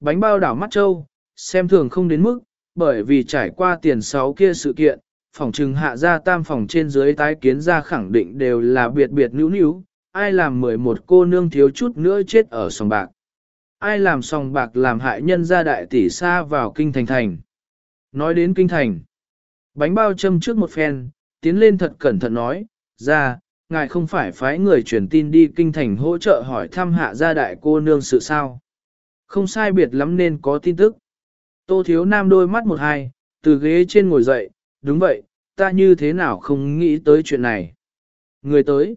Bánh bao đảo mắt châu, xem thường không đến mức, bởi vì trải qua tiền sáu kia sự kiện, phòng trừng hạ ra tam phòng trên dưới tái kiến ra khẳng định đều là biệt biệt nữ nữ, ai làm 11 cô nương thiếu chút nữa chết ở sòng bạc. Ai làm sòng bạc làm hại nhân gia đại tỷ xa vào kinh thành thành. Nói đến kinh thành, bánh bao châm trước một phen, tiến lên thật cẩn thận nói, ra, ngài không phải phái người truyền tin đi kinh thành hỗ trợ hỏi thăm hạ gia đại cô nương sự sao. Không sai biệt lắm nên có tin tức. Tô thiếu nam đôi mắt một hai, từ ghế trên ngồi dậy, đúng vậy, ta như thế nào không nghĩ tới chuyện này. Người tới.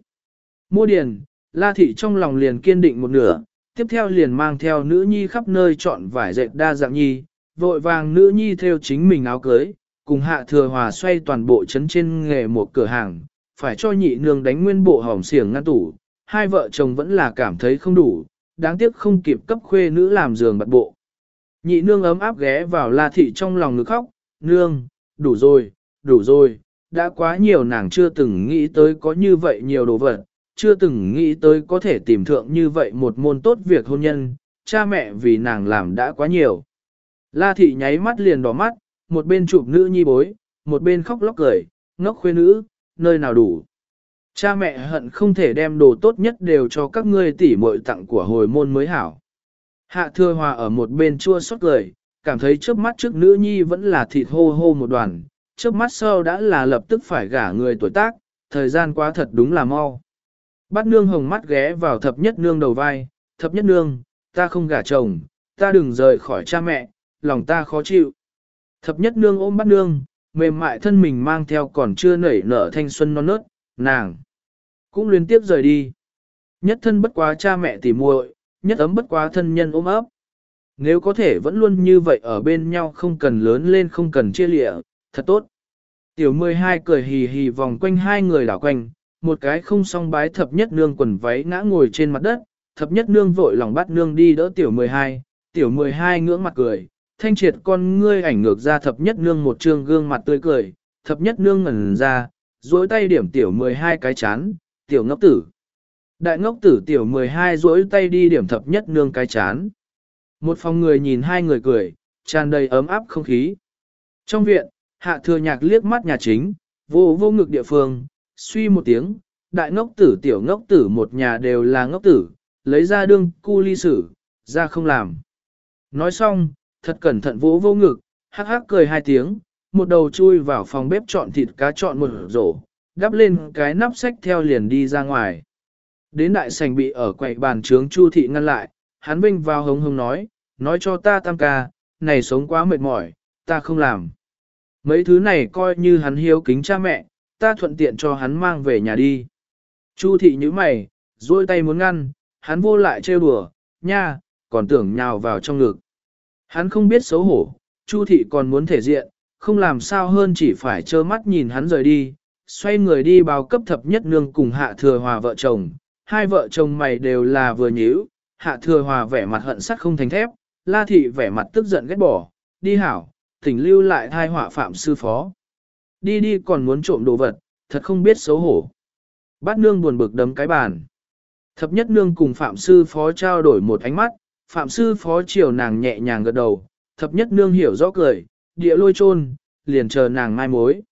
Mua điền, la thị trong lòng liền kiên định một nửa, tiếp theo liền mang theo nữ nhi khắp nơi chọn vải dệt đa dạng nhi, vội vàng nữ nhi theo chính mình áo cưới, cùng hạ thừa hòa xoay toàn bộ chấn trên nghề một cửa hàng, phải cho nhị nương đánh nguyên bộ hỏng xiềng ngăn tủ, hai vợ chồng vẫn là cảm thấy không đủ, đáng tiếc không kịp cấp khuê nữ làm giường bật bộ. Nhị nương ấm áp ghé vào la thị trong lòng ngực khóc, nương, đủ rồi, đủ rồi, đã quá nhiều nàng chưa từng nghĩ tới có như vậy nhiều đồ vật, chưa từng nghĩ tới có thể tìm thượng như vậy một môn tốt việc hôn nhân, cha mẹ vì nàng làm đã quá nhiều. La thị nháy mắt liền đỏ mắt, một bên chụp nữ nhi bối, một bên khóc lóc cười, ngốc khuê nữ, nơi nào đủ. Cha mẹ hận không thể đem đồ tốt nhất đều cho các ngươi tỉ muội tặng của hồi môn mới hảo. Hạ thừa hòa ở một bên chua xót cười, cảm thấy trước mắt trước nữ nhi vẫn là thịt hô hô một đoàn, trước mắt sau đã là lập tức phải gả người tuổi tác, thời gian quá thật đúng là mau. Bát nương hồng mắt ghé vào thập nhất nương đầu vai, thập nhất nương, ta không gả chồng, ta đừng rời khỏi cha mẹ, lòng ta khó chịu. Thập nhất nương ôm bát nương, mềm mại thân mình mang theo còn chưa nảy nở thanh xuân non nớt, nàng. Cũng liên tiếp rời đi. Nhất thân bất quá cha mẹ tỉ muội, nhất ấm bất quá thân nhân ôm ấp. Nếu có thể vẫn luôn như vậy ở bên nhau không cần lớn lên không cần chia lịa, thật tốt. Tiểu 12 cười hì hì vòng quanh hai người đảo quanh, một cái không song bái thập nhất nương quần váy ngã ngồi trên mặt đất, thập nhất nương vội lòng bắt nương đi đỡ tiểu 12, tiểu 12 ngưỡng mặt cười, thanh triệt con ngươi ảnh ngược ra thập nhất nương một trương gương mặt tươi cười, thập nhất nương ngẩn ra, duỗi tay điểm tiểu 12 cái chán, tiểu ngốc tử. Đại ngốc tử tiểu 12 duỗi tay đi điểm thập nhất nương cái chán. Một phòng người nhìn hai người cười, tràn đầy ấm áp không khí. Trong viện, hạ thừa nhạc liếc mắt nhà chính, vô vô ngực địa phương, suy một tiếng, đại ngốc tử tiểu ngốc tử một nhà đều là ngốc tử, lấy ra đương cu ly sử, ra không làm. Nói xong, thật cẩn thận vỗ vô ngực, hắc hắc cười hai tiếng, một đầu chui vào phòng bếp chọn thịt cá chọn một rổ, đắp lên cái nắp sách theo liền đi ra ngoài. Đến đại sành bị ở quậy bàn trướng Chu thị ngăn lại, hắn vinh vào hống hống nói, nói cho ta tam ca, này sống quá mệt mỏi, ta không làm. Mấy thứ này coi như hắn hiếu kính cha mẹ, ta thuận tiện cho hắn mang về nhà đi. Chu thị như mày, duỗi tay muốn ngăn, hắn vô lại trêu đùa, nha, còn tưởng nhào vào trong ngực. Hắn không biết xấu hổ, Chu thị còn muốn thể diện, không làm sao hơn chỉ phải trơ mắt nhìn hắn rời đi, xoay người đi báo cấp thập nhất nương cùng hạ thừa hòa vợ chồng. Hai vợ chồng mày đều là vừa nhíu, hạ thừa hòa vẻ mặt hận sắt không thành thép, la thị vẻ mặt tức giận ghét bỏ, đi hảo, thỉnh lưu lại thai họa phạm sư phó. Đi đi còn muốn trộm đồ vật, thật không biết xấu hổ. Bát nương buồn bực đấm cái bàn. Thập nhất nương cùng phạm sư phó trao đổi một ánh mắt, phạm sư phó chiều nàng nhẹ nhàng gật đầu, thập nhất nương hiểu rõ cười, địa lôi chôn liền chờ nàng mai mối.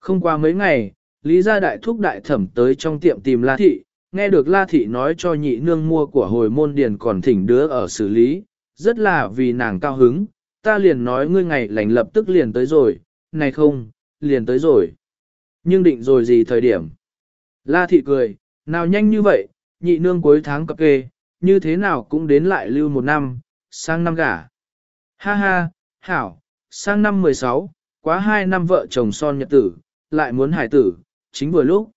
Không qua mấy ngày, Lý gia đại thúc đại thẩm tới trong tiệm tìm La Thị, nghe được La Thị nói cho nhị nương mua của hồi môn điền còn thỉnh đứa ở xử lý, rất là vì nàng cao hứng, ta liền nói ngươi ngày lành lập tức liền tới rồi, này không, liền tới rồi. Nhưng định rồi gì thời điểm? La Thị cười, nào nhanh như vậy, nhị nương cuối tháng cập kê, như thế nào cũng đến lại lưu một năm, sang năm gả. Ha ha, hảo, sang năm 16, quá hai năm vợ chồng son nhật tử, lại muốn hải tử, chính vừa lúc.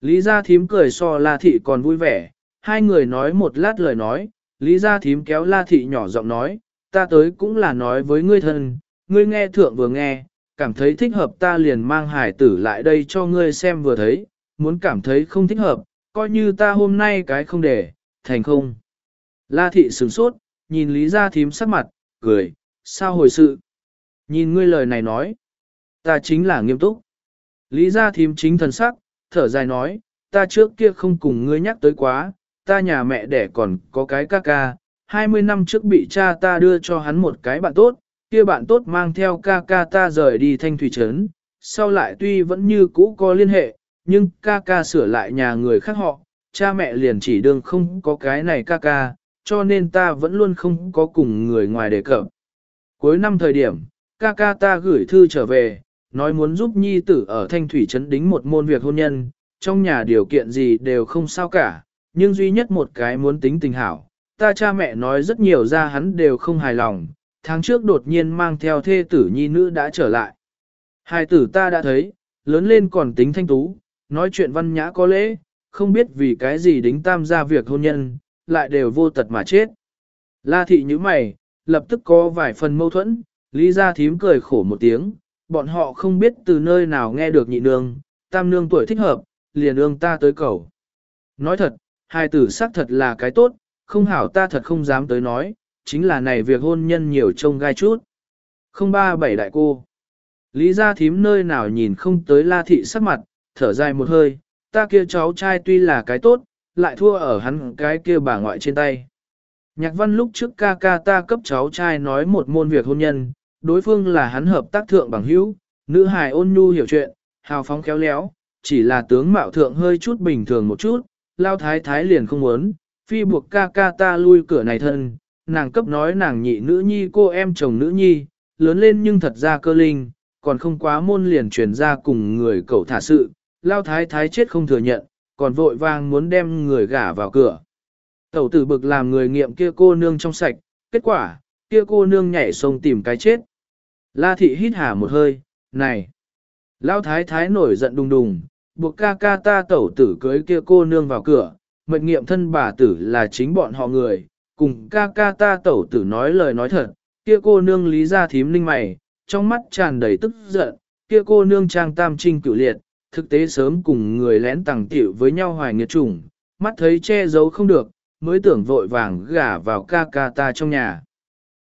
Lý gia thím cười so la thị còn vui vẻ, hai người nói một lát lời nói, lý gia thím kéo la thị nhỏ giọng nói, ta tới cũng là nói với ngươi thân, ngươi nghe thượng vừa nghe, cảm thấy thích hợp ta liền mang hải tử lại đây cho ngươi xem vừa thấy, muốn cảm thấy không thích hợp, coi như ta hôm nay cái không để, thành không. La thị sửng sốt, nhìn lý gia thím sắc mặt, cười, sao hồi sự? Nhìn ngươi lời này nói, ta chính là nghiêm túc. Lý gia thím chính thần sắc, thở dài nói, ta trước kia không cùng ngươi nhắc tới quá, ta nhà mẹ đẻ còn có cái ca ca, 20 năm trước bị cha ta đưa cho hắn một cái bạn tốt, kia bạn tốt mang theo ca ca ta rời đi thanh thủy trấn, sau lại tuy vẫn như cũ có liên hệ, nhưng ca ca sửa lại nhà người khác họ, cha mẹ liền chỉ đương không có cái này ca ca, cho nên ta vẫn luôn không có cùng người ngoài đề cập. Cuối năm thời điểm, ca ca ta gửi thư trở về, nói muốn giúp nhi tử ở thanh thủy trấn đính một môn việc hôn nhân, trong nhà điều kiện gì đều không sao cả, nhưng duy nhất một cái muốn tính tình hảo. Ta cha mẹ nói rất nhiều ra hắn đều không hài lòng, tháng trước đột nhiên mang theo thê tử nhi nữ đã trở lại. Hai tử ta đã thấy, lớn lên còn tính thanh tú, nói chuyện văn nhã có lễ, không biết vì cái gì đính tam gia việc hôn nhân, lại đều vô tật mà chết. La thị như mày, lập tức có vài phần mâu thuẫn, lý gia thím cười khổ một tiếng, bọn họ không biết từ nơi nào nghe được nhị nương, tam nương tuổi thích hợp, liền ương ta tới cầu. Nói thật, hai tử xác thật là cái tốt, không hảo ta thật không dám tới nói, chính là này việc hôn nhân nhiều trông gai chút. Không ba bảy đại cô. Lý gia thím nơi nào nhìn không tới la thị sắc mặt, thở dài một hơi, ta kia cháu trai tuy là cái tốt, lại thua ở hắn cái kia bà ngoại trên tay. Nhạc văn lúc trước ca ca ta cấp cháu trai nói một môn việc hôn nhân, đối phương là hắn hợp tác thượng bằng hữu, nữ hài ôn nhu hiểu chuyện, hào phóng khéo léo, chỉ là tướng mạo thượng hơi chút bình thường một chút, lao thái thái liền không muốn, phi buộc ca ca ta lui cửa này thân, nàng cấp nói nàng nhị nữ nhi cô em chồng nữ nhi, lớn lên nhưng thật ra cơ linh, còn không quá môn liền truyền ra cùng người cậu thả sự, lao thái thái chết không thừa nhận, còn vội vàng muốn đem người gả vào cửa. Tẩu tử bực làm người nghiệm kia cô nương trong sạch, kết quả, kia cô nương nhảy sông tìm cái chết. La thị hít hà một hơi, này. Lao thái thái nổi giận đùng đùng, buộc ca ca ta tẩu tử cưới kia cô nương vào cửa, mệnh nghiệm thân bà tử là chính bọn họ người, cùng ca ca ta tẩu tử nói lời nói thật, kia cô nương lý ra thím linh mày, trong mắt tràn đầy tức giận, kia cô nương trang tam trinh cửu liệt, thực tế sớm cùng người lén tàng tiểu với nhau hoài nghiệt chủng, mắt thấy che giấu không được, mới tưởng vội vàng gả vào ca ca ta trong nhà.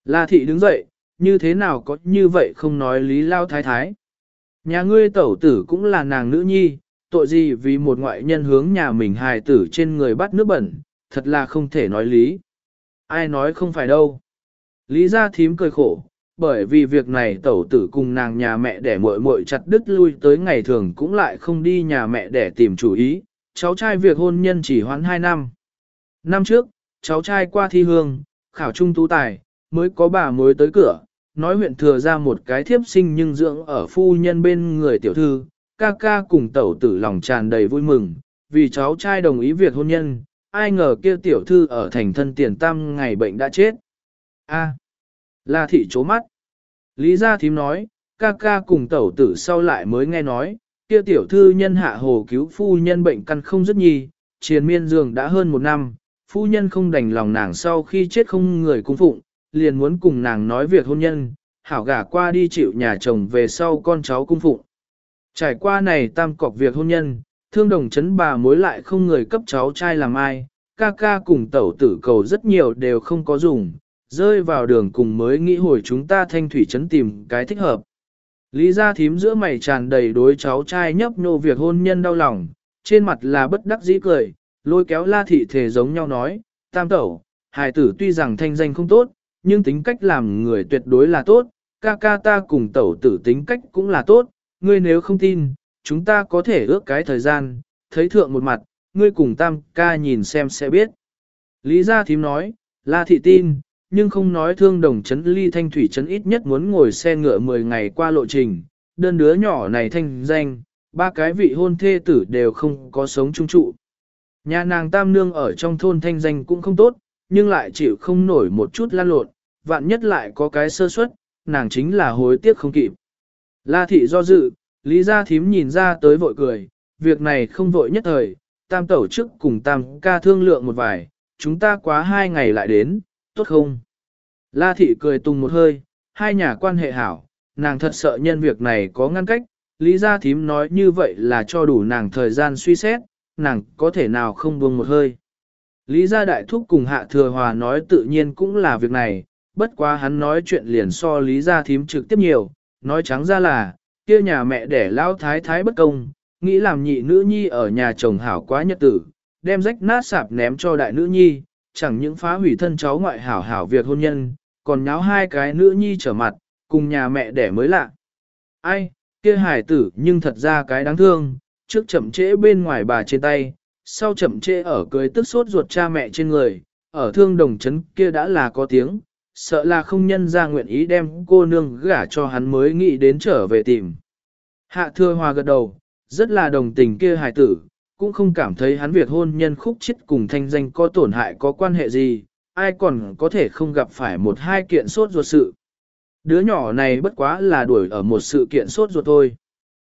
La thị đứng dậy, như thế nào có như vậy không nói lý lao thái thái. Nhà ngươi tẩu tử cũng là nàng nữ nhi, tội gì vì một ngoại nhân hướng nhà mình hài tử trên người bắt nước bẩn, thật là không thể nói lý. Ai nói không phải đâu. Lý gia thím cười khổ, bởi vì việc này tẩu tử cùng nàng nhà mẹ đẻ muội muội chặt đứt lui tới ngày thường cũng lại không đi nhà mẹ đẻ tìm chủ ý, cháu trai việc hôn nhân chỉ hoãn 2 năm. Năm trước, cháu trai qua thi hương, khảo trung tú tài, mới có bà mới tới cửa, nói huyện thừa ra một cái thiếp sinh nhưng dưỡng ở phu nhân bên người tiểu thư, ca ca cùng tẩu tử lòng tràn đầy vui mừng, vì cháu trai đồng ý việc hôn nhân, ai ngờ kia tiểu thư ở thành thân tiền tam ngày bệnh đã chết. A. La thị chố mắt. Lý gia thím nói, ca ca cùng tẩu tử sau lại mới nghe nói, kia tiểu thư nhân hạ hồ cứu phu nhân bệnh căn không rất nhi, triền miên giường đã hơn một năm, phu nhân không đành lòng nàng sau khi chết không người cung phụng, liền muốn cùng nàng nói việc hôn nhân, hảo gả qua đi chịu nhà chồng về sau con cháu cung phụng. Trải qua này tam cọc việc hôn nhân, thương đồng chấn bà mối lại không người cấp cháu trai làm ai, ca ca cùng tẩu tử cầu rất nhiều đều không có dùng, rơi vào đường cùng mới nghĩ hồi chúng ta thanh thủy chấn tìm cái thích hợp. Lý gia thím giữa mày tràn đầy đối cháu trai nhấp nhô việc hôn nhân đau lòng, trên mặt là bất đắc dĩ cười, lôi kéo la thị thể giống nhau nói, tam tẩu, hài tử tuy rằng thanh danh không tốt, nhưng tính cách làm người tuyệt đối là tốt, ca ca ta cùng tẩu tử tính cách cũng là tốt, ngươi nếu không tin, chúng ta có thể ước cái thời gian, thấy thượng một mặt, ngươi cùng tam ca nhìn xem sẽ biết. Lý gia thím nói, la thị tin, nhưng không nói thương đồng chấn ly thanh thủy chấn ít nhất muốn ngồi xe ngựa 10 ngày qua lộ trình, đơn đứa nhỏ này thanh danh, ba cái vị hôn thê tử đều không có sống chung trụ. Nhà nàng tam nương ở trong thôn thanh danh cũng không tốt, nhưng lại chịu không nổi một chút lan lộn, vạn nhất lại có cái sơ suất, nàng chính là hối tiếc không kịp. La thị do dự, lý gia thím nhìn ra tới vội cười, việc này không vội nhất thời, tam tẩu trước cùng tam ca thương lượng một vài, chúng ta quá hai ngày lại đến, tốt không? La thị cười tung một hơi, hai nhà quan hệ hảo, nàng thật sợ nhân việc này có ngăn cách, lý gia thím nói như vậy là cho đủ nàng thời gian suy xét, nàng có thể nào không buông một hơi. Lý gia đại thúc cùng hạ thừa hòa nói tự nhiên cũng là việc này, bất quá hắn nói chuyện liền so lý gia thím trực tiếp nhiều, nói trắng ra là, kia nhà mẹ đẻ lao thái thái bất công, nghĩ làm nhị nữ nhi ở nhà chồng hảo quá nhật tử, đem rách nát sạp ném cho đại nữ nhi, chẳng những phá hủy thân cháu ngoại hảo hảo việc hôn nhân, còn nháo hai cái nữ nhi trở mặt, cùng nhà mẹ đẻ mới lạ. Ai, kia hải tử nhưng thật ra cái đáng thương, trước chậm trễ bên ngoài bà trên tay, sau chậm trễ ở cưới tức sốt ruột cha mẹ trên người, ở thương đồng chấn kia đã là có tiếng, sợ là không nhân ra nguyện ý đem cô nương gả cho hắn mới nghĩ đến trở về tìm. Hạ thừa hòa gật đầu, rất là đồng tình kia hài tử, cũng không cảm thấy hắn việc hôn nhân khúc chết cùng thanh danh có tổn hại có quan hệ gì, ai còn có thể không gặp phải một hai kiện sốt ruột sự. Đứa nhỏ này bất quá là đuổi ở một sự kiện sốt ruột thôi.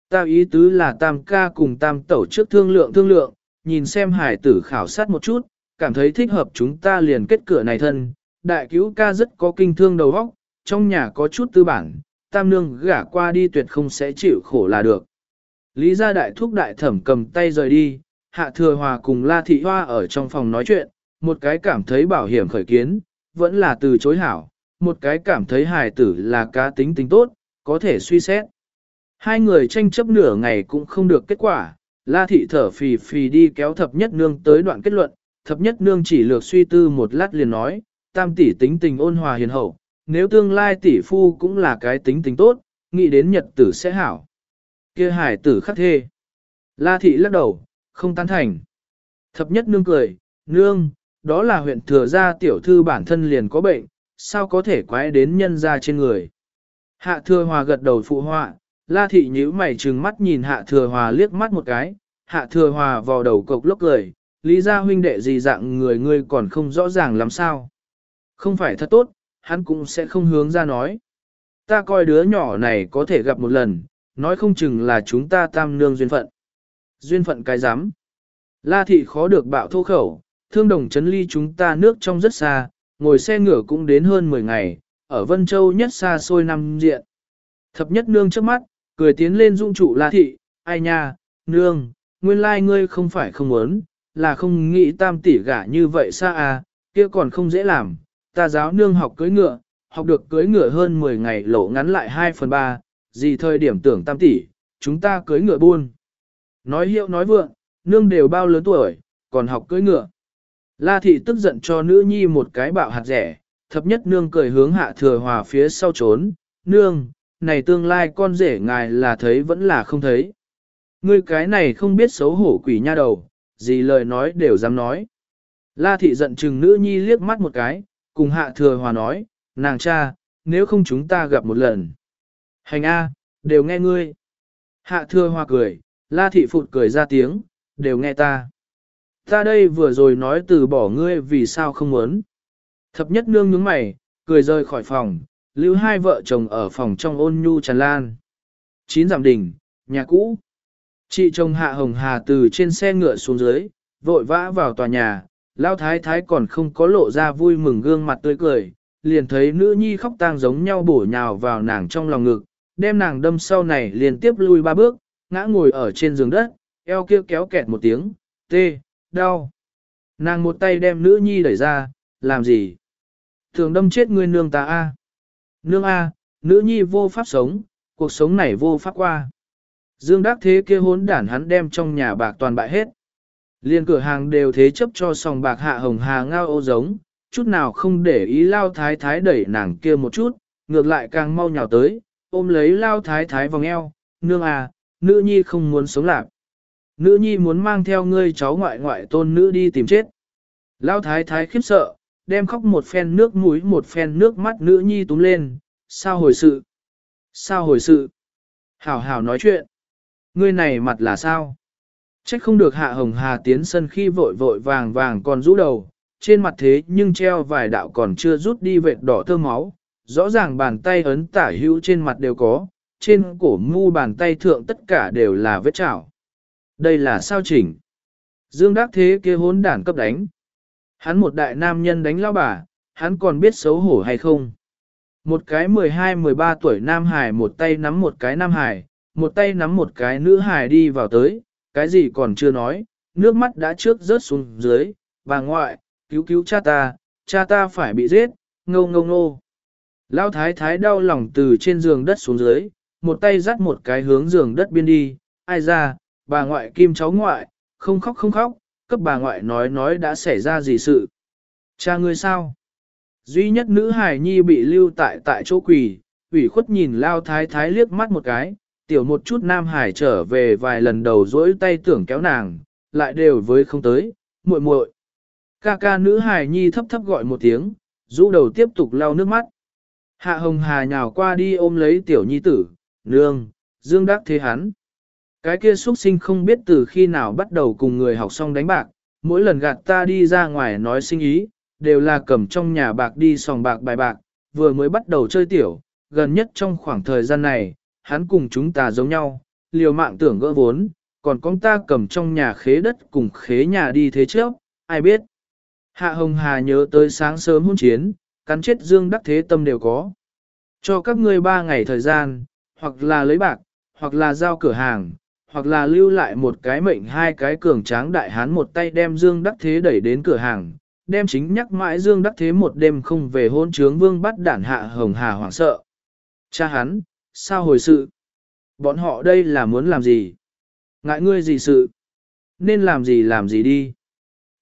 Tao ý tứ là tam ca cùng tam tẩu trước thương lượng thương lượng, nhìn xem hải tử khảo sát một chút, cảm thấy thích hợp chúng ta liền kết cửa này thân. Đại cứu ca rất có kinh thương đầu óc, trong nhà có chút tư bản, tam nương gả qua đi tuyệt không sẽ chịu khổ là được. Lý gia đại thúc đại thẩm cầm tay rời đi, hạ thừa hòa cùng la thị hoa ở trong phòng nói chuyện, một cái cảm thấy bảo hiểm khởi kiến, vẫn là từ chối hảo, một cái cảm thấy hài tử là cá tính tính tốt, có thể suy xét. Hai người tranh chấp nửa ngày cũng không được kết quả, la thị thở phì phì đi kéo thập nhất nương tới đoạn kết luận, thập nhất nương chỉ lược suy tư một lát liền nói, tam tỷ tính tình ôn hòa hiền hậu, nếu tương lai tỷ phu cũng là cái tính tình tốt, nghĩ đến nhật tử sẽ hảo. kia hải tử khắc thê. La thị lắc đầu, không tán thành. Thập nhất nương cười, nương, đó là huyện thừa gia tiểu thư bản thân liền có bệnh, sao có thể quái đến nhân ra trên người. Hạ thừa hòa gật đầu phụ họa, la thị nhíu mày trừng mắt nhìn hạ thừa hòa liếc mắt một cái, hạ thừa hòa vào đầu cộc lốc cười, lý gia huynh đệ gì dạng người ngươi còn không rõ ràng làm sao. Không phải thật tốt, hắn cũng sẽ không hướng ra nói. Ta coi đứa nhỏ này có thể gặp một lần, nói không chừng là chúng ta tam nương duyên phận. Duyên phận cái rắm La thị khó được bạo thô khẩu, thương đồng chấn ly chúng ta nước trong rất xa, ngồi xe ngựa cũng đến hơn 10 ngày, ở Vân Châu nhất xa xôi năm diện. Thập nhất nương trước mắt, cười tiến lên dung trụ La thị, ai nha, nương, nguyên lai ngươi không phải không muốn, là không nghĩ tam tỷ gả như vậy xa à, kia còn không dễ làm, ta giáo nương học cưới ngựa, học được cưới ngựa hơn 10 ngày lộ ngắn lại 2 phần 3, gì thời điểm tưởng tam tỷ, chúng ta cưới ngựa buôn. Nói hiệu nói vượng, nương đều bao lớn tuổi, còn học cưới ngựa. La thị tức giận cho nữ nhi một cái bạo hạt rẻ, thập nhất nương cười hướng hạ thừa hòa phía sau trốn, nương, này tương lai con rể ngài là thấy vẫn là không thấy. Ngươi cái này không biết xấu hổ quỷ nha đầu, gì lời nói đều dám nói. La thị giận chừng nữ nhi liếc mắt một cái, cùng hạ thừa hòa nói, nàng cha, nếu không chúng ta gặp một lần. Hành A, đều nghe ngươi. Hạ thừa hòa cười, la thị phụt cười ra tiếng, đều nghe ta. Ta đây vừa rồi nói từ bỏ ngươi vì sao không muốn. Thập nhất nương nhướng mày, cười rời khỏi phòng, lưu hai vợ chồng ở phòng trong ôn nhu tràn lan. Chín giảm đỉnh, nhà cũ. Chị chồng hạ hồng hà từ trên xe ngựa xuống dưới, vội vã vào tòa nhà, lao thái thái còn không có lộ ra vui mừng gương mặt tươi cười, liền thấy nữ nhi khóc tang giống nhau bổ nhào vào nàng trong lòng ngực, đem nàng đâm sau này liên tiếp lui ba bước, ngã ngồi ở trên giường đất, eo kia kéo kẹt một tiếng, tê, đau. Nàng một tay đem nữ nhi đẩy ra, làm gì? Thường đâm chết ngươi nương ta a. Nương a, nữ nhi vô pháp sống, cuộc sống này vô pháp qua. Dương Đắc Thế kia hốn đản hắn đem trong nhà bạc toàn bại hết. Liên cửa hàng đều thế chấp cho sòng bạc hạ hồng hà ngao ô giống, chút nào không để ý lao thái thái đẩy nàng kia một chút, ngược lại càng mau nhào tới, ôm lấy lao thái thái vòng eo, nương à, nữ nhi không muốn sống lạc. Nữ nhi muốn mang theo ngươi cháu ngoại ngoại tôn nữ đi tìm chết. Lao thái thái khiếp sợ, đem khóc một phen nước mũi một phen nước mắt nữ nhi túm lên, sao hồi sự? Sao hồi sự? Hảo hảo nói chuyện. Ngươi này mặt là sao? Trách không được hạ hồng hà tiến sân khi vội vội vàng vàng còn rũ đầu, trên mặt thế nhưng treo vài đạo còn chưa rút đi vệt đỏ thơ máu, rõ ràng bàn tay ấn tả hữu trên mặt đều có, trên cổ mu bàn tay thượng tất cả đều là vết chảo. Đây là sao chỉnh? Dương Đắc Thế kia hốn đản cấp đánh. Hắn một đại nam nhân đánh lao bà, hắn còn biết xấu hổ hay không? Một cái 12-13 tuổi nam hải một tay nắm một cái nam hải, một tay nắm một cái nữ hải đi vào tới, cái gì còn chưa nói, nước mắt đã trước rớt xuống dưới, bà ngoại, cứu cứu cha ta, cha ta phải bị giết, ngâu ngâu ngô. Lão thái thái đau lòng từ trên giường đất xuống dưới, một tay dắt một cái hướng giường đất biên đi, ai ra, bà ngoại kim cháu ngoại, không khóc không khóc, cấp bà ngoại nói nói đã xảy ra gì sự. Cha ngươi sao? Duy nhất nữ hải nhi bị lưu tại tại chỗ quỳ, ủy khuất nhìn lao thái thái liếc mắt một cái, tiểu một chút nam hải trở về vài lần đầu dỗi tay tưởng kéo nàng, lại đều với không tới, muội muội. Ca ca nữ hải nhi thấp thấp gọi một tiếng, rũ đầu tiếp tục lau nước mắt. Hạ hồng hà nhào qua đi ôm lấy tiểu nhi tử, nương, dương đắc thế hắn. Cái kia xuất sinh không biết từ khi nào bắt đầu cùng người học xong đánh bạc, mỗi lần gạt ta đi ra ngoài nói sinh ý, đều là cầm trong nhà bạc đi sòng bạc bài bạc, vừa mới bắt đầu chơi tiểu, gần nhất trong khoảng thời gian này, hắn cùng chúng ta giống nhau, liều mạng tưởng gỡ vốn, còn con ta cầm trong nhà khế đất cùng khế nhà đi thế trước, ai biết. Hạ Hồng Hà nhớ tới sáng sớm hôn chiến, cắn chết Dương Đắc Thế Tâm đều có. Cho các ngươi ba ngày thời gian, hoặc là lấy bạc, hoặc là giao cửa hàng, hoặc là lưu lại một cái mệnh hai cái cường tráng đại hán một tay đem Dương Đắc Thế đẩy đến cửa hàng, đem chính nhắc mãi Dương Đắc Thế một đêm không về hôn trướng vương bắt đản hạ Hồng Hà hoảng sợ. Cha hắn, sao hồi sự? Bọn họ đây là muốn làm gì? Ngại ngươi gì sự? Nên làm gì làm gì đi?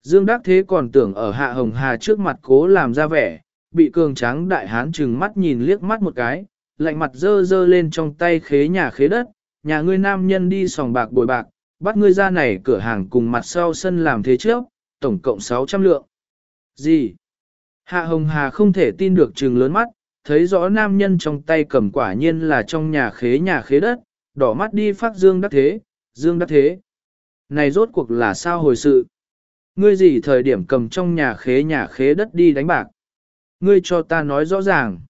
Dương Đắc Thế còn tưởng ở Hạ Hồng Hà trước mặt cố làm ra vẻ, bị cường tráng đại hán trừng mắt nhìn liếc mắt một cái, lạnh mặt dơ dơ lên trong tay khế nhà khế đất, nhà ngươi nam nhân đi sòng bạc bồi bạc, bắt ngươi ra này cửa hàng cùng mặt sau sân làm thế trước, tổng cộng 600 lượng. Gì? Hạ Hồng Hà không thể tin được trừng lớn mắt, thấy rõ nam nhân trong tay cầm quả nhiên là trong nhà khế nhà khế đất, đỏ mắt đi phát Dương Đắc Thế, Dương Đắc Thế. Này rốt cuộc là sao hồi sự? Ngươi gì thời điểm cầm trong nhà khế nhà khế đất đi đánh bạc? Ngươi cho ta nói rõ ràng.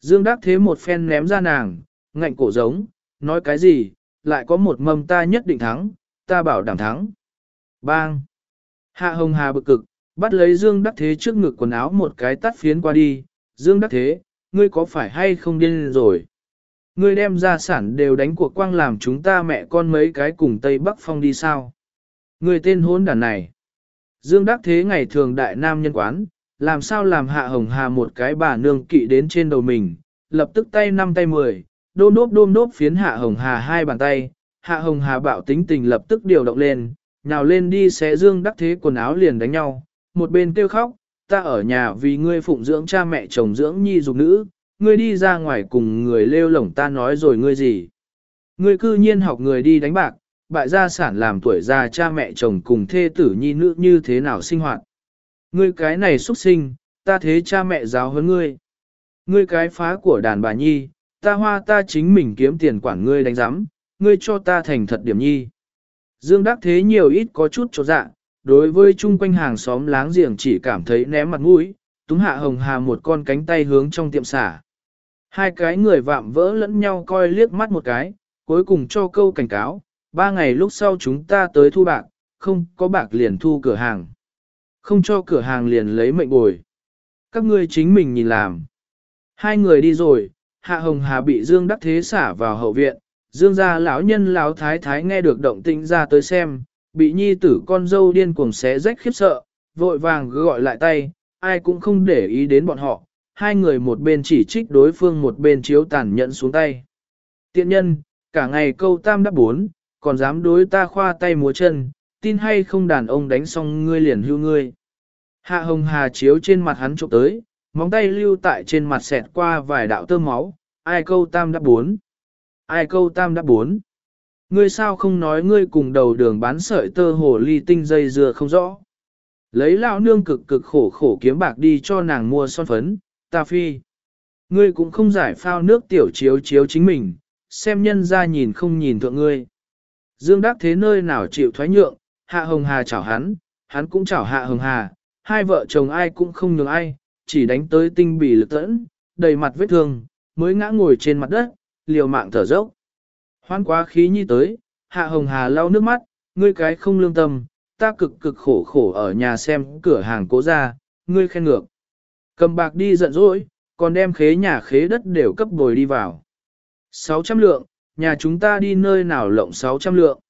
Dương Đắc Thế một phen ném ra nàng, ngạnh cổ giống, nói cái gì, lại có một mầm ta nhất định thắng, ta bảo đảm thắng. Bang! Hạ Hồng Hà bực cực, bắt lấy Dương Đắc Thế trước ngực quần áo một cái tắt phiến qua đi. Dương Đắc Thế, ngươi có phải hay không điên rồi? Ngươi đem gia sản đều đánh cuộc quang làm chúng ta mẹ con mấy cái cùng Tây Bắc Phong đi sao? Ngươi tên hốn đàn này. Dương Đắc Thế ngày thường đại nam nhân quán, làm sao làm hạ hồng hà một cái bà nương kỵ đến trên đầu mình, lập tức tay năm tay mười, đôm đốp đôm đốp phiến hạ hồng hà hai bàn tay, hạ hồng hà bạo tính tình lập tức điều động lên, nhào lên đi xé Dương Đắc Thế quần áo liền đánh nhau, một bên kêu khóc, ta ở nhà vì ngươi phụng dưỡng cha mẹ chồng dưỡng nhi dục nữ, ngươi đi ra ngoài cùng người lêu lổng ta nói rồi ngươi gì. Ngươi cư nhiên học người đi đánh bạc, bại gia sản làm tuổi già cha mẹ chồng cùng thê tử nhi nữ như thế nào sinh hoạt. Ngươi cái này xuất sinh, ta thế cha mẹ giáo hơn ngươi. Ngươi cái phá của đàn bà nhi, ta hoa ta chính mình kiếm tiền quản ngươi đánh giám, ngươi cho ta thành thật điểm nhi. Dương Đắc Thế nhiều ít có chút chỗ dạ, đối với chung quanh hàng xóm láng giềng chỉ cảm thấy ném mặt mũi, túng hạ hồng hà một con cánh tay hướng trong tiệm xả. Hai cái người vạm vỡ lẫn nhau coi liếc mắt một cái, cuối cùng cho câu cảnh cáo, ba ngày lúc sau chúng ta tới thu bạc, không có bạc liền thu cửa hàng. Không cho cửa hàng liền lấy mệnh bồi. Các ngươi chính mình nhìn làm. Hai người đi rồi, Hạ Hồng Hà bị Dương Đắc Thế xả vào hậu viện, Dương gia lão nhân lão thái thái nghe được động tĩnh ra tới xem, bị nhi tử con dâu điên cuồng xé rách khiếp sợ, vội vàng gọi lại tay, ai cũng không để ý đến bọn họ, hai người một bên chỉ trích đối phương một bên chiếu tàn nhẫn xuống tay. Tiện nhân, cả ngày câu tam đáp bốn, còn dám đối ta khoa tay múa chân, tin hay không đàn ông đánh xong ngươi liền hưu ngươi. Hạ hồng hà chiếu trên mặt hắn trộm tới, móng tay lưu tại trên mặt xẹt qua vài đạo tơ máu, ai câu tam đáp bốn. Ai câu tam đáp bốn. Ngươi sao không nói ngươi cùng đầu đường bán sợi tơ hồ ly tinh dây dừa không rõ. Lấy lão nương cực cực khổ khổ kiếm bạc đi cho nàng mua son phấn, ta phi. Ngươi cũng không giải phao nước tiểu chiếu chiếu chính mình, xem nhân ra nhìn không nhìn thượng ngươi. Dương Đắc thế nơi nào chịu thoái nhượng, Hạ Hồng Hà chảo hắn, hắn cũng chảo Hạ Hồng Hà, hai vợ chồng ai cũng không nhường ai, chỉ đánh tới tinh bì lực tẫn, đầy mặt vết thương, mới ngã ngồi trên mặt đất, liều mạng thở dốc. Hoan quá khí nhi tới, Hạ Hồng Hà lau nước mắt, ngươi cái không lương tâm, ta cực cực khổ khổ ở nhà xem cửa hàng cố ra, ngươi khen ngược. Cầm bạc đi giận dỗi, còn đem khế nhà khế đất đều cấp bồi đi vào. 600 lượng, nhà chúng ta đi nơi nào lộng 600 lượng.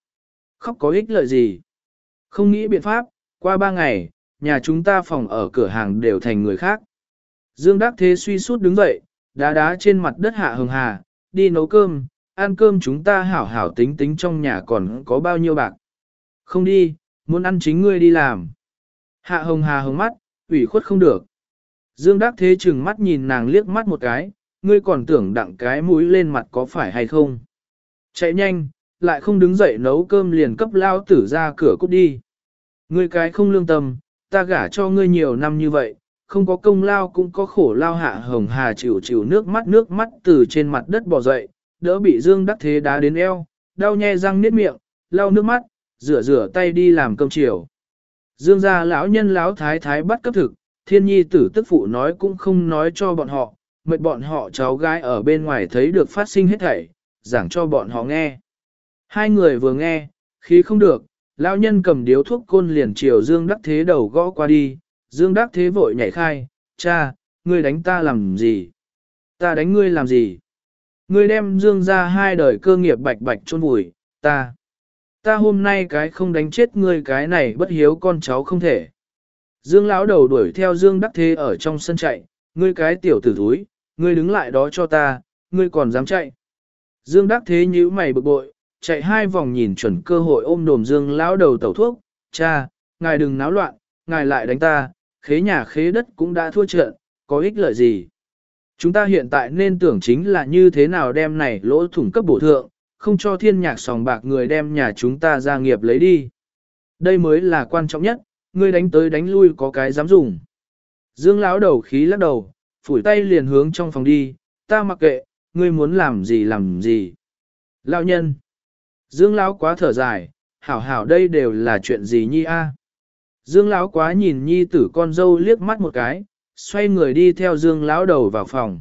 Khóc có ích lợi gì? Không nghĩ biện pháp, qua ba ngày, nhà chúng ta phòng ở cửa hàng đều thành người khác. Dương Đắc Thế suy sút đứng dậy, đá đá trên mặt đất hạ hồng hà, đi nấu cơm, ăn cơm chúng ta hảo hảo tính tính trong nhà còn có bao nhiêu bạc. Không đi, muốn ăn chính ngươi đi làm. Hạ hồng hà hồng mắt, ủy khuất không được. Dương Đắc Thế chừng mắt nhìn nàng liếc mắt một cái, ngươi còn tưởng đặng cái mũi lên mặt có phải hay không. Chạy nhanh, lại không đứng dậy nấu cơm liền cấp lao tử ra cửa cút đi. Ngươi cái không lương tâm, ta gả cho ngươi nhiều năm như vậy, không có công lao cũng có khổ lao hạ hồng hà chịu chịu nước mắt nước mắt từ trên mặt đất bò dậy, đỡ bị Dương Đắc Thế đá đến eo, đau nhe răng niết miệng, lau nước mắt, rửa rửa tay đi làm cơm chiều. Dương gia lão nhân lão thái thái bắt cấp thực, thiên nhi tử tức phụ nói cũng không nói cho bọn họ, mệt bọn họ cháu gái ở bên ngoài thấy được phát sinh hết thảy, giảng cho bọn họ nghe. Hai người vừa nghe, khí không được, lão nhân cầm điếu thuốc côn liền chiều Dương Đắc Thế đầu gõ qua đi, Dương Đắc Thế vội nhảy khai, cha, ngươi đánh ta làm gì? Ta đánh ngươi làm gì? Ngươi đem Dương ra hai đời cơ nghiệp bạch bạch chôn vùi, ta. Ta hôm nay cái không đánh chết ngươi cái này bất hiếu con cháu không thể. Dương lão đầu đuổi theo Dương Đắc Thế ở trong sân chạy, ngươi cái tiểu tử thúi, ngươi đứng lại đó cho ta, ngươi còn dám chạy. Dương Đắc Thế nhíu mày bực bội, chạy hai vòng nhìn chuẩn cơ hội ôm đồm Dương lão đầu tẩu thuốc, cha, ngài đừng náo loạn, ngài lại đánh ta, khế nhà khế đất cũng đã thua trận, có ích lợi gì. Chúng ta hiện tại nên tưởng chính là như thế nào đem này lỗ thủng cấp bổ thượng, không cho thiên nhạc sòng bạc người đem nhà chúng ta ra nghiệp lấy đi. Đây mới là quan trọng nhất, ngươi đánh tới đánh lui có cái dám dùng. Dương lão đầu khí lắc đầu, phủi tay liền hướng trong phòng đi, ta mặc kệ, ngươi muốn làm gì làm gì. Lão nhân. Dương lão quá thở dài, hảo hảo đây đều là chuyện gì nhi a? Dương lão quá nhìn nhi tử con dâu liếc mắt một cái, xoay người đi theo Dương lão đầu vào phòng.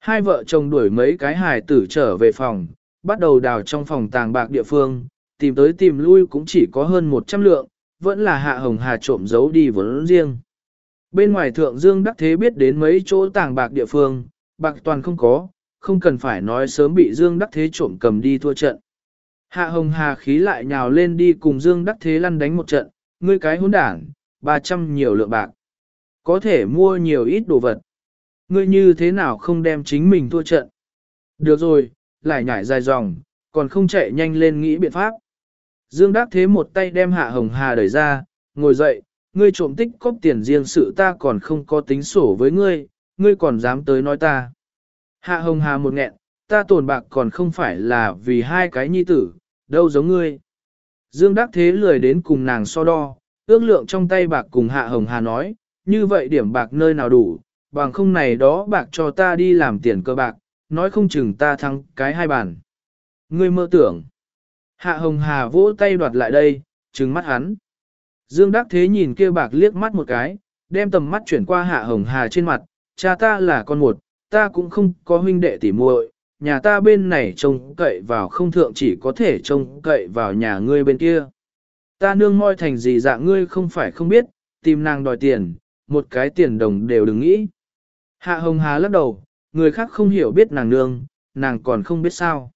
Hai vợ chồng đuổi mấy cái hài tử trở về phòng, bắt đầu đào trong phòng tàng bạc địa phương, tìm tới tìm lui cũng chỉ có hơn 100 lượng, vẫn là hạ hồng hà trộm giấu đi vốn riêng. Bên ngoài thượng dương đắc thế biết đến mấy chỗ tàng bạc địa phương, bạc toàn không có, không cần phải nói sớm bị dương đắc thế trộm cầm đi thua trận. Hạ hồng hà khí lại nhào lên đi cùng dương đắc thế lăn đánh một trận, ngươi cái hỗn đảng, 300 nhiều lượng bạc. Có thể mua nhiều ít đồ vật. Ngươi như thế nào không đem chính mình thua trận. Được rồi, lại nhảy dài dòng, còn không chạy nhanh lên nghĩ biện pháp. Dương Đắc Thế một tay đem Hạ Hồng Hà đẩy ra, ngồi dậy, ngươi trộm tích cóp tiền riêng sự ta còn không có tính sổ với ngươi, ngươi còn dám tới nói ta. Hạ Hồng Hà một nghẹn, ta tổn bạc còn không phải là vì hai cái nhi tử, đâu giống ngươi. Dương Đắc Thế lười đến cùng nàng so đo, ước lượng trong tay bạc cùng Hạ Hồng Hà nói, như vậy điểm bạc nơi nào đủ, bằng không này đó bạc cho ta đi làm tiền cơ bạc, nói không chừng ta thắng cái hai bàn. Ngươi mơ tưởng. Hạ Hồng Hà vỗ tay đoạt lại đây, trừng mắt hắn. Dương Đắc Thế nhìn kia bạc liếc mắt một cái, đem tầm mắt chuyển qua Hạ Hồng Hà trên mặt, cha ta là con một, ta cũng không có huynh đệ tỉ muội, nhà ta bên này trông cậy vào không thượng chỉ có thể trông cậy vào nhà ngươi bên kia. Ta nương moi thành gì dạng ngươi không phải không biết, tìm nàng đòi tiền, một cái tiền đồng đều đừng nghĩ. Hạ Hồng Hà lắc đầu, người khác không hiểu biết nàng nương, nàng còn không biết sao.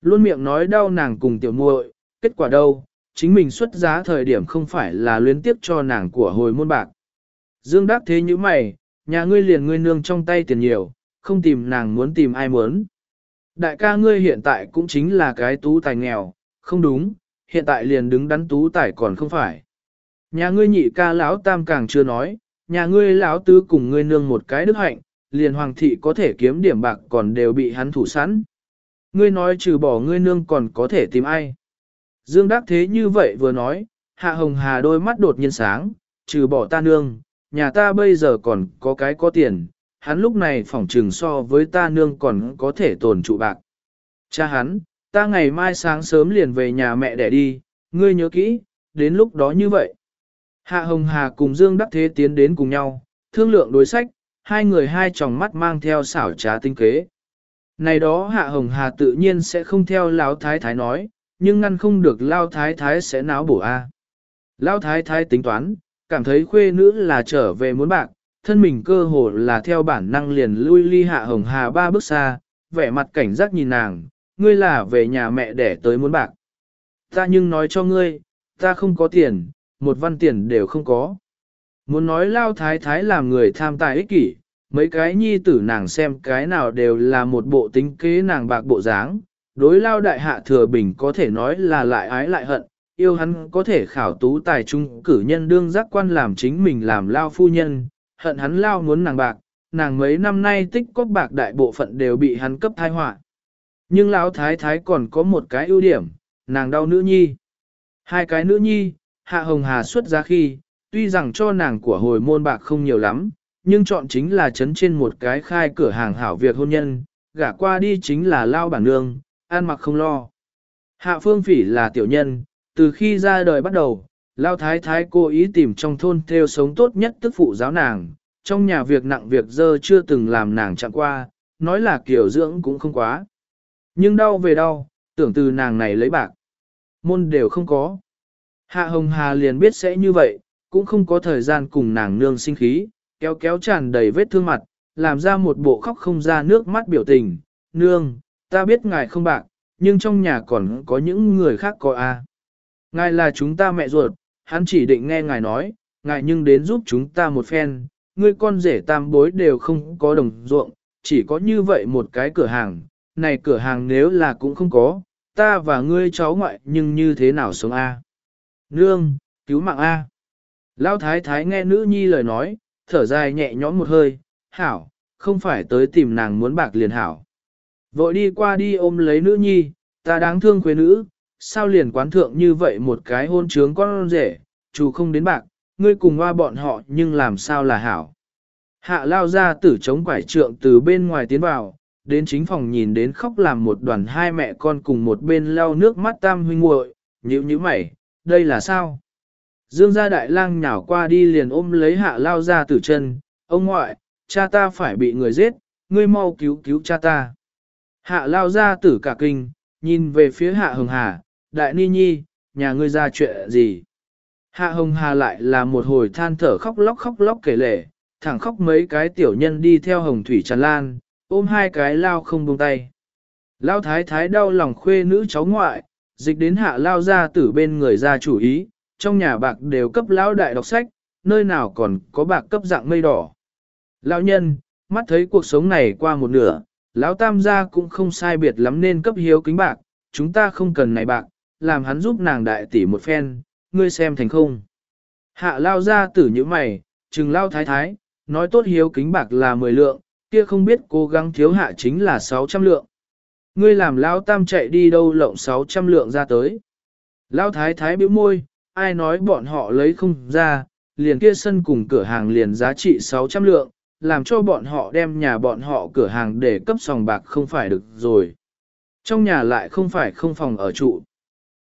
Luôn miệng nói đau nàng cùng tiểu muội, kết quả đâu, chính mình xuất giá thời điểm không phải là luyến tiếp cho nàng của hồi môn bạc. Dương đáp thế như mày, nhà ngươi liền ngươi nương trong tay tiền nhiều, không tìm nàng muốn tìm ai muốn. Đại ca ngươi hiện tại cũng chính là cái tú tài nghèo, không đúng, hiện tại liền đứng đắn tú tài còn không phải. Nhà ngươi nhị ca lão tam càng chưa nói, nhà ngươi lão tứ cùng ngươi nương một cái đức hạnh, liền hoàng thị có thể kiếm điểm bạc còn đều bị hắn thủ sẵn. Ngươi nói trừ bỏ ngươi nương còn có thể tìm ai. Dương Đắc thế như vậy vừa nói, Hạ Hồng Hà đôi mắt đột nhiên sáng, trừ bỏ ta nương, nhà ta bây giờ còn có cái có tiền, hắn lúc này phỏng trừng so với ta nương còn có thể tồn trụ bạc. Cha hắn, ta ngày mai sáng sớm liền về nhà mẹ để đi, ngươi nhớ kỹ, đến lúc đó như vậy. Hạ Hồng Hà cùng Dương Đắc Thế tiến đến cùng nhau, thương lượng đối sách, hai người hai tròng mắt mang theo xảo trá tinh kế. Này đó Hạ Hồng Hà tự nhiên sẽ không theo Lão Thái Thái nói, nhưng ngăn không được Lão Thái Thái sẽ náo bổ a. Lão Thái Thái tính toán, cảm thấy khuê nữ là trở về muốn bạc, thân mình cơ hồ là theo bản năng liền lui ly Hạ Hồng Hà ba bước xa, vẻ mặt cảnh giác nhìn nàng, ngươi là về nhà mẹ để tới muốn bạc. Ta nhưng nói cho ngươi, ta không có tiền, một văn tiền đều không có. Muốn nói lao thái thái làm người tham tài ích kỷ, mấy cái nhi tử nàng xem cái nào đều là một bộ tính kế nàng bạc bộ dáng, đối lao đại hạ thừa bình có thể nói là lại ái lại hận, yêu hắn có thể khảo tú tài trung cử nhân đương giác quan làm chính mình làm lao phu nhân, hận hắn lao muốn nàng bạc, nàng mấy năm nay tích cóp bạc đại bộ phận đều bị hắn cấp thai họa. Nhưng lão thái thái còn có một cái ưu điểm, nàng đau nữ nhi. Hai cái nữ nhi, hạ hồng hà xuất ra khi, tuy rằng cho nàng của hồi môn bạc không nhiều lắm, nhưng chọn chính là chấn trên một cái khai cửa hàng hảo việc hôn nhân, gả qua đi chính là lao bản nương, ăn mặc không lo. Hạ phương phỉ là tiểu nhân, từ khi ra đời bắt đầu, lao thái thái cố ý tìm trong thôn theo sống tốt nhất tức phụ giáo nàng, trong nhà việc nặng việc dơ chưa từng làm nàng chạm qua, nói là kiểu dưỡng cũng không quá. Nhưng đau về đau, tưởng từ nàng này lấy bạc. Môn đều không có. Hạ Hồng Hà liền biết sẽ như vậy, cũng không có thời gian cùng nàng nương sinh khí, kéo kéo tràn đầy vết thương mặt, làm ra một bộ khóc không ra nước mắt biểu tình. Nương, ta biết ngài không bạc, nhưng trong nhà còn có những người khác có a. Ngài là chúng ta mẹ ruột, hắn chỉ định nghe ngài nói, ngài nhưng đến giúp chúng ta một phen, ngươi con rể tam bối đều không có đồng ruộng, chỉ có như vậy một cái cửa hàng, này cửa hàng nếu là cũng không có, ta và ngươi cháu ngoại nhưng như thế nào sống a? Nương, cứu mạng a. Lão thái thái nghe nữ nhi lời nói, thở dài nhẹ nhõm một hơi, hảo, không phải tới tìm nàng muốn bạc liền hảo. Vội đi qua đi ôm lấy nữ nhi, ta đáng thương quê nữ, sao liền quán thượng như vậy một cái hôn trướng con rể, chủ không đến bạc, ngươi cùng hoa bọn họ nhưng làm sao là hảo. Hạ lao ra tử chống quải trượng từ bên ngoài tiến vào, đến chính phòng nhìn đến khóc làm một đoàn hai mẹ con cùng một bên lau nước mắt tam huynh muội, nhíu nhíu mày, đây là sao? Dương gia đại lang nhào qua đi liền ôm lấy hạ lao ra tử chân, ông ngoại, cha ta phải bị người giết, ngươi mau cứu cứu cha ta. Hạ lao ra tử cả kinh, nhìn về phía hạ hồng hà, đại ni nhi, nhà ngươi ra chuyện gì? Hạ hồng hà lại là một hồi than thở khóc lóc khóc lóc kể lể, thẳng khóc mấy cái tiểu nhân đi theo hồng thủy tràn lan, ôm hai cái lao không buông tay. Lao thái thái đau lòng khuê nữ cháu ngoại, dịch đến hạ lao ra tử bên người ra chủ ý, trong nhà bạc đều cấp lão đại đọc sách, nơi nào còn có bạc cấp dạng mây đỏ. Lão nhân, mắt thấy cuộc sống này qua một nửa, lão tam gia cũng không sai biệt lắm nên cấp hiếu kính bạc, chúng ta không cần này bạc, làm hắn giúp nàng đại tỷ một phen, ngươi xem thành không. Hạ lao ra tử như mày, trừng lao thái thái, nói tốt hiếu kính bạc là 10 lượng, kia không biết cố gắng thiếu hạ chính là 600 lượng. Ngươi làm lao tam chạy đi đâu lộng 600 lượng ra tới. Lao thái thái bĩu môi, ai nói bọn họ lấy không ra, liền kia sân cùng cửa hàng liền giá trị 600 lượng, làm cho bọn họ đem nhà bọn họ cửa hàng để cấp sòng bạc không phải được rồi. Trong nhà lại không phải không phòng ở trụ.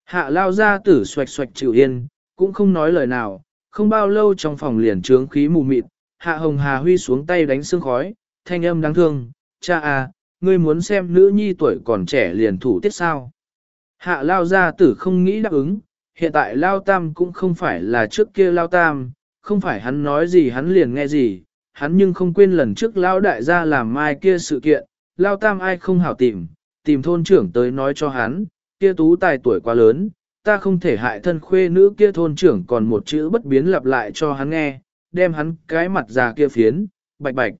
Hạ lao ra tử xoạch xoạch chịu yên, cũng không nói lời nào, không bao lâu trong phòng liền trướng khí mù mịt, hạ hồng hà huy xuống tay đánh sương khói, thanh âm đáng thương, cha à, ngươi muốn xem nữ nhi tuổi còn trẻ liền thủ tiết sao. Hạ lao gia tử không nghĩ đáp ứng, hiện tại lao tam cũng không phải là trước kia lao tam, không phải hắn nói gì hắn liền nghe gì, hắn nhưng không quên lần trước lao đại gia làm mai kia sự kiện, lao tam ai không hảo tìm, tìm thôn trưởng tới nói cho hắn, kia tú tài tuổi quá lớn, ta không thể hại thân khuê nữ kia thôn trưởng còn một chữ bất biến lặp lại cho hắn nghe, đem hắn cái mặt già kia phiến, bạch bạch.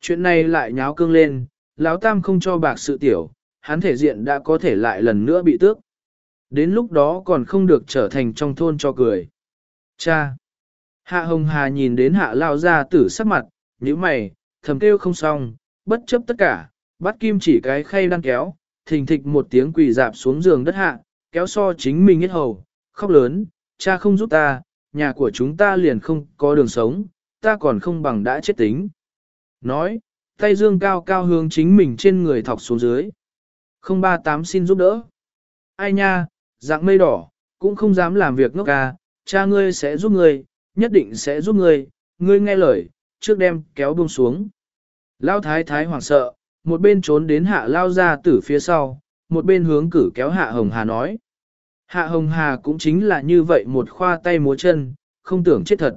Chuyện này lại nháo cương lên, lão tam không cho bạc sự tiểu, hắn thể diện đã có thể lại lần nữa bị tước. Đến lúc đó còn không được trở thành trong thôn cho cười. Cha! Hạ Hồng Hà nhìn đến hạ lao ra tử sắc mặt, như mày, thầm kêu không xong, bất chấp tất cả, bắt kim chỉ cái khay đang kéo, thình thịch một tiếng quỳ dạp xuống giường đất hạ, kéo so chính mình hết hầu, khóc lớn, cha không giúp ta, nhà của chúng ta liền không có đường sống, ta còn không bằng đã chết tính. Nói, tay dương cao cao hướng chính mình trên người thọc xuống dưới. Không ba tám xin giúp đỡ. Ai nha, dạng mây đỏ, cũng không dám làm việc ngốc ca, cha ngươi sẽ giúp ngươi, nhất định sẽ giúp ngươi, ngươi nghe lời, trước đem kéo buông xuống. Lao thái thái hoảng sợ, một bên trốn đến hạ lao ra tử phía sau, một bên hướng cử kéo hạ hồng hà nói. Hạ hồng hà cũng chính là như vậy một khoa tay múa chân, không tưởng chết thật.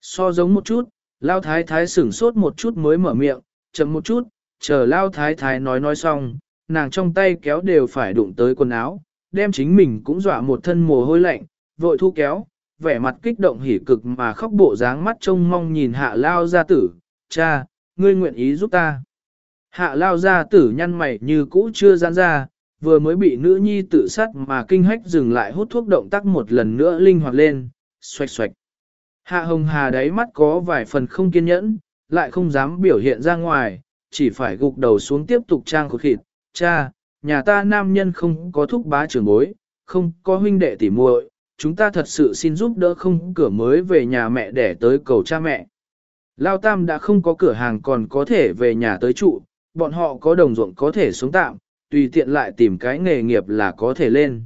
So giống một chút, lao thái thái sửng sốt một chút mới mở miệng, chậm một chút, chờ lao thái thái nói nói xong, nàng trong tay kéo đều phải đụng tới quần áo, đem chính mình cũng dọa một thân mồ hôi lạnh, vội thu kéo, vẻ mặt kích động hỉ cực mà khóc bộ dáng mắt trông mong nhìn hạ lao gia tử, cha, ngươi nguyện ý giúp ta. Hạ lao gia tử nhăn mày như cũ chưa giãn ra, vừa mới bị nữ nhi tự sát mà kinh hách dừng lại hút thuốc động tác một lần nữa linh hoạt lên, xoạch xoạch. Hạ hồng hà đáy mắt có vài phần không kiên nhẫn, lại không dám biểu hiện ra ngoài, chỉ phải gục đầu xuống tiếp tục trang khổ khịt. Cha, nhà ta nam nhân không có thúc bá trưởng bối, không có huynh đệ tỉ muội, chúng ta thật sự xin giúp đỡ không cửa mới về nhà mẹ để tới cầu cha mẹ. Lao Tam đã không có cửa hàng còn có thể về nhà tới trụ, bọn họ có đồng ruộng có thể sống tạm, tùy tiện lại tìm cái nghề nghiệp là có thể lên.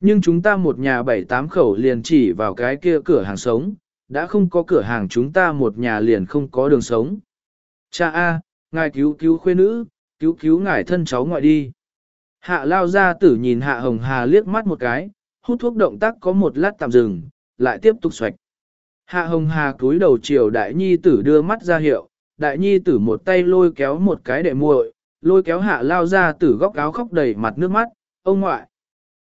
Nhưng chúng ta một nhà bảy tám khẩu liền chỉ vào cái kia cửa hàng sống, đã không có cửa hàng chúng ta một nhà liền không có đường sống. Cha A, ngài cứu cứu khuê nữ, cứu cứu ngài thân cháu ngoại đi. Hạ lao ra tử nhìn hạ hồng hà liếc mắt một cái, hút thuốc động tác có một lát tạm dừng, lại tiếp tục xoạch. Hạ hồng hà cúi đầu chiều đại nhi tử đưa mắt ra hiệu, đại nhi tử một tay lôi kéo một cái để muội, lôi kéo hạ lao ra tử góc áo khóc đầy mặt nước mắt, ông ngoại.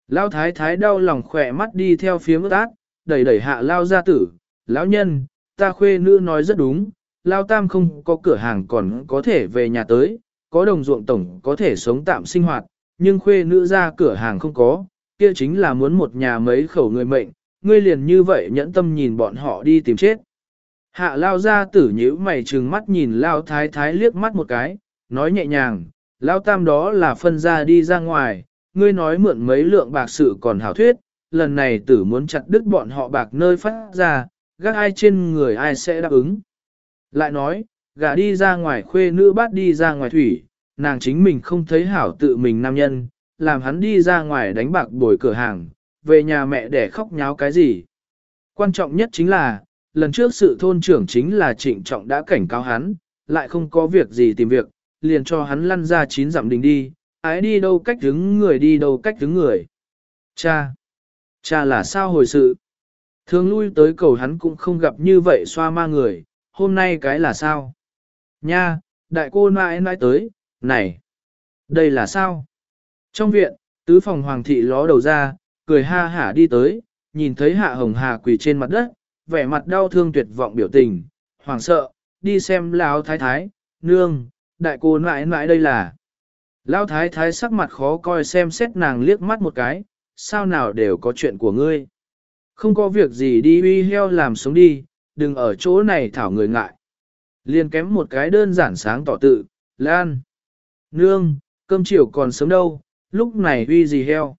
Lao thái thái đau lòng khỏe mắt đi theo phía ướt át, đẩy đẩy hạ lao ra tử, lão nhân, ta khuê nữ nói rất đúng, lao tam không có cửa hàng còn có thể về nhà tới, có đồng ruộng tổng có thể sống tạm sinh hoạt, nhưng khuê nữ ra cửa hàng không có, kia chính là muốn một nhà mấy khẩu người mệnh, ngươi liền như vậy nhẫn tâm nhìn bọn họ đi tìm chết. Hạ lao ra tử nhíu mày trừng mắt nhìn lao thái thái liếc mắt một cái, nói nhẹ nhàng, lao tam đó là phân ra đi ra ngoài, ngươi nói mượn mấy lượng bạc sự còn hảo thuyết, lần này tử muốn chặt đứt bọn họ bạc nơi phát ra, gác ai trên người ai sẽ đáp ứng. Lại nói, gả đi ra ngoài khuê nữ bắt đi ra ngoài thủy, nàng chính mình không thấy hảo tự mình nam nhân, làm hắn đi ra ngoài đánh bạc bồi cửa hàng, về nhà mẹ để khóc nháo cái gì. Quan trọng nhất chính là, lần trước sự thôn trưởng chính là trịnh trọng đã cảnh cáo hắn, lại không có việc gì tìm việc, liền cho hắn lăn ra chín dặm đình đi, ái đi đâu cách đứng người đi đâu cách đứng người. Cha! Cha là sao hồi sự? Thường lui tới cầu hắn cũng không gặp như vậy xoa ma người, hôm nay cái là sao? Nha, đại cô nãi nãi tới, này! Đây là sao? Trong viện, tứ phòng hoàng thị ló đầu ra, cười ha hả đi tới, nhìn thấy hạ hồng hà quỳ trên mặt đất, vẻ mặt đau thương tuyệt vọng biểu tình, hoàng sợ, đi xem lão thái thái, nương, đại cô nãi nãi đây là. Lão thái thái sắc mặt khó coi xem xét nàng liếc mắt một cái, sao nào đều có chuyện của ngươi. Không có việc gì đi uy heo làm sống đi, đừng ở chỗ này thảo người ngại. Liên kém một cái đơn giản sáng tỏ tự, Lan. Nương, cơm chiều còn sớm đâu, lúc này uy gì heo.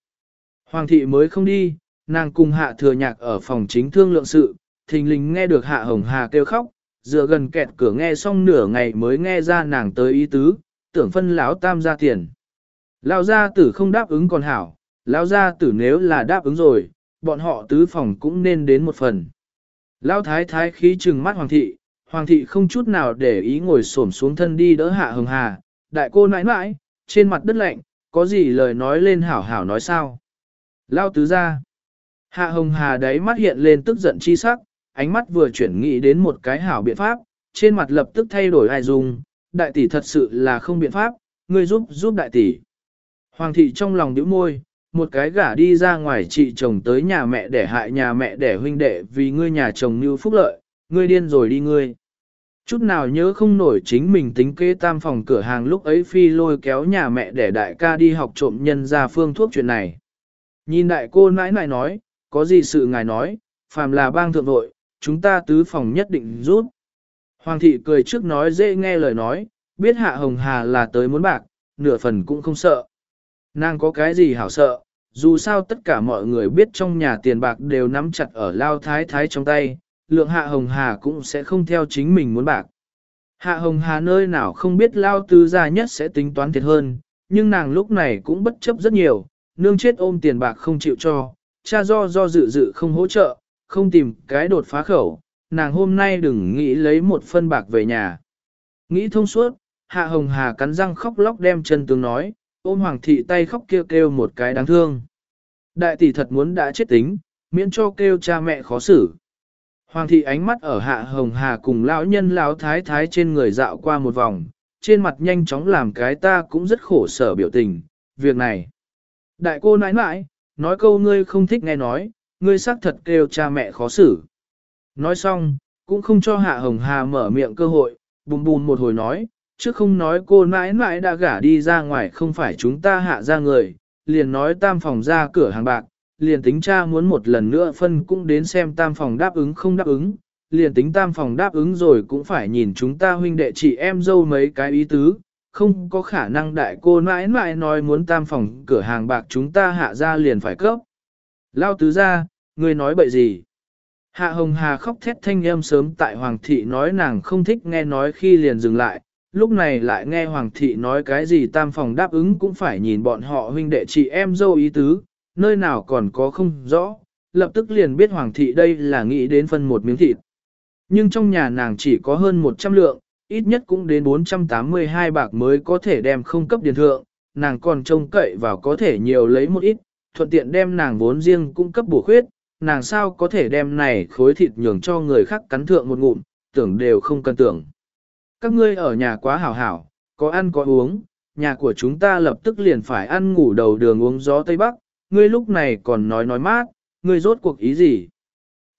Hoàng thị mới không đi, nàng cùng hạ thừa nhạc ở phòng chính thương lượng sự, thình lình nghe được hạ hồng hà kêu khóc, dựa gần kẹt cửa nghe xong nửa ngày mới nghe ra nàng tới ý tứ, tưởng phân lão tam ra tiền. Lão gia tử không đáp ứng còn hảo, lão gia tử nếu là đáp ứng rồi, bọn họ tứ phòng cũng nên đến một phần. Lão thái thái khí trừng mắt hoàng thị, hoàng thị không chút nào để ý ngồi xổm xuống thân đi đỡ hạ hồng hà, đại cô nãi nãi, trên mặt đất lạnh, có gì lời nói lên hảo hảo nói sao. Lao tứ ra. Hạ hồng hà đáy mắt hiện lên tức giận chi sắc, ánh mắt vừa chuyển nghĩ đến một cái hảo biện pháp, trên mặt lập tức thay đổi ai dùng, đại tỷ thật sự là không biện pháp, ngươi giúp giúp đại tỷ. Hoàng thị trong lòng nhíu môi, một cái gả đi ra ngoài chị chồng tới nhà mẹ để hại nhà mẹ để huynh đệ vì ngươi nhà chồng như phúc lợi, ngươi điên rồi đi ngươi. Chút nào nhớ không nổi chính mình tính kế tam phòng cửa hàng lúc ấy phi lôi kéo nhà mẹ để đại ca đi học trộm nhân ra phương thuốc chuyện này. Nhìn đại cô nãi nãi nói, có gì sự ngài nói, phàm là bang thượng vội, chúng ta tứ phòng nhất định rút. Hoàng thị cười trước nói dễ nghe lời nói, biết hạ hồng hà là tới muốn bạc, nửa phần cũng không sợ. Nàng có cái gì hảo sợ, dù sao tất cả mọi người biết trong nhà tiền bạc đều nắm chặt ở lao thái thái trong tay, lượng hạ hồng hà cũng sẽ không theo chính mình muốn bạc. Hạ hồng hà nơi nào không biết lao tứ gia nhất sẽ tính toán thiệt hơn, nhưng nàng lúc này cũng bất chấp rất nhiều, nương chết ôm tiền bạc không chịu cho, cha do do dự dự không hỗ trợ, không tìm cái đột phá khẩu, nàng hôm nay đừng nghĩ lấy một phân bạc về nhà. Nghĩ thông suốt, Hạ Hồng Hà cắn răng khóc lóc đem chân tướng nói, ôm Hoàng thị tay khóc kêu kêu một cái đáng thương. Đại tỷ thật muốn đã chết tính, miễn cho kêu cha mẹ khó xử. Hoàng thị ánh mắt ở Hạ Hồng Hà cùng lão nhân lão thái thái trên người dạo qua một vòng, trên mặt nhanh chóng làm cái ta cũng rất khổ sở biểu tình, việc này. Đại cô nãi nãi, nói câu ngươi không thích nghe nói, ngươi xác thật kêu cha mẹ khó xử. Nói xong, cũng không cho Hạ Hồng Hà mở miệng cơ hội, bùm bùm một hồi nói, chứ không nói cô nãi nãi đã gả đi ra ngoài không phải chúng ta hạ ra người, liền nói tam phòng ra cửa hàng bạc, liền tính cha muốn một lần nữa phân cũng đến xem tam phòng đáp ứng không đáp ứng, liền tính tam phòng đáp ứng rồi cũng phải nhìn chúng ta huynh đệ chị em dâu mấy cái ý tứ, không có khả năng đại cô mãi mãi nói muốn tam phòng cửa hàng bạc chúng ta hạ ra liền phải cấp. Lao tứ ra, người nói bậy gì? Hạ Hồng Hà khóc thét thanh âm sớm tại Hoàng thị nói nàng không thích nghe nói khi liền dừng lại, lúc này lại nghe Hoàng thị nói cái gì tam phòng đáp ứng cũng phải nhìn bọn họ huynh đệ chị em dâu ý tứ, nơi nào còn có không rõ, lập tức liền biết Hoàng thị đây là nghĩ đến phân một miếng thịt. Nhưng trong nhà nàng chỉ có hơn 100 lượng, ít nhất cũng đến 482 bạc mới có thể đem không cấp điền thượng, nàng còn trông cậy vào có thể nhiều lấy một ít, thuận tiện đem nàng vốn riêng cung cấp bổ khuyết, nàng sao có thể đem này khối thịt nhường cho người khác cắn thượng một ngụm, tưởng đều không cần tưởng. Các ngươi ở nhà quá hảo hảo, có ăn có uống, nhà của chúng ta lập tức liền phải ăn ngủ đầu đường uống gió Tây Bắc, ngươi lúc này còn nói nói mát, ngươi rốt cuộc ý gì?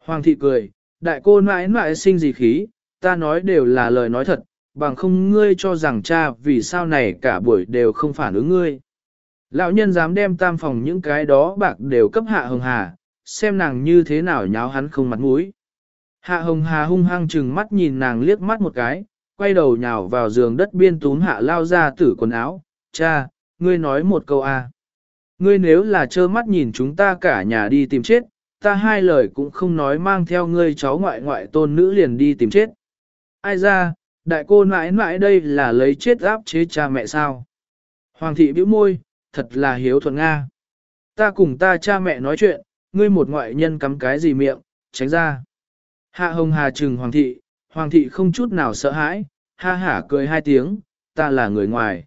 Hoàng thị cười, đại cô mãi mãi sinh gì khí, ta nói đều là lời nói thật, bằng không ngươi cho rằng cha vì sao này cả buổi đều không phản ứng ngươi. Lão nhân dám đem tam phòng những cái đó bạc đều cấp hạ hồng hà, xem nàng như thế nào nháo hắn không mặt mũi. Hạ hồng hà hung hăng chừng mắt nhìn nàng liếc mắt một cái, quay đầu nhào vào giường đất biên túm hạ lao ra tử quần áo, cha, ngươi nói một câu a. À. Ngươi nếu là trơ mắt nhìn chúng ta cả nhà đi tìm chết, ta hai lời cũng không nói mang theo ngươi cháu ngoại ngoại tôn nữ liền đi tìm chết. Ai ra, đại cô mãi mãi đây là lấy chết áp chế cha mẹ sao? Hoàng thị bĩu môi, thật là hiếu thuận Nga. Ta cùng ta cha mẹ nói chuyện, ngươi một ngoại nhân cắm cái gì miệng, tránh ra. Hạ hồng hà trừng hoàng thị, hoàng thị không chút nào sợ hãi, ha hả cười hai tiếng, ta là người ngoài.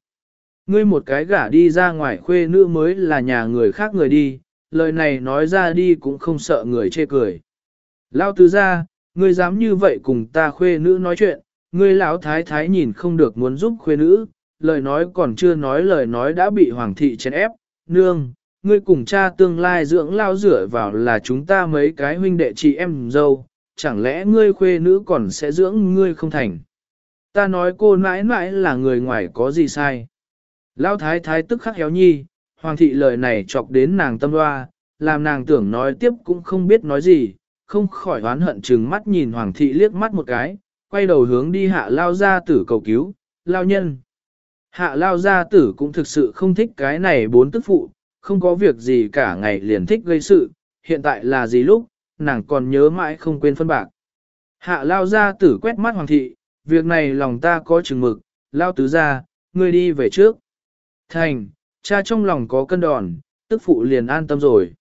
Ngươi một cái gả đi ra ngoài khuê nữ mới là nhà người khác người đi, lời này nói ra đi cũng không sợ người chê cười. Lao tứ ra, ngươi dám như vậy cùng ta khuê nữ nói chuyện, ngươi lão thái thái nhìn không được muốn giúp khuê nữ, lời nói còn chưa nói lời nói đã bị hoàng thị chèn ép, nương, ngươi cùng cha tương lai dưỡng lao rửa vào là chúng ta mấy cái huynh đệ chị em dâu, chẳng lẽ ngươi khuê nữ còn sẽ dưỡng ngươi không thành. Ta nói cô mãi mãi là người ngoài có gì sai. Lao thái thái tức khắc héo nhi, hoàng thị lời này chọc đến nàng tâm hoa, làm nàng tưởng nói tiếp cũng không biết nói gì, không khỏi oán hận chừng mắt nhìn hoàng thị liếc mắt một cái, quay đầu hướng đi hạ lao gia tử cầu cứu, lao nhân. Hạ lao gia tử cũng thực sự không thích cái này bốn tức phụ, không có việc gì cả ngày liền thích gây sự, hiện tại là gì lúc, nàng còn nhớ mãi không quên phân bạc. Hạ lao ra tử quét mắt hoàng thị, việc này lòng ta có chừng mực, lao tứ ra, ngươi đi về trước. Thành, cha trong lòng có cân đòn, tức phụ liền an tâm rồi.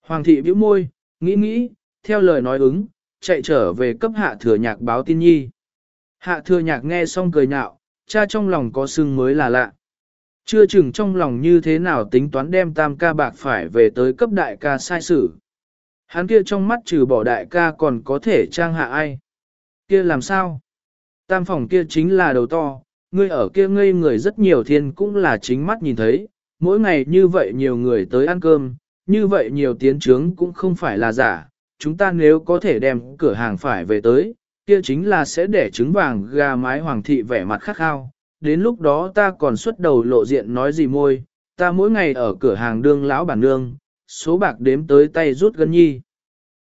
Hoàng thị bĩu môi, nghĩ nghĩ, theo lời nói ứng, chạy trở về cấp hạ thừa nhạc báo tin nhi. Hạ thừa nhạc nghe xong cười nhạo, cha trong lòng có sưng mới là lạ. Chưa chừng trong lòng như thế nào tính toán đem tam ca bạc phải về tới cấp đại ca sai sử. Hắn kia trong mắt trừ bỏ đại ca còn có thể trang hạ ai. Kia làm sao? Tam phòng kia chính là đầu to, ngươi ở kia ngây người rất nhiều thiên cũng là chính mắt nhìn thấy, mỗi ngày như vậy nhiều người tới ăn cơm, như vậy nhiều tiến trướng cũng không phải là giả, chúng ta nếu có thể đem cửa hàng phải về tới, kia chính là sẽ để trứng vàng gà mái hoàng thị vẻ mặt khắc khao, đến lúc đó ta còn xuất đầu lộ diện nói gì môi, ta mỗi ngày ở cửa hàng đương lão bản nương, số bạc đếm tới tay rút gân nhi.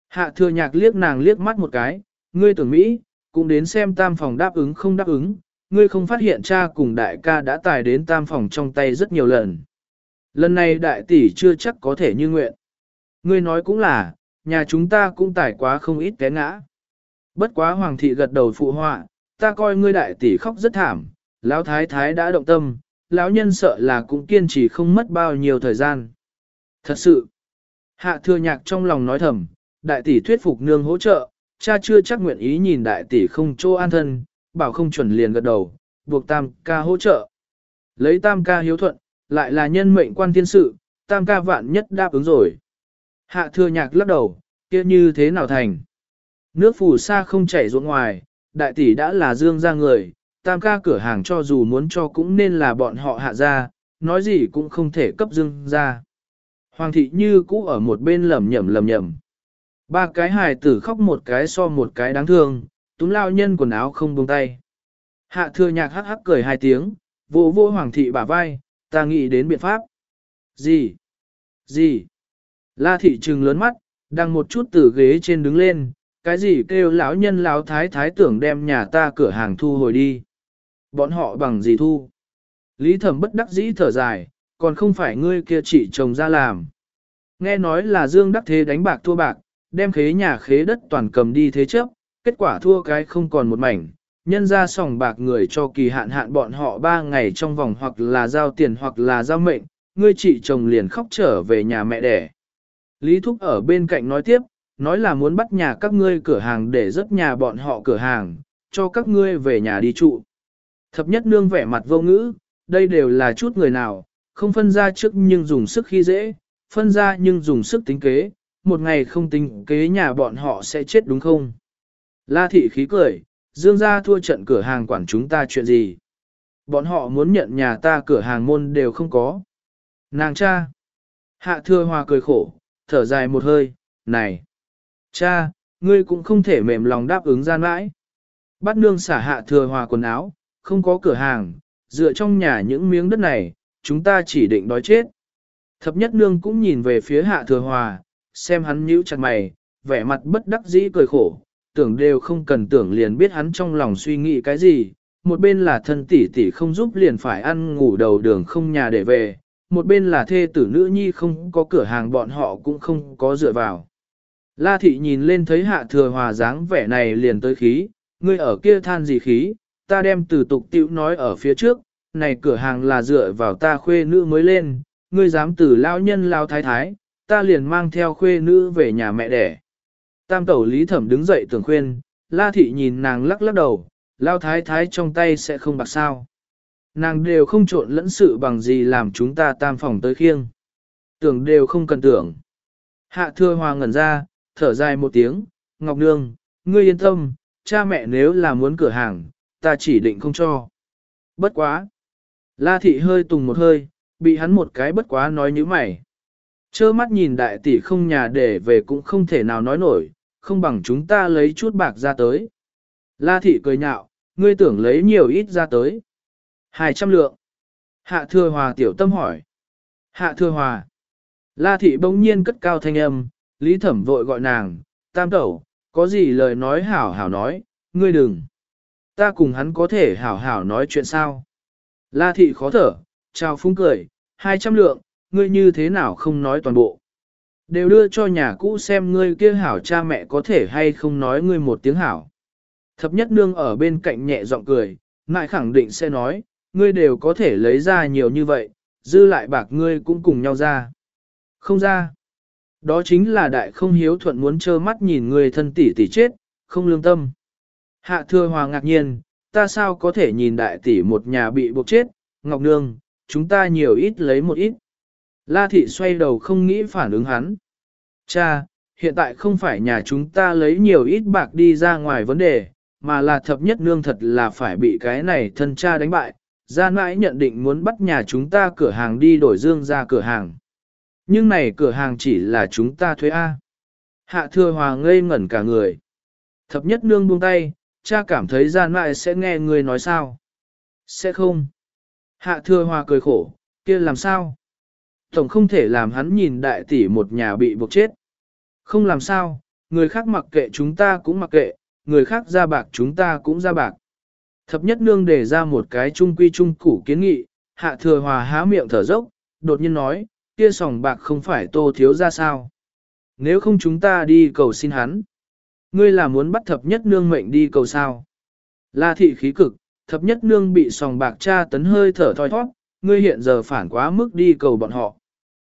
Hạ thừa nhạc liếc nàng liếc mắt một cái, ngươi tưởng Mỹ, cũng đến xem tam phòng đáp ứng không đáp ứng, ngươi không phát hiện cha cùng đại ca đã tài đến tam phòng trong tay rất nhiều lần. Lần này đại tỷ chưa chắc có thể như nguyện. Ngươi nói cũng là, nhà chúng ta cũng tải quá không ít té ngã. Bất quá hoàng thị gật đầu phụ họa, ta coi ngươi đại tỷ khóc rất thảm, lão thái thái đã động tâm, lão nhân sợ là cũng kiên trì không mất bao nhiêu thời gian. Thật sự, hạ thừa nhạc trong lòng nói thầm, đại tỷ thuyết phục nương hỗ trợ, cha chưa chắc nguyện ý nhìn đại tỷ không chỗ an thân, bảo không chuẩn liền gật đầu, buộc tam ca hỗ trợ. Lấy tam ca hiếu thuận, lại là nhân mệnh quan thiên sự, tam ca vạn nhất đáp ứng rồi. Hạ thừa nhạc lắc đầu, kia như thế nào thành? Nước phù sa không chảy ruộng ngoài, đại tỷ đã là dương ra người, tam ca cửa hàng cho dù muốn cho cũng nên là bọn họ hạ ra, nói gì cũng không thể cấp dương ra. Hoàng thị như cũ ở một bên lầm nhầm lầm nhầm. Ba cái hài tử khóc một cái so một cái đáng thương, túm lao nhân quần áo không buông tay. Hạ thừa nhạc hắc hắc cười hai tiếng, vô vô hoàng thị bả vai, ta nghĩ đến biện pháp. Gì? Gì? La thị trừng lớn mắt, đang một chút từ ghế trên đứng lên, cái gì kêu lão nhân lão thái thái tưởng đem nhà ta cửa hàng thu hồi đi. Bọn họ bằng gì thu? Lý thẩm bất đắc dĩ thở dài, còn không phải ngươi kia chị chồng ra làm. Nghe nói là Dương Đắc Thế đánh bạc thua bạc, đem khế nhà khế đất toàn cầm đi thế chấp, kết quả thua cái không còn một mảnh, nhân ra sòng bạc người cho kỳ hạn hạn bọn họ ba ngày trong vòng hoặc là giao tiền hoặc là giao mệnh, ngươi chị chồng liền khóc trở về nhà mẹ đẻ. Lý Thúc ở bên cạnh nói tiếp, nói là muốn bắt nhà các ngươi cửa hàng để rớt nhà bọn họ cửa hàng, cho các ngươi về nhà đi trụ. Thập nhất nương vẻ mặt vô ngữ, đây đều là chút người nào, không phân ra trước nhưng dùng sức khi dễ, phân ra nhưng dùng sức tính kế, một ngày không tính kế nhà bọn họ sẽ chết đúng không? La thị khí cười, dương gia thua trận cửa hàng quản chúng ta chuyện gì? Bọn họ muốn nhận nhà ta cửa hàng môn đều không có. Nàng cha! Hạ Thừa hòa cười khổ, thở dài một hơi, này! Cha, ngươi cũng không thể mềm lòng đáp ứng gian mãi. Bắt nương xả hạ thừa hòa quần áo, không có cửa hàng, dựa trong nhà những miếng đất này, chúng ta chỉ định đói chết. Thập nhất nương cũng nhìn về phía hạ thừa hòa, xem hắn nhíu chặt mày, vẻ mặt bất đắc dĩ cười khổ, tưởng đều không cần tưởng liền biết hắn trong lòng suy nghĩ cái gì, một bên là thân tỷ tỷ không giúp liền phải ăn ngủ đầu đường không nhà để về, một bên là thê tử nữ nhi không có cửa hàng bọn họ cũng không có dựa vào. La thị nhìn lên thấy hạ thừa hòa dáng vẻ này liền tới khí, ngươi ở kia than gì khí, ta đem từ tục tiểu nói ở phía trước, này cửa hàng là dựa vào ta khuê nữ mới lên, ngươi dám từ lao nhân lao thái thái, ta liền mang theo khuê nữ về nhà mẹ đẻ. Tam tẩu lý thẩm đứng dậy tưởng khuyên, la thị nhìn nàng lắc lắc đầu, lao thái thái trong tay sẽ không bạc sao. Nàng đều không trộn lẫn sự bằng gì làm chúng ta tam phòng tới khiêng. Tưởng đều không cần tưởng. Hạ thưa hòa ngẩn ra, thở dài một tiếng, Ngọc Nương, ngươi yên tâm, cha mẹ nếu là muốn cửa hàng, ta chỉ định không cho. Bất quá. La thị hơi tùng một hơi, bị hắn một cái bất quá nói như mày. Chơ mắt nhìn đại tỷ không nhà để về cũng không thể nào nói nổi, không bằng chúng ta lấy chút bạc ra tới. La thị cười nhạo, ngươi tưởng lấy nhiều ít ra tới. Hai trăm lượng. Hạ thừa hòa tiểu tâm hỏi. Hạ thừa hòa. La thị bỗng nhiên cất cao thanh âm, lý thẩm vội gọi nàng, tam tẩu, có gì lời nói hảo hảo nói, ngươi đừng. Ta cùng hắn có thể hảo hảo nói chuyện sao. La thị khó thở, chào phúng cười, hai trăm lượng, ngươi như thế nào không nói toàn bộ. Đều đưa cho nhà cũ xem ngươi kia hảo cha mẹ có thể hay không nói ngươi một tiếng hảo. Thập nhất nương ở bên cạnh nhẹ giọng cười, ngại khẳng định sẽ nói, ngươi đều có thể lấy ra nhiều như vậy, dư lại bạc ngươi cũng cùng nhau ra. Không ra. Đó chính là đại không hiếu thuận muốn trơ mắt nhìn người thân tỷ tỷ chết, không lương tâm. Hạ thừa hòa ngạc nhiên, ta sao có thể nhìn đại tỷ một nhà bị buộc chết, Ngọc Nương, chúng ta nhiều ít lấy một ít. La thị xoay đầu không nghĩ phản ứng hắn. Cha, hiện tại không phải nhà chúng ta lấy nhiều ít bạc đi ra ngoài vấn đề, mà là thập nhất nương thật là phải bị cái này thân cha đánh bại. Gia mãi nhận định muốn bắt nhà chúng ta cửa hàng đi đổi dương ra cửa hàng. Nhưng này cửa hàng chỉ là chúng ta thuê A. Hạ thừa hòa ngây ngẩn cả người. Thập nhất nương buông tay, cha cảm thấy gian mại sẽ nghe người nói sao. Sẽ không. Hạ thừa hòa cười khổ, kia làm sao? Tổng không thể làm hắn nhìn đại tỷ một nhà bị buộc chết. Không làm sao, người khác mặc kệ chúng ta cũng mặc kệ, người khác ra bạc chúng ta cũng ra bạc. Thập nhất nương đề ra một cái trung quy trung củ kiến nghị, hạ thừa hòa há miệng thở dốc, đột nhiên nói, kia sòng bạc không phải tô thiếu ra sao. Nếu không chúng ta đi cầu xin hắn. Ngươi là muốn bắt thập nhất nương mệnh đi cầu sao. La thị khí cực, thập nhất nương bị sòng bạc cha tấn hơi thở thoi thoát, ngươi hiện giờ phản quá mức đi cầu bọn họ.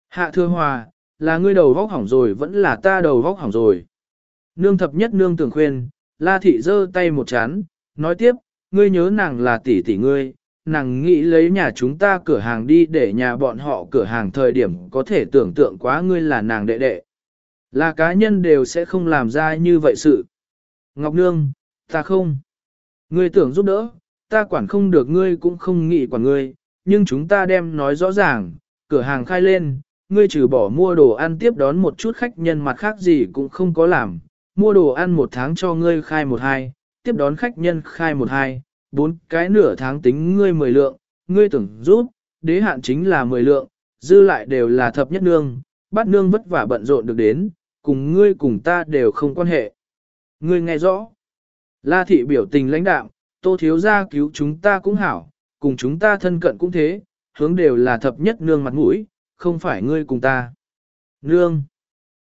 Hạ thưa hòa, là ngươi đầu vóc hỏng rồi vẫn là ta đầu vóc hỏng rồi. Nương thập nhất nương tưởng khuyên, la thị giơ tay một chán, nói tiếp, ngươi nhớ nàng là tỷ tỷ ngươi, nàng nghĩ lấy nhà chúng ta cửa hàng đi để nhà bọn họ cửa hàng thời điểm có thể tưởng tượng quá ngươi là nàng đệ đệ. Là cá nhân đều sẽ không làm ra như vậy sự. Ngọc Nương, ta không. Ngươi tưởng giúp đỡ, ta quản không được ngươi cũng không nghĩ quản ngươi, nhưng chúng ta đem nói rõ ràng, cửa hàng khai lên, ngươi trừ bỏ mua đồ ăn tiếp đón một chút khách nhân mặt khác gì cũng không có làm, mua đồ ăn một tháng cho ngươi khai một hai, tiếp đón khách nhân khai một hai, bốn cái nửa tháng tính ngươi mười lượng, ngươi tưởng rút, đế hạn chính là mười lượng, dư lại đều là thập nhất nương, bắt nương vất vả bận rộn được đến, cùng ngươi cùng ta đều không quan hệ. Ngươi nghe rõ. La thị biểu tình lãnh đạm, tô thiếu gia cứu chúng ta cũng hảo, cùng chúng ta thân cận cũng thế, hướng đều là thập nhất nương mặt mũi, không phải ngươi cùng ta. Nương.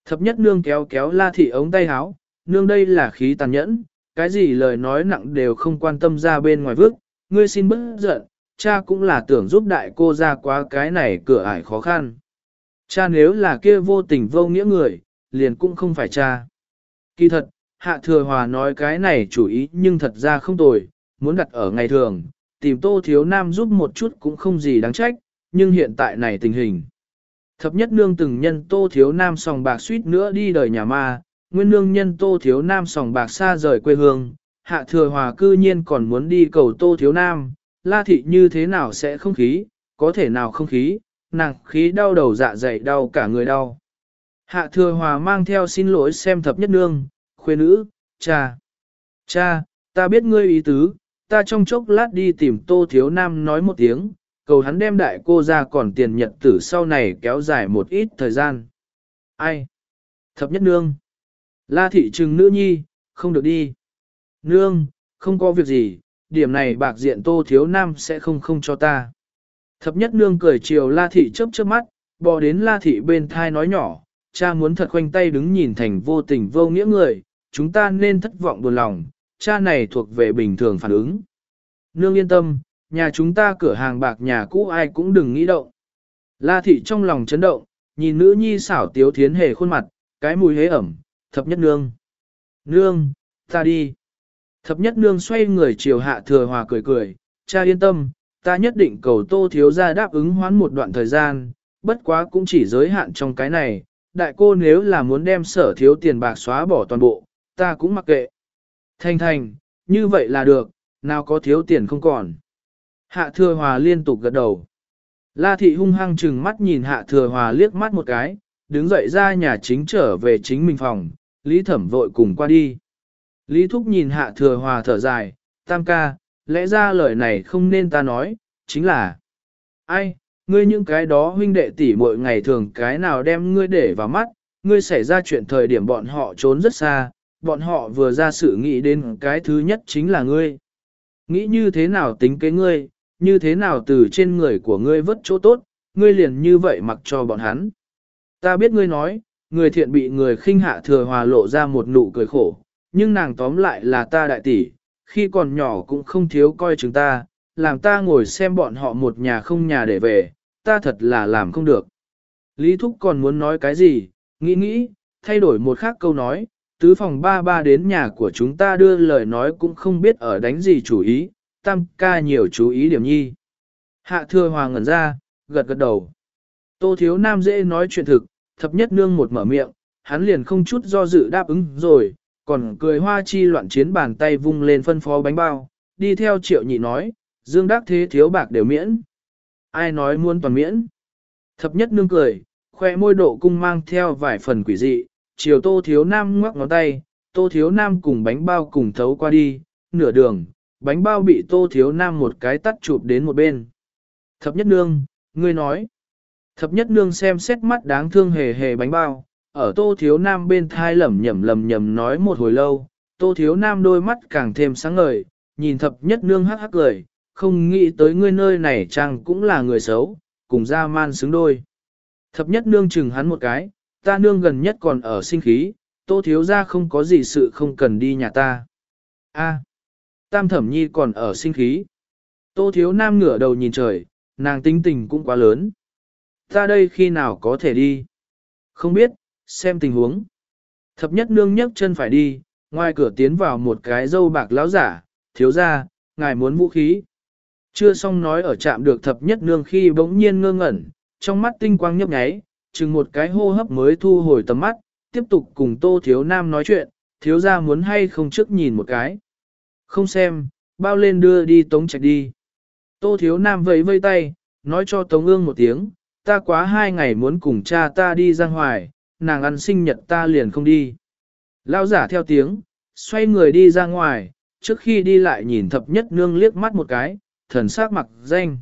Thập nhất nương kéo kéo la thị ống tay háo, nương đây là khí tàn nhẫn, cái gì lời nói nặng đều không quan tâm ra bên ngoài vước, ngươi xin bớt giận, cha cũng là tưởng giúp đại cô ra quá cái này cửa ải khó khăn. Cha nếu là kia vô tình vô nghĩa người, liền cũng không phải cha. Kỳ thật, Hạ Thừa Hòa nói cái này chủ ý nhưng thật ra không tồi, muốn đặt ở ngày thường, tìm Tô Thiếu Nam giúp một chút cũng không gì đáng trách, nhưng hiện tại này tình hình. Thập nhất nương từng nhân Tô Thiếu Nam sòng bạc suýt nữa đi đời nhà ma, nguyên nương nhân Tô Thiếu Nam sòng bạc xa rời quê hương, Hạ Thừa Hòa cư nhiên còn muốn đi cầu Tô Thiếu Nam, La Thị như thế nào sẽ không khí, có thể nào không khí, nàng khí đau đầu dạ dày đau cả người đau. Hạ thừa hòa mang theo xin lỗi xem thập nhất nương, khuê nữ, cha. Cha, ta biết ngươi ý tứ, ta trong chốc lát đi tìm tô thiếu nam nói một tiếng, cầu hắn đem đại cô ra còn tiền nhật tử sau này kéo dài một ít thời gian. Ai? Thập nhất nương. La thị trừng nữ nhi, không được đi. Nương, không có việc gì, điểm này bạc diện tô thiếu nam sẽ không không cho ta. Thập nhất nương cười chiều la thị chớp chớp mắt, bò đến la thị bên thai nói nhỏ, cha muốn thật khoanh tay đứng nhìn thành vô tình vô nghĩa người, chúng ta nên thất vọng buồn lòng, cha này thuộc về bình thường phản ứng. Nương yên tâm, nhà chúng ta cửa hàng bạc nhà cũ ai cũng đừng nghĩ động. La thị trong lòng chấn động, nhìn nữ nhi xảo tiếu thiến hề khuôn mặt, cái mùi hế ẩm, thập nhất nương. Nương, ta đi. Thập nhất nương xoay người chiều hạ thừa hòa cười cười, cha yên tâm, ta nhất định cầu tô thiếu ra đáp ứng hoán một đoạn thời gian, bất quá cũng chỉ giới hạn trong cái này, đại cô nếu là muốn đem sở thiếu tiền bạc xóa bỏ toàn bộ, ta cũng mặc kệ. Thành thành, như vậy là được, nào có thiếu tiền không còn. Hạ thừa hòa liên tục gật đầu. La thị hung hăng chừng mắt nhìn hạ thừa hòa liếc mắt một cái, đứng dậy ra nhà chính trở về chính mình phòng, Lý thẩm vội cùng qua đi. Lý thúc nhìn hạ thừa hòa thở dài, tam ca, lẽ ra lời này không nên ta nói, chính là Ai, ngươi những cái đó huynh đệ tỷ muội ngày thường cái nào đem ngươi để vào mắt, ngươi xảy ra chuyện thời điểm bọn họ trốn rất xa, bọn họ vừa ra sự nghĩ đến cái thứ nhất chính là ngươi. Nghĩ như thế nào tính kế ngươi, như thế nào từ trên người của ngươi vớt chỗ tốt, ngươi liền như vậy mặc cho bọn hắn. Ta biết ngươi nói, người thiện bị người khinh hạ thừa hòa lộ ra một nụ cười khổ, nhưng nàng tóm lại là ta đại tỷ, khi còn nhỏ cũng không thiếu coi chúng ta, làm ta ngồi xem bọn họ một nhà không nhà để về, ta thật là làm không được. Lý Thúc còn muốn nói cái gì, nghĩ nghĩ, thay đổi một khác câu nói, tứ phòng ba ba đến nhà của chúng ta đưa lời nói cũng không biết ở đánh gì chủ ý, tam ca nhiều chú ý điểm nhi. Hạ thừa hoàng ngẩn ra, gật gật đầu. Tô thiếu nam dễ nói chuyện thực, thập nhất nương một mở miệng, hắn liền không chút do dự đáp ứng rồi, còn cười hoa chi loạn chiến bàn tay vung lên phân phó bánh bao, đi theo triệu nhị nói, dương đắc thế thiếu bạc đều miễn. Ai nói muốn toàn miễn? Thập nhất nương cười, khoe môi độ cung mang theo vài phần quỷ dị, chiều tô thiếu nam ngoắc ngón tay, tô thiếu nam cùng bánh bao cùng thấu qua đi, nửa đường, bánh bao bị tô thiếu nam một cái tắt chụp đến một bên. Thập nhất nương, ngươi nói. Thập nhất nương xem xét mắt đáng thương hề hề bánh bao, ở tô thiếu nam bên thai lẩm nhẩm lẩm nhẩm nói một hồi lâu, tô thiếu nam đôi mắt càng thêm sáng ngời, nhìn thập nhất nương hắc hắc cười, không nghĩ tới ngươi nơi này chàng cũng là người xấu, cùng ra man xứng đôi. Thập nhất nương chừng hắn một cái, ta nương gần nhất còn ở sinh khí, tô thiếu ra không có gì sự không cần đi nhà ta. A, tam thẩm nhi còn ở sinh khí. Tô thiếu nam ngửa đầu nhìn trời, nàng tính tình cũng quá lớn. Ta đây khi nào có thể đi? Không biết, xem tình huống. Thập nhất nương nhấc chân phải đi, ngoài cửa tiến vào một cái dâu bạc lão giả, thiếu ra, ngài muốn vũ khí. Chưa xong nói ở chạm được thập nhất nương khi bỗng nhiên ngơ ngẩn, trong mắt tinh quang nhấp nháy, chừng một cái hô hấp mới thu hồi tầm mắt, tiếp tục cùng tô thiếu nam nói chuyện, thiếu ra muốn hay không trước nhìn một cái. Không xem, bao lên đưa đi tống trạch đi. Tô thiếu nam vẫy vây tay, nói cho tống ương một tiếng, ta quá hai ngày muốn cùng cha ta đi ra ngoài, nàng ăn sinh nhật ta liền không đi. Lao giả theo tiếng, xoay người đi ra ngoài, trước khi đi lại nhìn thập nhất nương liếc mắt một cái, thần sắc mặc danh.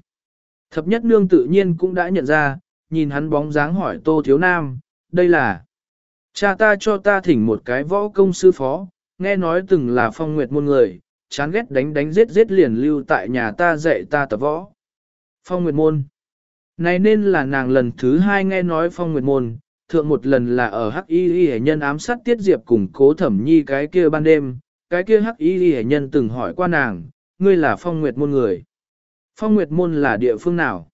Thập nhất nương tự nhiên cũng đã nhận ra, nhìn hắn bóng dáng hỏi Tô Thiếu Nam, đây là cha ta cho ta thỉnh một cái võ công sư phó, nghe nói từng là phong nguyệt môn người, chán ghét đánh đánh giết giết liền lưu tại nhà ta dạy ta tập võ. Phong nguyệt môn này nên là nàng lần thứ hai nghe nói phong nguyệt môn, thượng một lần là ở hắc y y nhân ám sát tiết diệp cùng cố thẩm nhi cái kia ban đêm, cái kia hắc y y nhân từng hỏi qua nàng, ngươi là phong nguyệt môn người. Phong nguyệt môn là địa phương nào?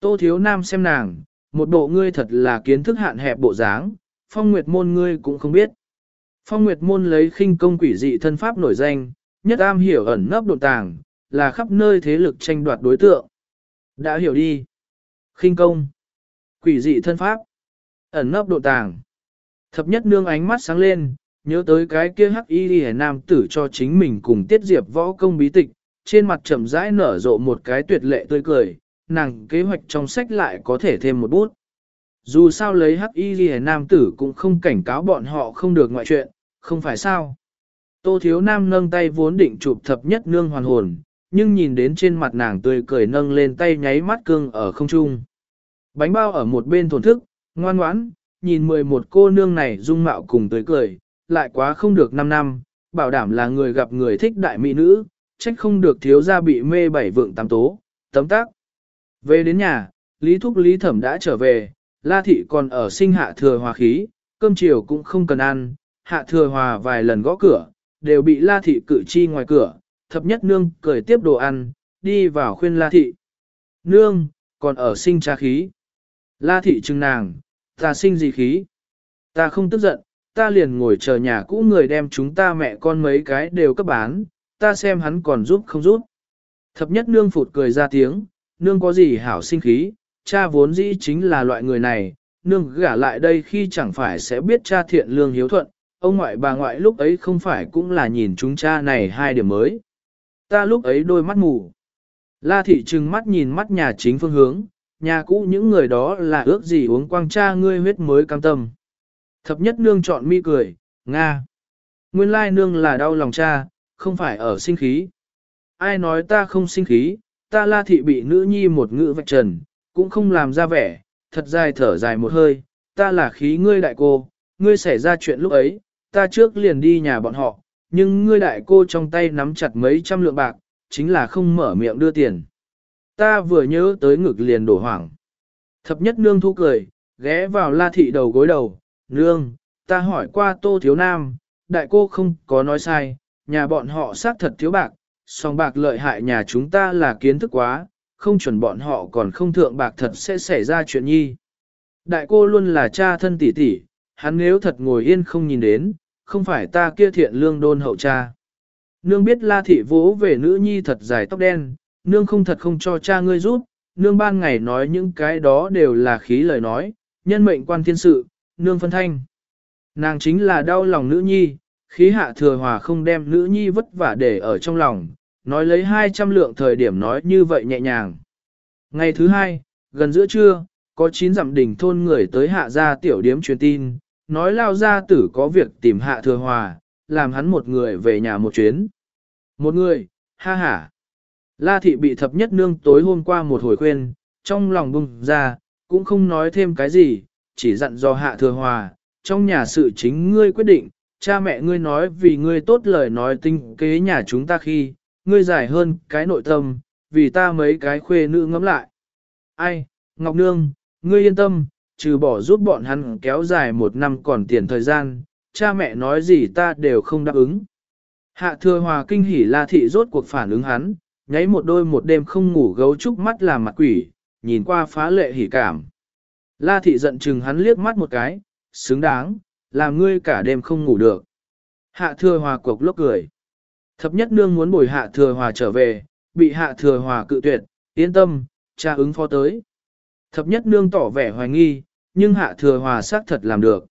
Tô thiếu nam xem nàng, một bộ ngươi thật là kiến thức hạn hẹp bộ dáng, phong nguyệt môn ngươi cũng không biết. Phong nguyệt môn lấy khinh công quỷ dị thân pháp nổi danh, nhất am hiểu ẩn nấp độ tàng, là khắp nơi thế lực tranh đoạt đối tượng. Đã hiểu đi. khinh công. Quỷ dị thân pháp. Ẩn nấp độ tàng. Thập nhất nương ánh mắt sáng lên, nhớ tới cái kia hắc y đi nam tử cho chính mình cùng tiết diệp võ công bí tịch, trên mặt chậm rãi nở rộ một cái tuyệt lệ tươi cười, nàng kế hoạch trong sách lại có thể thêm một bút. Dù sao lấy hắc y ghi nam tử cũng không cảnh cáo bọn họ không được ngoại chuyện, không phải sao. Tô thiếu nam nâng tay vốn định chụp thập nhất nương hoàn hồn, nhưng nhìn đến trên mặt nàng tươi cười nâng lên tay nháy mắt cương ở không trung. Bánh bao ở một bên thổn thức, ngoan ngoãn, nhìn mười một cô nương này dung mạo cùng tươi cười, lại quá không được 5 năm, bảo đảm là người gặp người thích đại mỹ nữ, trách không được thiếu gia bị mê bảy vượng tám tố, tấm tác. Về đến nhà, Lý Thúc Lý Thẩm đã trở về, La Thị còn ở sinh hạ thừa hòa khí, cơm chiều cũng không cần ăn, hạ thừa hòa vài lần gõ cửa, đều bị La Thị cự chi ngoài cửa, thập nhất nương cười tiếp đồ ăn, đi vào khuyên La Thị. Nương, còn ở sinh tra khí. La Thị trừng nàng, ta sinh gì khí? Ta không tức giận, ta liền ngồi chờ nhà cũ người đem chúng ta mẹ con mấy cái đều cấp bán, ta xem hắn còn giúp không giúp. Thập nhất nương phụt cười ra tiếng, nương có gì hảo sinh khí, cha vốn dĩ chính là loại người này, nương gả lại đây khi chẳng phải sẽ biết cha thiện lương hiếu thuận, ông ngoại bà ngoại lúc ấy không phải cũng là nhìn chúng cha này hai điểm mới. Ta lúc ấy đôi mắt mù. La thị trừng mắt nhìn mắt nhà chính phương hướng, nhà cũ những người đó là ước gì uống quang cha ngươi huyết mới cam tâm. Thập nhất nương chọn mi cười, Nga. Nguyên lai nương là đau lòng cha, không phải ở sinh khí. Ai nói ta không sinh khí, ta la thị bị nữ nhi một ngữ vạch trần, cũng không làm ra vẻ, thật dài thở dài một hơi, ta là khí ngươi đại cô, ngươi xảy ra chuyện lúc ấy, ta trước liền đi nhà bọn họ, nhưng ngươi đại cô trong tay nắm chặt mấy trăm lượng bạc, chính là không mở miệng đưa tiền. Ta vừa nhớ tới ngực liền đổ hoảng. Thập nhất nương thu cười, ghé vào la thị đầu gối đầu, nương, ta hỏi qua tô thiếu nam, đại cô không có nói sai, nhà bọn họ xác thật thiếu bạc, song bạc lợi hại nhà chúng ta là kiến thức quá, không chuẩn bọn họ còn không thượng bạc thật sẽ xảy ra chuyện nhi. Đại cô luôn là cha thân tỷ tỷ, hắn nếu thật ngồi yên không nhìn đến, không phải ta kia thiện lương đôn hậu cha. Nương biết la thị vỗ về nữ nhi thật dài tóc đen, nương không thật không cho cha ngươi rút, nương ban ngày nói những cái đó đều là khí lời nói, nhân mệnh quan thiên sự, nương phân thanh. Nàng chính là đau lòng nữ nhi, khí hạ thừa hòa không đem nữ nhi vất vả để ở trong lòng, nói lấy 200 lượng thời điểm nói như vậy nhẹ nhàng. Ngày thứ hai, gần giữa trưa, có 9 dặm đỉnh thôn người tới hạ gia tiểu điếm truyền tin, nói lao gia tử có việc tìm hạ thừa hòa, làm hắn một người về nhà một chuyến. Một người, ha ha. La thị bị thập nhất nương tối hôm qua một hồi khuyên, trong lòng bùng ra, cũng không nói thêm cái gì, chỉ dặn do hạ thừa hòa, trong nhà sự chính ngươi quyết định, cha mẹ ngươi nói vì ngươi tốt lời nói tinh kế nhà chúng ta khi, ngươi giải hơn cái nội tâm, vì ta mấy cái khuê nữ ngẫm lại. Ai, Ngọc Nương, ngươi yên tâm, trừ bỏ giúp bọn hắn kéo dài một năm còn tiền thời gian, cha mẹ nói gì ta đều không đáp ứng. Hạ thừa hòa kinh hỉ la thị rốt cuộc phản ứng hắn, nháy một đôi một đêm không ngủ gấu trúc mắt làm mặt quỷ, nhìn qua phá lệ hỉ cảm. La thị giận chừng hắn liếc mắt một cái, xứng đáng, làm ngươi cả đêm không ngủ được. Hạ thừa hòa cuộc lốc cười. Thập nhất nương muốn bồi hạ thừa hòa trở về, bị hạ thừa hòa cự tuyệt, yên tâm, cha ứng phó tới. Thập nhất nương tỏ vẻ hoài nghi, nhưng hạ thừa hòa xác thật làm được.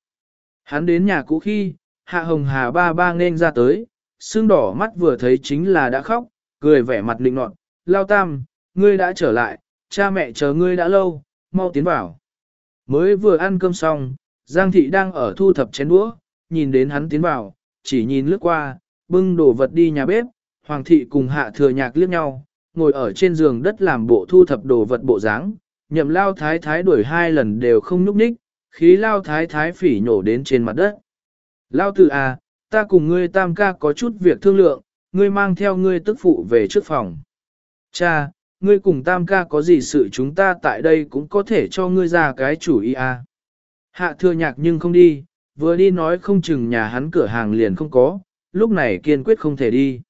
Hắn đến nhà cũ khi, hạ hồng hà ba ba nên ra tới, xương đỏ mắt vừa thấy chính là đã khóc, cười vẻ mặt lịnh nọt, lao tam, ngươi đã trở lại, cha mẹ chờ ngươi đã lâu, mau tiến vào. Mới vừa ăn cơm xong, Giang thị đang ở thu thập chén đũa, nhìn đến hắn tiến vào, chỉ nhìn lướt qua, bưng đồ vật đi nhà bếp, hoàng thị cùng hạ thừa nhạc liếc nhau, ngồi ở trên giường đất làm bộ thu thập đồ vật bộ dáng, nhậm lao thái thái đuổi hai lần đều không nhúc nhích, Khí lao thái thái phỉ nhổ đến trên mặt đất. Lao tử à, ta cùng ngươi tam ca có chút việc thương lượng, ngươi mang theo ngươi tức phụ về trước phòng. Cha, ngươi cùng tam ca có gì sự chúng ta tại đây cũng có thể cho ngươi ra cái chủ ý à. Hạ thừa nhạc nhưng không đi, vừa đi nói không chừng nhà hắn cửa hàng liền không có, lúc này kiên quyết không thể đi.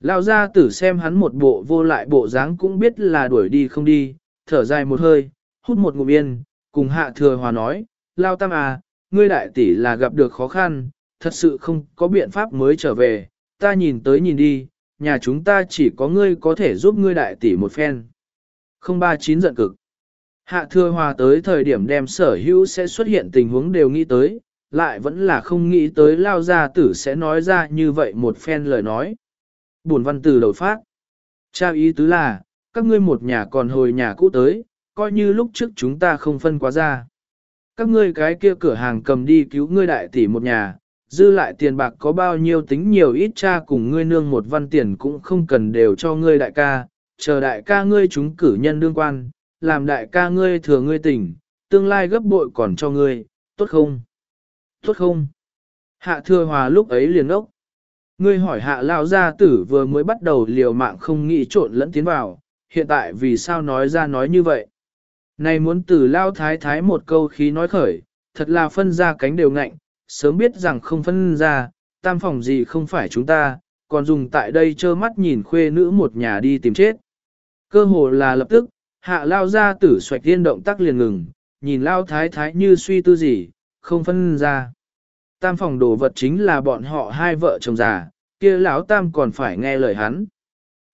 Lao ra tử xem hắn một bộ vô lại bộ dáng cũng biết là đuổi đi không đi, thở dài một hơi, hút một ngụm yên, cùng hạ thừa hòa nói, Lao tam à, ngươi đại tỷ là gặp được khó khăn, thật sự không có biện pháp mới trở về, ta nhìn tới nhìn đi, nhà chúng ta chỉ có ngươi có thể giúp ngươi đại tỷ một phen. Không ba chín giận cực. Hạ thừa hòa tới thời điểm đem sở hữu sẽ xuất hiện tình huống đều nghĩ tới, lại vẫn là không nghĩ tới lao gia tử sẽ nói ra như vậy một phen lời nói. Buồn văn từ đầu phát. Cha ý tứ là, các ngươi một nhà còn hồi nhà cũ tới, coi như lúc trước chúng ta không phân quá ra. Các ngươi cái kia cửa hàng cầm đi cứu ngươi đại tỷ một nhà, dư lại tiền bạc có bao nhiêu tính nhiều ít cha cùng ngươi nương một văn tiền cũng không cần đều cho ngươi đại ca, chờ đại ca ngươi chúng cử nhân đương quan, làm đại ca ngươi thừa ngươi tỉnh, tương lai gấp bội còn cho ngươi, tốt không? Tốt không? Hạ thừa hòa lúc ấy liền ốc. Ngươi hỏi hạ lao gia tử vừa mới bắt đầu liều mạng không nghĩ trộn lẫn tiến vào, hiện tại vì sao nói ra nói như vậy? Này muốn từ lao thái thái một câu khí nói khởi, thật là phân ra cánh đều ngạnh, sớm biết rằng không phân ra, tam phòng gì không phải chúng ta, còn dùng tại đây trơ mắt nhìn khuê nữ một nhà đi tìm chết. Cơ hồ là lập tức, hạ lao ra tử xoạch tiên động tác liền ngừng, nhìn lao thái thái như suy tư gì, không phân ra. Tam phòng đồ vật chính là bọn họ hai vợ chồng già, kia lão tam còn phải nghe lời hắn.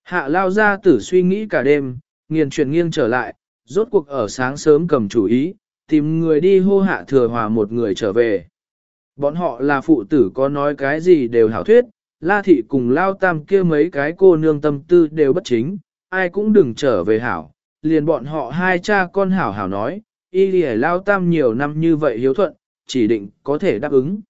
Hạ lao ra tử suy nghĩ cả đêm, nghiền chuyển nghiêng trở lại, rốt cuộc ở sáng sớm cầm chủ ý, tìm người đi hô hạ thừa hòa một người trở về. Bọn họ là phụ tử có nói cái gì đều hảo thuyết, la thị cùng lao tam kia mấy cái cô nương tâm tư đều bất chính, ai cũng đừng trở về hảo, liền bọn họ hai cha con hảo hảo nói, y lì lao tam nhiều năm như vậy hiếu thuận, chỉ định có thể đáp ứng.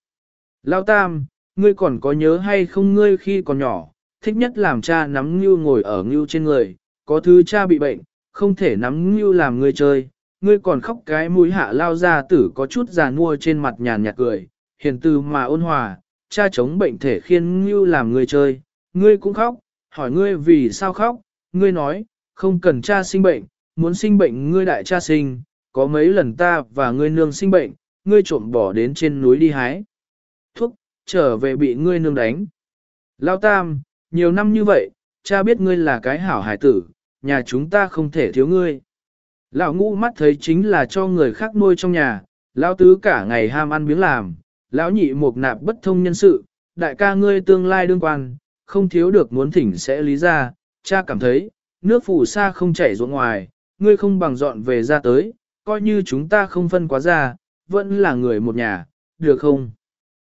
Lao tam, ngươi còn có nhớ hay không ngươi khi còn nhỏ, thích nhất làm cha nắm ngưu ngồi ở ngưu trên người, có thứ cha bị bệnh, không thể nắm ngưu làm ngươi chơi, ngươi còn khóc cái mũi hạ lao ra tử có chút già nua trên mặt nhàn nhạt cười, hiền từ mà ôn hòa, cha chống bệnh thể khiên ngưu làm ngươi chơi, ngươi cũng khóc, hỏi ngươi vì sao khóc, ngươi nói, không cần cha sinh bệnh, muốn sinh bệnh ngươi đại cha sinh, có mấy lần ta và ngươi nương sinh bệnh, ngươi trộm bỏ đến trên núi đi hái. Thuốc, trở về bị ngươi nương đánh. Lao tam, nhiều năm như vậy, cha biết ngươi là cái hảo hải tử, nhà chúng ta không thể thiếu ngươi. Lão ngũ mắt thấy chính là cho người khác nuôi trong nhà, lão tứ cả ngày ham ăn miếng làm, lão nhị một nạp bất thông nhân sự, đại ca ngươi tương lai đương quan, không thiếu được muốn thỉnh sẽ lý ra, cha cảm thấy, nước phủ xa không chảy ruộng ngoài, ngươi không bằng dọn về ra tới, coi như chúng ta không phân quá ra, vẫn là người một nhà, được không?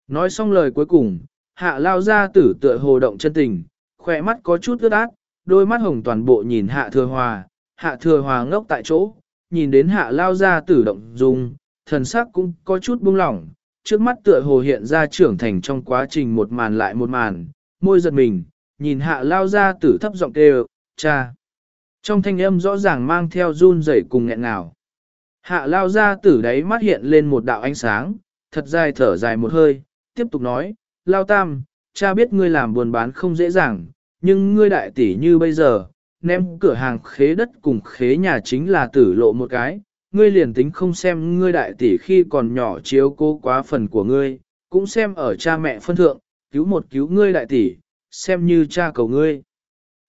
Nói xong lời cuối cùng, hạ lao ra tử tựa hồ động chân tình, khỏe mắt có chút ướt át, đôi mắt hồng toàn bộ nhìn hạ thừa hòa, hạ thừa hòa ngốc tại chỗ, nhìn đến hạ lao ra tử động dung, thần sắc cũng có chút buông lỏng, trước mắt tựa hồ hiện ra trưởng thành trong quá trình một màn lại một màn, môi giật mình, nhìn hạ lao ra tử thấp giọng kêu, cha. Trong thanh âm rõ ràng mang theo run rẩy cùng nghẹn ngào. Hạ lao ra tử đáy mắt hiện lên một đạo ánh sáng, thật dài thở dài một hơi, tiếp tục nói, lao tam, cha biết ngươi làm buồn bán không dễ dàng, nhưng ngươi đại tỷ như bây giờ, ném cửa hàng khế đất cùng khế nhà chính là tử lộ một cái, ngươi liền tính không xem ngươi đại tỷ khi còn nhỏ chiếu cố quá phần của ngươi, cũng xem ở cha mẹ phân thượng, cứu một cứu ngươi đại tỷ, xem như cha cầu ngươi.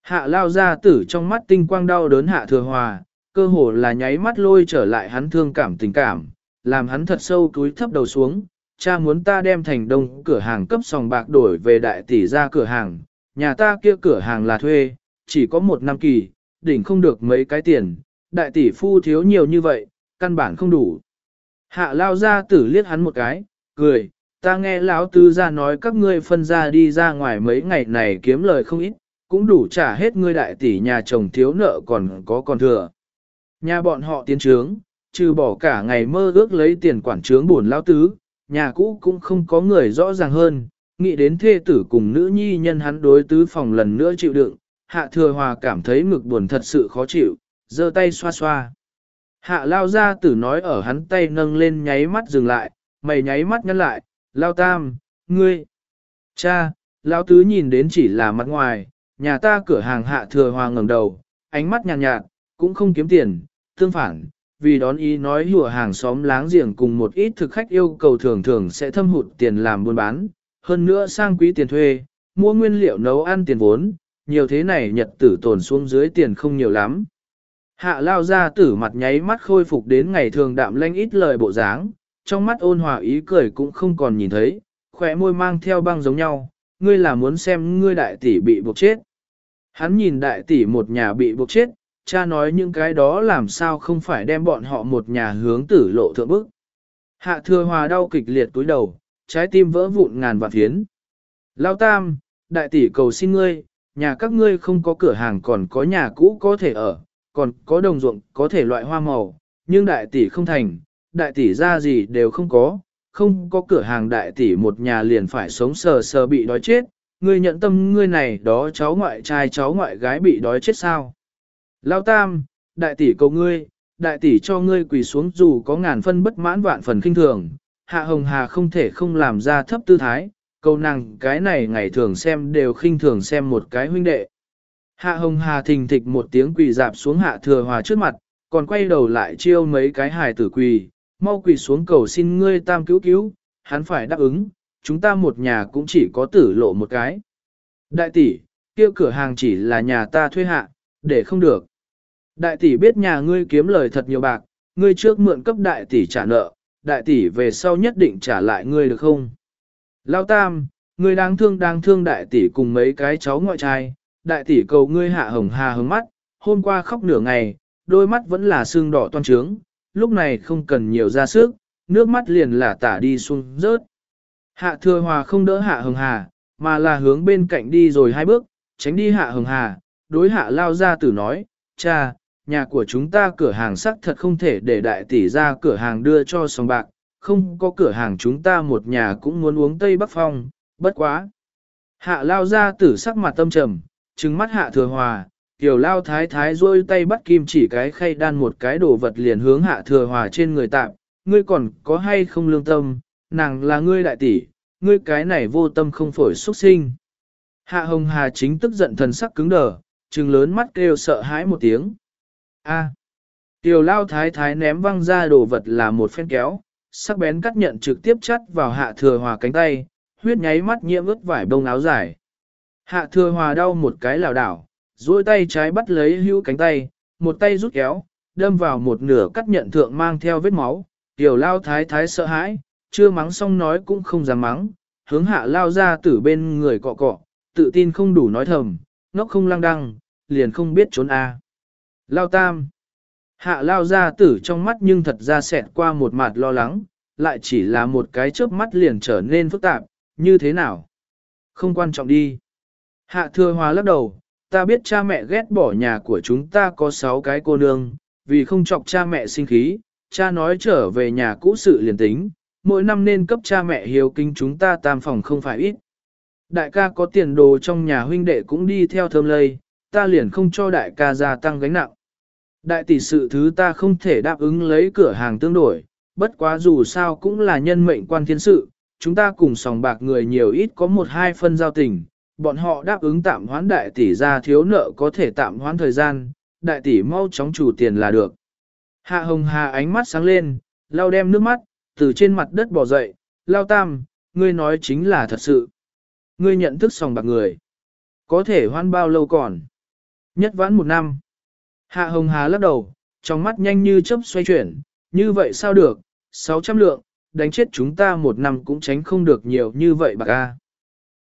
Hạ lao ra tử trong mắt tinh quang đau đớn hạ thừa hòa, cơ hồ là nháy mắt lôi trở lại hắn thương cảm tình cảm, làm hắn thật sâu túi thấp đầu xuống, cha muốn ta đem thành đông cửa hàng cấp sòng bạc đổi về đại tỷ ra cửa hàng, nhà ta kia cửa hàng là thuê, chỉ có một năm kỳ, đỉnh không được mấy cái tiền, đại tỷ phu thiếu nhiều như vậy, căn bản không đủ. Hạ lao ra tử liếc hắn một cái, cười, ta nghe lão tư ra nói các ngươi phân ra đi ra ngoài mấy ngày này kiếm lời không ít, cũng đủ trả hết ngươi đại tỷ nhà chồng thiếu nợ còn có còn thừa. Nhà bọn họ tiến trướng, trừ bỏ cả ngày mơ ước lấy tiền quản trướng buồn lao tứ, nhà cũ cũng không có người rõ ràng hơn, nghĩ đến thê tử cùng nữ nhi nhân hắn đối tứ phòng lần nữa chịu đựng, hạ thừa hòa cảm thấy ngực buồn thật sự khó chịu, giơ tay xoa xoa. Hạ lao ra tử nói ở hắn tay nâng lên nháy mắt dừng lại, mày nháy mắt nhăn lại, lao tam, ngươi. Cha, lao tứ nhìn đến chỉ là mặt ngoài, nhà ta cửa hàng hạ thừa hòa ngẩng đầu, ánh mắt nhàn nhạt, nhạt, cũng không kiếm tiền, tương phản, vì đón ý nói hùa hàng xóm láng giềng cùng một ít thực khách yêu cầu thường thường sẽ thâm hụt tiền làm buôn bán, hơn nữa sang quý tiền thuê, mua nguyên liệu nấu ăn tiền vốn, nhiều thế này nhật tử tồn xuống dưới tiền không nhiều lắm. Hạ lao ra tử mặt nháy mắt khôi phục đến ngày thường đạm lanh ít lời bộ dáng, trong mắt ôn hòa ý cười cũng không còn nhìn thấy, khỏe môi mang theo băng giống nhau, ngươi là muốn xem ngươi đại tỷ bị buộc chết. Hắn nhìn đại tỷ một nhà bị buộc chết, cha nói những cái đó làm sao không phải đem bọn họ một nhà hướng tử lộ thượng bức. Hạ thừa hòa đau kịch liệt túi đầu, trái tim vỡ vụn ngàn vạn phiến. Lao tam, đại tỷ cầu xin ngươi, nhà các ngươi không có cửa hàng còn có nhà cũ có thể ở, còn có đồng ruộng có thể loại hoa màu, nhưng đại tỷ không thành, đại tỷ ra gì đều không có, không có cửa hàng đại tỷ một nhà liền phải sống sờ sờ bị đói chết, ngươi nhận tâm ngươi này đó cháu ngoại trai cháu ngoại gái bị đói chết sao. Lao tam, đại tỷ cầu ngươi, đại tỷ cho ngươi quỳ xuống dù có ngàn phân bất mãn vạn phần kinh thường, hạ hồng hà không thể không làm ra thấp tư thái, câu nàng cái này ngày thường xem đều khinh thường xem một cái huynh đệ. Hạ hồng hà thình thịch một tiếng quỳ dạp xuống hạ thừa hòa trước mặt, còn quay đầu lại chiêu mấy cái hài tử quỳ, mau quỳ xuống cầu xin ngươi tam cứu cứu, hắn phải đáp ứng, chúng ta một nhà cũng chỉ có tử lộ một cái. Đại tỷ, kia cửa hàng chỉ là nhà ta thuê hạ, để không được. Đại tỷ biết nhà ngươi kiếm lời thật nhiều bạc, ngươi trước mượn cấp đại tỷ trả nợ, đại tỷ về sau nhất định trả lại ngươi được không? Lao tam, ngươi đáng thương đáng thương đại tỷ cùng mấy cái cháu ngoại trai, đại tỷ cầu ngươi hạ hồng hà hứng mắt, hôm qua khóc nửa ngày, đôi mắt vẫn là sưng đỏ toan trướng, lúc này không cần nhiều ra sức, nước mắt liền là tả đi xuống rớt. Hạ thừa hòa không đỡ hạ hồng hà, mà là hướng bên cạnh đi rồi hai bước, tránh đi hạ hồng hà, đối hạ lao ra tử nói, cha, nhà của chúng ta cửa hàng sắc thật không thể để đại tỷ ra cửa hàng đưa cho sòng bạc, không có cửa hàng chúng ta một nhà cũng muốn uống Tây Bắc Phong, bất quá. Hạ lao ra tử sắc mặt tâm trầm, trừng mắt hạ thừa hòa, tiểu lao thái thái rôi tay bắt kim chỉ cái khay đan một cái đồ vật liền hướng hạ thừa hòa trên người tạm, ngươi còn có hay không lương tâm, nàng là ngươi đại tỷ, ngươi cái này vô tâm không phổi xuất sinh. Hạ hồng hà chính tức giận thần sắc cứng đờ, trừng lớn mắt kêu sợ hãi một tiếng. A. Tiểu lao thái thái ném văng ra đồ vật là một phen kéo, sắc bén cắt nhận trực tiếp chắt vào hạ thừa hòa cánh tay, huyết nháy mắt nhiễm ướt vải bông áo dài. Hạ thừa hòa đau một cái lảo đảo, duỗi tay trái bắt lấy hữu cánh tay, một tay rút kéo, đâm vào một nửa cắt nhận thượng mang theo vết máu. Tiểu lao thái thái sợ hãi, chưa mắng xong nói cũng không dám mắng, hướng hạ lao ra từ bên người cọ cọ, tự tin không đủ nói thầm, nó không lăng đăng, liền không biết trốn a. Lao tam. Hạ lao ra tử trong mắt nhưng thật ra xẹt qua một mặt lo lắng, lại chỉ là một cái chớp mắt liền trở nên phức tạp, như thế nào? Không quan trọng đi. Hạ thừa hòa lắc đầu, ta biết cha mẹ ghét bỏ nhà của chúng ta có sáu cái cô nương, vì không chọc cha mẹ sinh khí, cha nói trở về nhà cũ sự liền tính, mỗi năm nên cấp cha mẹ hiếu kính chúng ta tam phòng không phải ít. Đại ca có tiền đồ trong nhà huynh đệ cũng đi theo thơm lây, ta liền không cho đại ca gia tăng gánh nặng. Đại tỷ sự thứ ta không thể đáp ứng lấy cửa hàng tương đổi, bất quá dù sao cũng là nhân mệnh quan thiên sự, chúng ta cùng sòng bạc người nhiều ít có một hai phân giao tình, bọn họ đáp ứng tạm hoán đại tỷ ra thiếu nợ có thể tạm hoán thời gian, đại tỷ mau chóng chủ tiền là được. Hạ hồng hà ánh mắt sáng lên, lau đem nước mắt, từ trên mặt đất bò dậy, lao tam, ngươi nói chính là thật sự. Ngươi nhận thức sòng bạc người. Có thể hoan bao lâu còn? Nhất vãn một năm. Hạ hồng hà lắc đầu, trong mắt nhanh như chớp xoay chuyển, như vậy sao được, 600 lượng, đánh chết chúng ta một năm cũng tránh không được nhiều như vậy bạc a.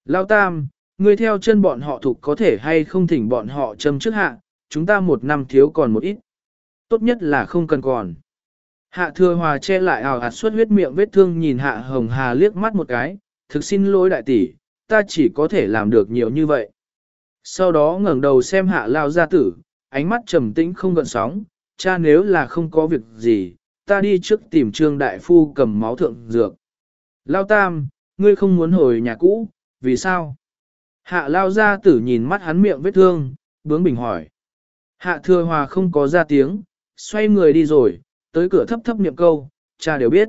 Lao tam, ngươi theo chân bọn họ thuộc có thể hay không thỉnh bọn họ châm trước hạ, chúng ta một năm thiếu còn một ít. Tốt nhất là không cần còn. Hạ thừa hòa che lại ảo hạt suốt huyết miệng vết thương nhìn hạ hồng hà liếc mắt một cái, thực xin lỗi đại tỷ, ta chỉ có thể làm được nhiều như vậy. Sau đó ngẩng đầu xem hạ lao gia tử, ánh mắt trầm tĩnh không gợn sóng, cha nếu là không có việc gì, ta đi trước tìm trương đại phu cầm máu thượng dược. Lao tam, ngươi không muốn hồi nhà cũ, vì sao? Hạ lao gia tử nhìn mắt hắn miệng vết thương, bướng bình hỏi. Hạ thừa hòa không có ra tiếng, xoay người đi rồi, tới cửa thấp thấp niệm câu, cha đều biết.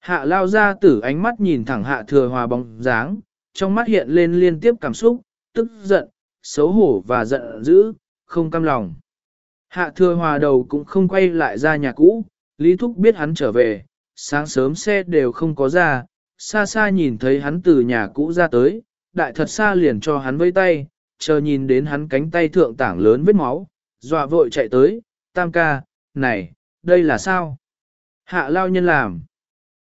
Hạ lao ra tử ánh mắt nhìn thẳng hạ thừa hòa bóng dáng, trong mắt hiện lên liên tiếp cảm xúc, tức giận, xấu hổ và giận dữ, không cam lòng. Hạ thừa hòa đầu cũng không quay lại ra nhà cũ, Lý Thúc biết hắn trở về, sáng sớm xe đều không có ra, xa xa nhìn thấy hắn từ nhà cũ ra tới, đại thật xa liền cho hắn vây tay, chờ nhìn đến hắn cánh tay thượng tảng lớn vết máu, dọa vội chạy tới, tam ca, này, đây là sao? Hạ lao nhân làm.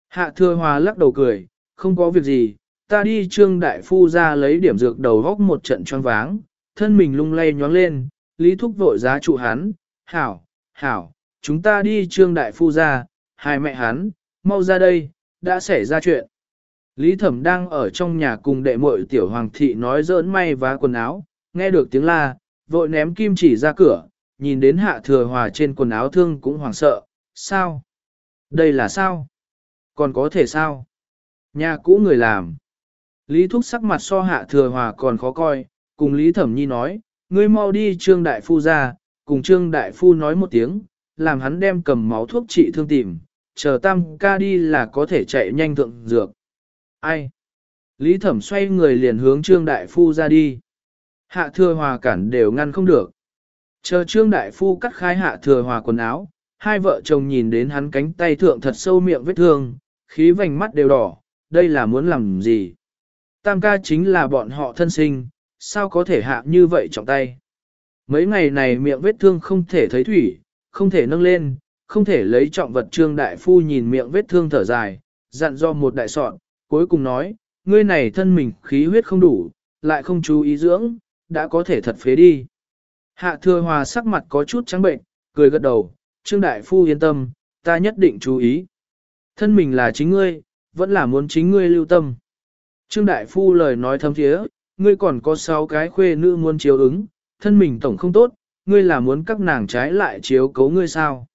Hạ thừa hòa lắc đầu cười, không có việc gì, ta đi trương đại phu ra lấy điểm dược đầu góc một trận choáng váng, thân mình lung lay nhoáng lên, lý thúc vội giá trụ hắn, hảo, hảo, chúng ta đi trương đại phu ra, hai mẹ hắn, mau ra đây, đã xảy ra chuyện. Lý thẩm đang ở trong nhà cùng đệ muội tiểu hoàng thị nói dỡn may vá quần áo, nghe được tiếng la, vội ném kim chỉ ra cửa, nhìn đến hạ thừa hòa trên quần áo thương cũng hoảng sợ, sao? Đây là sao? Còn có thể sao? Nhà cũ người làm. Lý Thúc sắc mặt so hạ thừa hòa còn khó coi, cùng Lý Thẩm Nhi nói, ngươi mau đi Trương Đại Phu ra, cùng Trương Đại Phu nói một tiếng, làm hắn đem cầm máu thuốc trị thương tìm, chờ tam ca đi là có thể chạy nhanh thượng dược. Ai? Lý Thẩm xoay người liền hướng Trương Đại Phu ra đi. Hạ thừa hòa cản đều ngăn không được. Chờ Trương Đại Phu cắt khai hạ thừa hòa quần áo, hai vợ chồng nhìn đến hắn cánh tay thượng thật sâu miệng vết thương, khí vành mắt đều đỏ, đây là muốn làm gì? Tam ca chính là bọn họ thân sinh, sao có thể hạ như vậy trọng tay? Mấy ngày này miệng vết thương không thể thấy thủy, không thể nâng lên, không thể lấy trọng vật trương đại phu nhìn miệng vết thương thở dài, dặn do một đại sọn, cuối cùng nói, ngươi này thân mình khí huyết không đủ, lại không chú ý dưỡng, đã có thể thật phế đi. Hạ thừa hòa sắc mặt có chút trắng bệnh, cười gật đầu, trương đại phu yên tâm, ta nhất định chú ý. Thân mình là chính ngươi, vẫn là muốn chính ngươi lưu tâm. Trương Đại Phu lời nói thâm thiế, ngươi còn có sáu cái khuê nữ muốn chiếu ứng, thân mình tổng không tốt, ngươi là muốn các nàng trái lại chiếu cấu ngươi sao.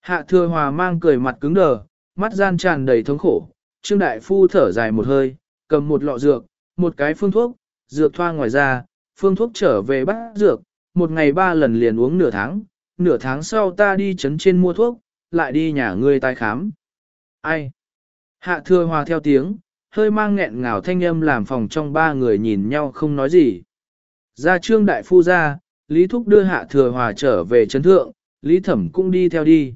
Hạ thừa hòa mang cười mặt cứng đờ, mắt gian tràn đầy thống khổ, Trương Đại Phu thở dài một hơi, cầm một lọ dược, một cái phương thuốc, dược thoa ngoài ra, phương thuốc trở về bát dược, một ngày ba lần liền uống nửa tháng, nửa tháng sau ta đi chấn trên mua thuốc, lại đi nhà ngươi tái khám. Ai? Hạ thừa hòa theo tiếng, hơi mang nghẹn ngào thanh âm làm phòng trong ba người nhìn nhau không nói gì. Ra trương đại phu ra, Lý Thúc đưa hạ thừa hòa trở về chấn thượng, Lý Thẩm cũng đi theo đi.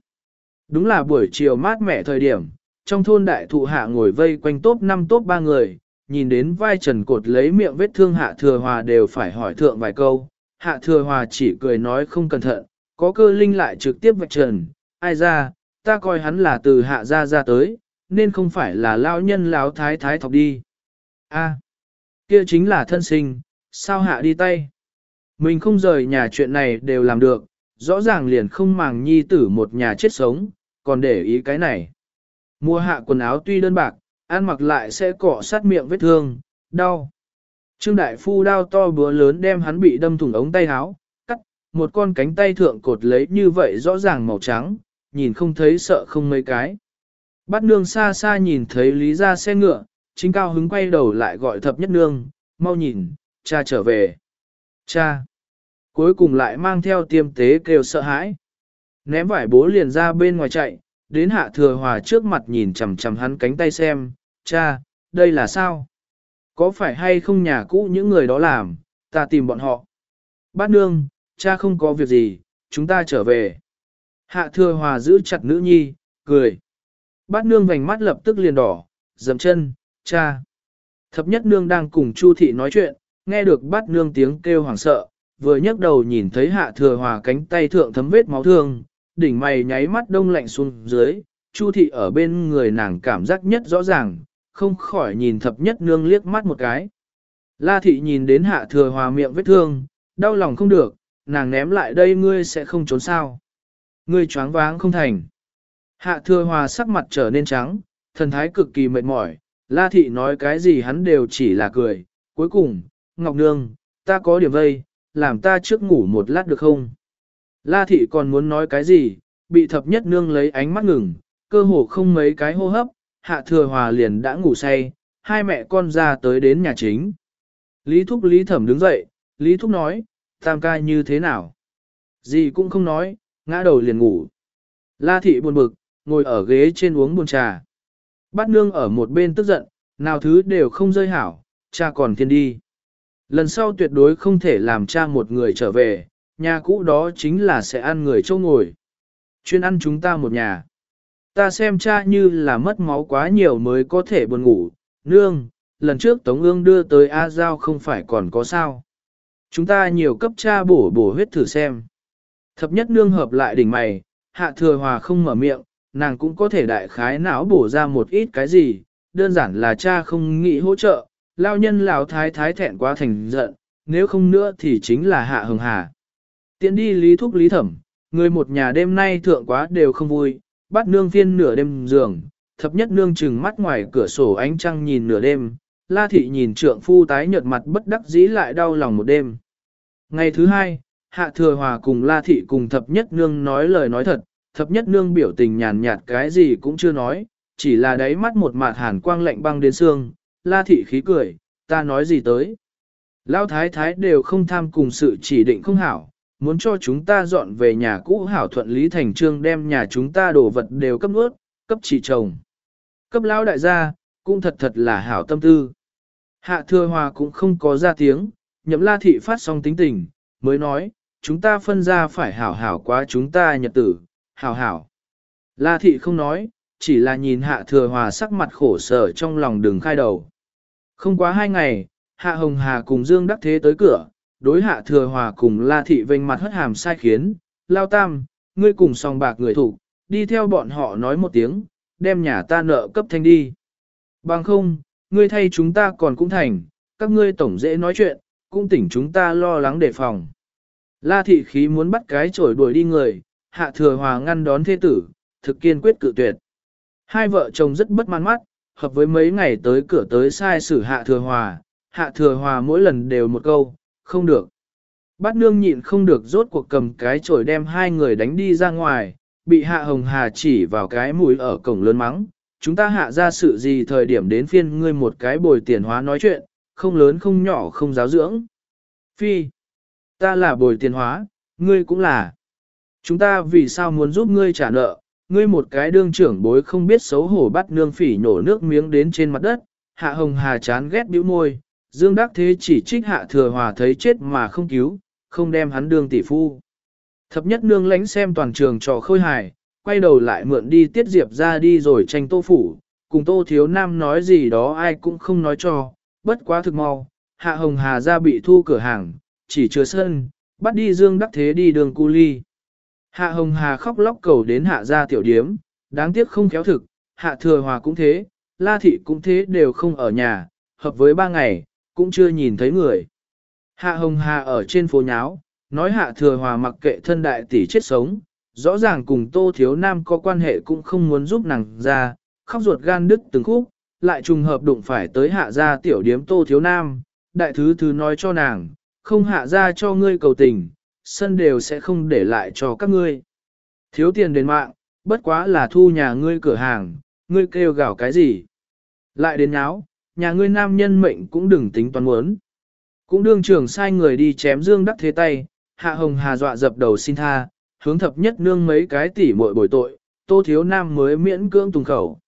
Đúng là buổi chiều mát mẻ thời điểm, trong thôn đại thụ hạ ngồi vây quanh tốt 5 tốt 3 người, nhìn đến vai trần cột lấy miệng vết thương hạ thừa hòa đều phải hỏi thượng vài câu. Hạ thừa hòa chỉ cười nói không cẩn thận, có cơ linh lại trực tiếp vạch trần, ai ra, ta coi hắn là từ hạ gia ra tới, nên không phải là lão nhân lão thái thái thọc đi. A, kia chính là thân sinh, sao hạ đi tay? Mình không rời nhà chuyện này đều làm được, rõ ràng liền không màng nhi tử một nhà chết sống, còn để ý cái này. Mua hạ quần áo tuy đơn bạc, ăn mặc lại sẽ cọ sát miệng vết thương, đau. Trương Đại Phu đao to búa lớn đem hắn bị đâm thủng ống tay áo, cắt, một con cánh tay thượng cột lấy như vậy rõ ràng màu trắng, nhìn không thấy sợ không mấy cái. Bát nương xa xa nhìn thấy lý ra xe ngựa, chính cao hứng quay đầu lại gọi thập nhất nương, mau nhìn, cha trở về. Cha! Cuối cùng lại mang theo tiêm tế kêu sợ hãi. Ném vải bố liền ra bên ngoài chạy, đến hạ thừa hòa trước mặt nhìn chằm chằm hắn cánh tay xem, cha, đây là sao? Có phải hay không nhà cũ những người đó làm, ta tìm bọn họ. Bát nương, cha không có việc gì, chúng ta trở về. Hạ thừa hòa giữ chặt nữ nhi, cười. Bát nương vành mắt lập tức liền đỏ, dầm chân, cha. Thập nhất nương đang cùng Chu thị nói chuyện, nghe được bát nương tiếng kêu hoảng sợ, vừa nhấc đầu nhìn thấy hạ thừa hòa cánh tay thượng thấm vết máu thương, đỉnh mày nháy mắt đông lạnh xuống dưới, Chu thị ở bên người nàng cảm giác nhất rõ ràng, không khỏi nhìn thập nhất nương liếc mắt một cái. La thị nhìn đến hạ thừa hòa miệng vết thương, đau lòng không được, nàng ném lại đây ngươi sẽ không trốn sao. Ngươi choáng váng không thành. Hạ thừa hòa sắc mặt trở nên trắng, thần thái cực kỳ mệt mỏi, La thị nói cái gì hắn đều chỉ là cười. Cuối cùng, Ngọc Nương, ta có điểm vây, làm ta trước ngủ một lát được không? La thị còn muốn nói cái gì, bị thập nhất nương lấy ánh mắt ngừng, cơ hồ không mấy cái hô hấp, hạ thừa hòa liền đã ngủ say, hai mẹ con ra tới đến nhà chính. Lý Thúc Lý Thẩm đứng dậy, Lý Thúc nói, tam ca như thế nào? Gì cũng không nói, ngã đầu liền ngủ. La thị buồn bực, ngồi ở ghế trên uống buồn trà. Bát nương ở một bên tức giận, nào thứ đều không rơi hảo, cha còn thiên đi. Lần sau tuyệt đối không thể làm cha một người trở về, nhà cũ đó chính là sẽ ăn người châu ngồi. Chuyên ăn chúng ta một nhà. Ta xem cha như là mất máu quá nhiều mới có thể buồn ngủ, nương, lần trước Tống ương đưa tới A Giao không phải còn có sao. Chúng ta nhiều cấp cha bổ bổ huyết thử xem. Thập nhất nương hợp lại đỉnh mày, hạ thừa hòa không mở miệng, nàng cũng có thể đại khái não bổ ra một ít cái gì, đơn giản là cha không nghĩ hỗ trợ, lao nhân lão thái thái thẹn quá thành giận, nếu không nữa thì chính là hạ hồng hà. Tiến đi lý thúc lý thẩm, người một nhà đêm nay thượng quá đều không vui, bắt nương phiên nửa đêm giường, thập nhất nương chừng mắt ngoài cửa sổ ánh trăng nhìn nửa đêm, la thị nhìn trượng phu tái nhợt mặt bất đắc dĩ lại đau lòng một đêm. Ngày thứ hai, hạ thừa hòa cùng la thị cùng thập nhất nương nói lời nói thật, thập nhất nương biểu tình nhàn nhạt cái gì cũng chưa nói, chỉ là đáy mắt một mạt hàn quang lạnh băng đến xương, la thị khí cười, ta nói gì tới. Lão thái thái đều không tham cùng sự chỉ định không hảo, muốn cho chúng ta dọn về nhà cũ hảo thuận lý thành trương đem nhà chúng ta đồ vật đều cấp nuốt, cấp chỉ chồng. Cấp lão đại gia, cũng thật thật là hảo tâm tư. Hạ thừa hòa cũng không có ra tiếng, nhậm la thị phát xong tính tình, mới nói, chúng ta phân ra phải hảo hảo quá chúng ta nhật tử, hảo hảo. La thị không nói, chỉ là nhìn hạ thừa hòa sắc mặt khổ sở trong lòng đường khai đầu. Không quá hai ngày, hạ hồng hà cùng Dương Đắc Thế tới cửa, đối hạ thừa hòa cùng la thị vênh mặt hất hàm sai khiến, lao tam, ngươi cùng song bạc người thủ, đi theo bọn họ nói một tiếng, đem nhà ta nợ cấp thanh đi. Bằng không, ngươi thay chúng ta còn cũng thành, các ngươi tổng dễ nói chuyện, cũng tỉnh chúng ta lo lắng đề phòng. La thị khí muốn bắt cái chổi đuổi đi người, hạ thừa hòa ngăn đón thế tử, thực kiên quyết cự tuyệt. Hai vợ chồng rất bất mãn mắt, hợp với mấy ngày tới cửa tới sai sử hạ thừa hòa, hạ thừa hòa mỗi lần đều một câu, không được. Bát nương nhịn không được rốt cuộc cầm cái chổi đem hai người đánh đi ra ngoài, bị hạ hồng hà chỉ vào cái mũi ở cổng lớn mắng. Chúng ta hạ ra sự gì thời điểm đến phiên ngươi một cái bồi tiền hóa nói chuyện, không lớn không nhỏ không giáo dưỡng. Phi, ta là bồi tiền hóa, ngươi cũng là. Chúng ta vì sao muốn giúp ngươi trả nợ, ngươi một cái đương trưởng bối không biết xấu hổ bắt nương phỉ nổ nước miếng đến trên mặt đất, hạ hồng hà chán ghét bĩu môi, dương đắc thế chỉ trích hạ thừa hòa thấy chết mà không cứu, không đem hắn đương tỷ phu. Thập nhất nương lánh xem toàn trường trò khôi hài, quay đầu lại mượn đi tiết diệp ra đi rồi tranh tô phủ, cùng tô thiếu nam nói gì đó ai cũng không nói cho, bất quá thực mau, hạ hồng hà ra bị thu cửa hàng, chỉ chứa sân, bắt đi dương đắc thế đi đường cu ly. Hạ hồng hà khóc lóc cầu đến hạ ra tiểu điếm, đáng tiếc không khéo thực, hạ thừa hòa cũng thế, la thị cũng thế đều không ở nhà, hợp với ba ngày, cũng chưa nhìn thấy người. Hạ hồng hà ở trên phố nháo, nói hạ thừa hòa mặc kệ thân đại tỷ chết sống, rõ ràng cùng tô thiếu nam có quan hệ cũng không muốn giúp nàng ra, khóc ruột gan đứt từng khúc, lại trùng hợp đụng phải tới hạ gia tiểu điếm tô thiếu nam, đại thứ thứ nói cho nàng, không hạ ra cho ngươi cầu tình, sân đều sẽ không để lại cho các ngươi. Thiếu tiền đến mạng, bất quá là thu nhà ngươi cửa hàng, ngươi kêu gào cái gì. Lại đến nháo, nhà ngươi nam nhân mệnh cũng đừng tính toán muốn. Cũng đương trưởng sai người đi chém dương đắc thế tay, hạ hồng hà dọa dập đầu xin tha, hướng thập nhất nương mấy cái tỉ muội bồi tội, tô thiếu nam mới miễn cưỡng tùng khẩu.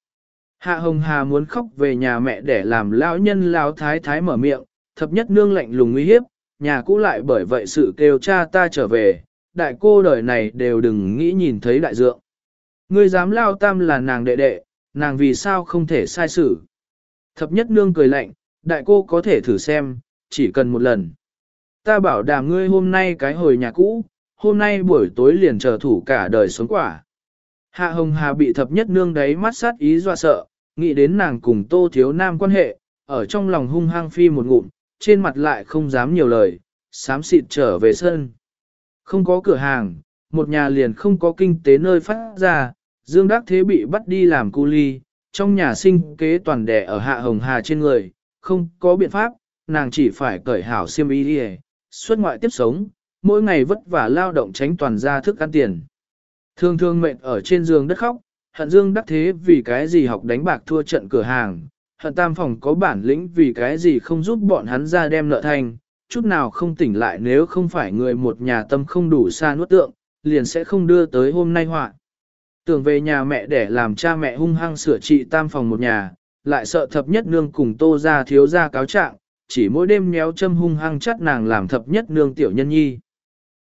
Hạ hồng hà muốn khóc về nhà mẹ để làm lão nhân lão thái thái mở miệng, thập nhất nương lạnh lùng uy hiếp, nhà cũ lại bởi vậy sự kêu cha ta trở về, đại cô đời này đều đừng nghĩ nhìn thấy đại dượng. Ngươi dám lao tam là nàng đệ đệ, nàng vì sao không thể sai xử. Thập nhất nương cười lạnh, đại cô có thể thử xem, chỉ cần một lần. Ta bảo đảm ngươi hôm nay cái hồi nhà cũ, hôm nay buổi tối liền chờ thủ cả đời sống quả. Hạ Hồng Hà bị thập nhất nương đấy mắt sát ý dọa sợ, nghĩ đến nàng cùng tô thiếu nam quan hệ, ở trong lòng hung hăng phi một ngụm, trên mặt lại không dám nhiều lời, sám xịt trở về sân. Không có cửa hàng, một nhà liền không có kinh tế nơi phát ra, Dương Đắc Thế bị bắt đi làm cu ly, trong nhà sinh kế toàn đẻ ở hạ hồng hà trên người, không có biện pháp, nàng chỉ phải cởi hảo xiêm y đi xuất ngoại tiếp sống, mỗi ngày vất vả lao động tránh toàn ra thức ăn tiền. Thường thường mệt ở trên giường đất khóc, hận Dương Đắc Thế vì cái gì học đánh bạc thua trận cửa hàng, hận tam phòng có bản lĩnh vì cái gì không giúp bọn hắn ra đem nợ thành, chút nào không tỉnh lại nếu không phải người một nhà tâm không đủ xa nuốt tượng, liền sẽ không đưa tới hôm nay họa. Tưởng về nhà mẹ để làm cha mẹ hung hăng sửa trị tam phòng một nhà, lại sợ thập nhất nương cùng tô ra thiếu ra cáo trạng, chỉ mỗi đêm nhéo châm hung hăng chắt nàng làm thập nhất nương tiểu nhân nhi.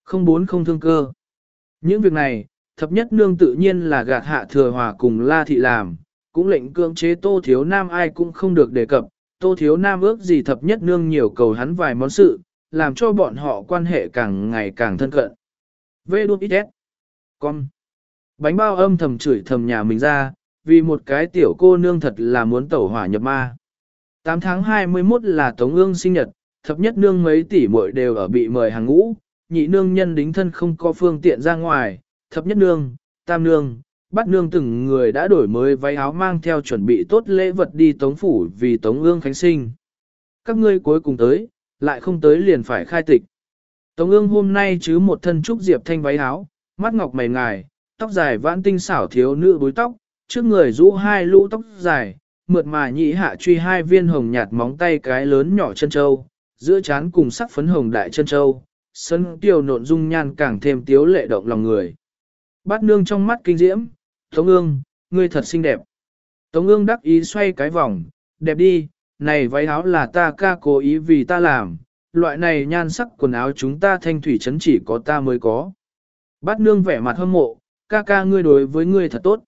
Không bốn không thương cơ. Những việc này, thập nhất nương tự nhiên là gạt hạ thừa hòa cùng la thị làm, cũng lệnh cưỡng chế tô thiếu nam ai cũng không được đề cập, tô thiếu nam ước gì thập nhất nương nhiều cầu hắn vài món sự, làm cho bọn họ quan hệ càng ngày càng thân cận. Vê đuốc ít Con. Bánh bao âm thầm chửi thầm nhà mình ra, vì một cái tiểu cô nương thật là muốn tẩu hỏa nhập ma. 8 tháng 21 là Tống ương sinh nhật, thập nhất nương mấy tỷ muội đều ở bị mời hàng ngũ, nhị nương nhân đính thân không có phương tiện ra ngoài, thập nhất nương, tam nương, bắt nương từng người đã đổi mới váy áo mang theo chuẩn bị tốt lễ vật đi tống phủ vì tống ương khánh sinh. Các ngươi cuối cùng tới, lại không tới liền phải khai tịch. Tống ương hôm nay chứ một thân trúc diệp thanh váy áo, mắt ngọc mày ngài, tóc dài vãn tinh xảo thiếu nữ búi tóc, trước người rũ hai lũ tóc dài, mượt mà nhị hạ truy hai viên hồng nhạt móng tay cái lớn nhỏ chân châu, giữa chán cùng sắc phấn hồng đại chân châu, sân tiêu nộn dung nhan càng thêm tiếu lệ động lòng người. Bát nương trong mắt kinh diễm, Tống ương, ngươi thật xinh đẹp. Tống ương đắc ý xoay cái vòng, đẹp đi, này váy áo là ta ca cố ý vì ta làm, loại này nhan sắc quần áo chúng ta thanh thủy chấn chỉ có ta mới có. Bát nương vẻ mặt hâm mộ, ca ca ngươi đối với ngươi thật tốt.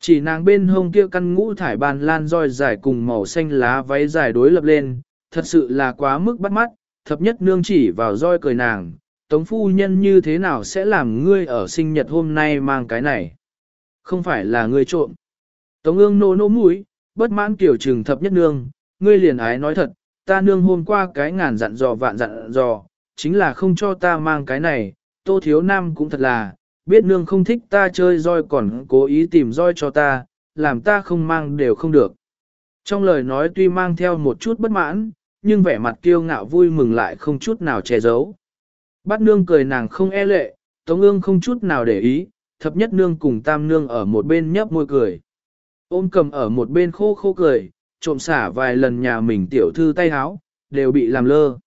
Chỉ nàng bên hông kia căn ngũ thải bàn lan roi dài cùng màu xanh lá váy dài đối lập lên, thật sự là quá mức bắt mắt, thập nhất nương chỉ vào roi cười nàng, tống phu nhân như thế nào sẽ làm ngươi ở sinh nhật hôm nay mang cái này. Không phải là ngươi trộm. Tống ương nô nô mũi, bất mãn kiểu trừng thập nhất nương, ngươi liền ái nói thật, ta nương hôm qua cái ngàn dặn dò vạn dặn dò, chính là không cho ta mang cái này, tô thiếu nam cũng thật là, biết nương không thích ta chơi roi còn cố ý tìm roi cho ta, làm ta không mang đều không được. Trong lời nói tuy mang theo một chút bất mãn, nhưng vẻ mặt kiêu ngạo vui mừng lại không chút nào che giấu. Bát nương cười nàng không e lệ, tống ương không chút nào để ý, thập nhất nương cùng tam nương ở một bên nhấp môi cười. Ôm cầm ở một bên khô khô cười, trộm xả vài lần nhà mình tiểu thư tay háo, đều bị làm lơ.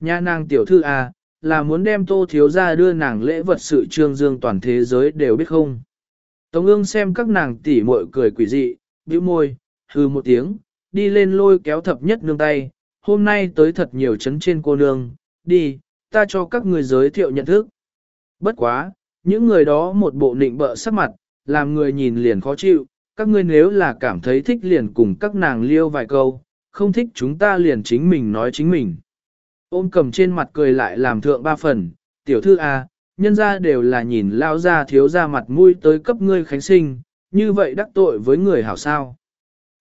Nhà nàng tiểu thư à, là muốn đem tô thiếu ra đưa nàng lễ vật sự trương dương toàn thế giới đều biết không. Tống ương xem các nàng tỉ muội cười quỷ dị, bĩu môi, hư một tiếng, đi lên lôi kéo thập nhất nương tay, hôm nay tới thật nhiều chấn trên cô nương, đi, ta cho các người giới thiệu nhận thức. Bất quá, những người đó một bộ nịnh bợ sắc mặt, làm người nhìn liền khó chịu, các ngươi nếu là cảm thấy thích liền cùng các nàng liêu vài câu, không thích chúng ta liền chính mình nói chính mình. Ôm cầm trên mặt cười lại làm thượng ba phần, tiểu thư A, nhân ra đều là nhìn lao ra thiếu ra mặt mũi tới cấp ngươi khánh sinh, như vậy đắc tội với người hảo sao.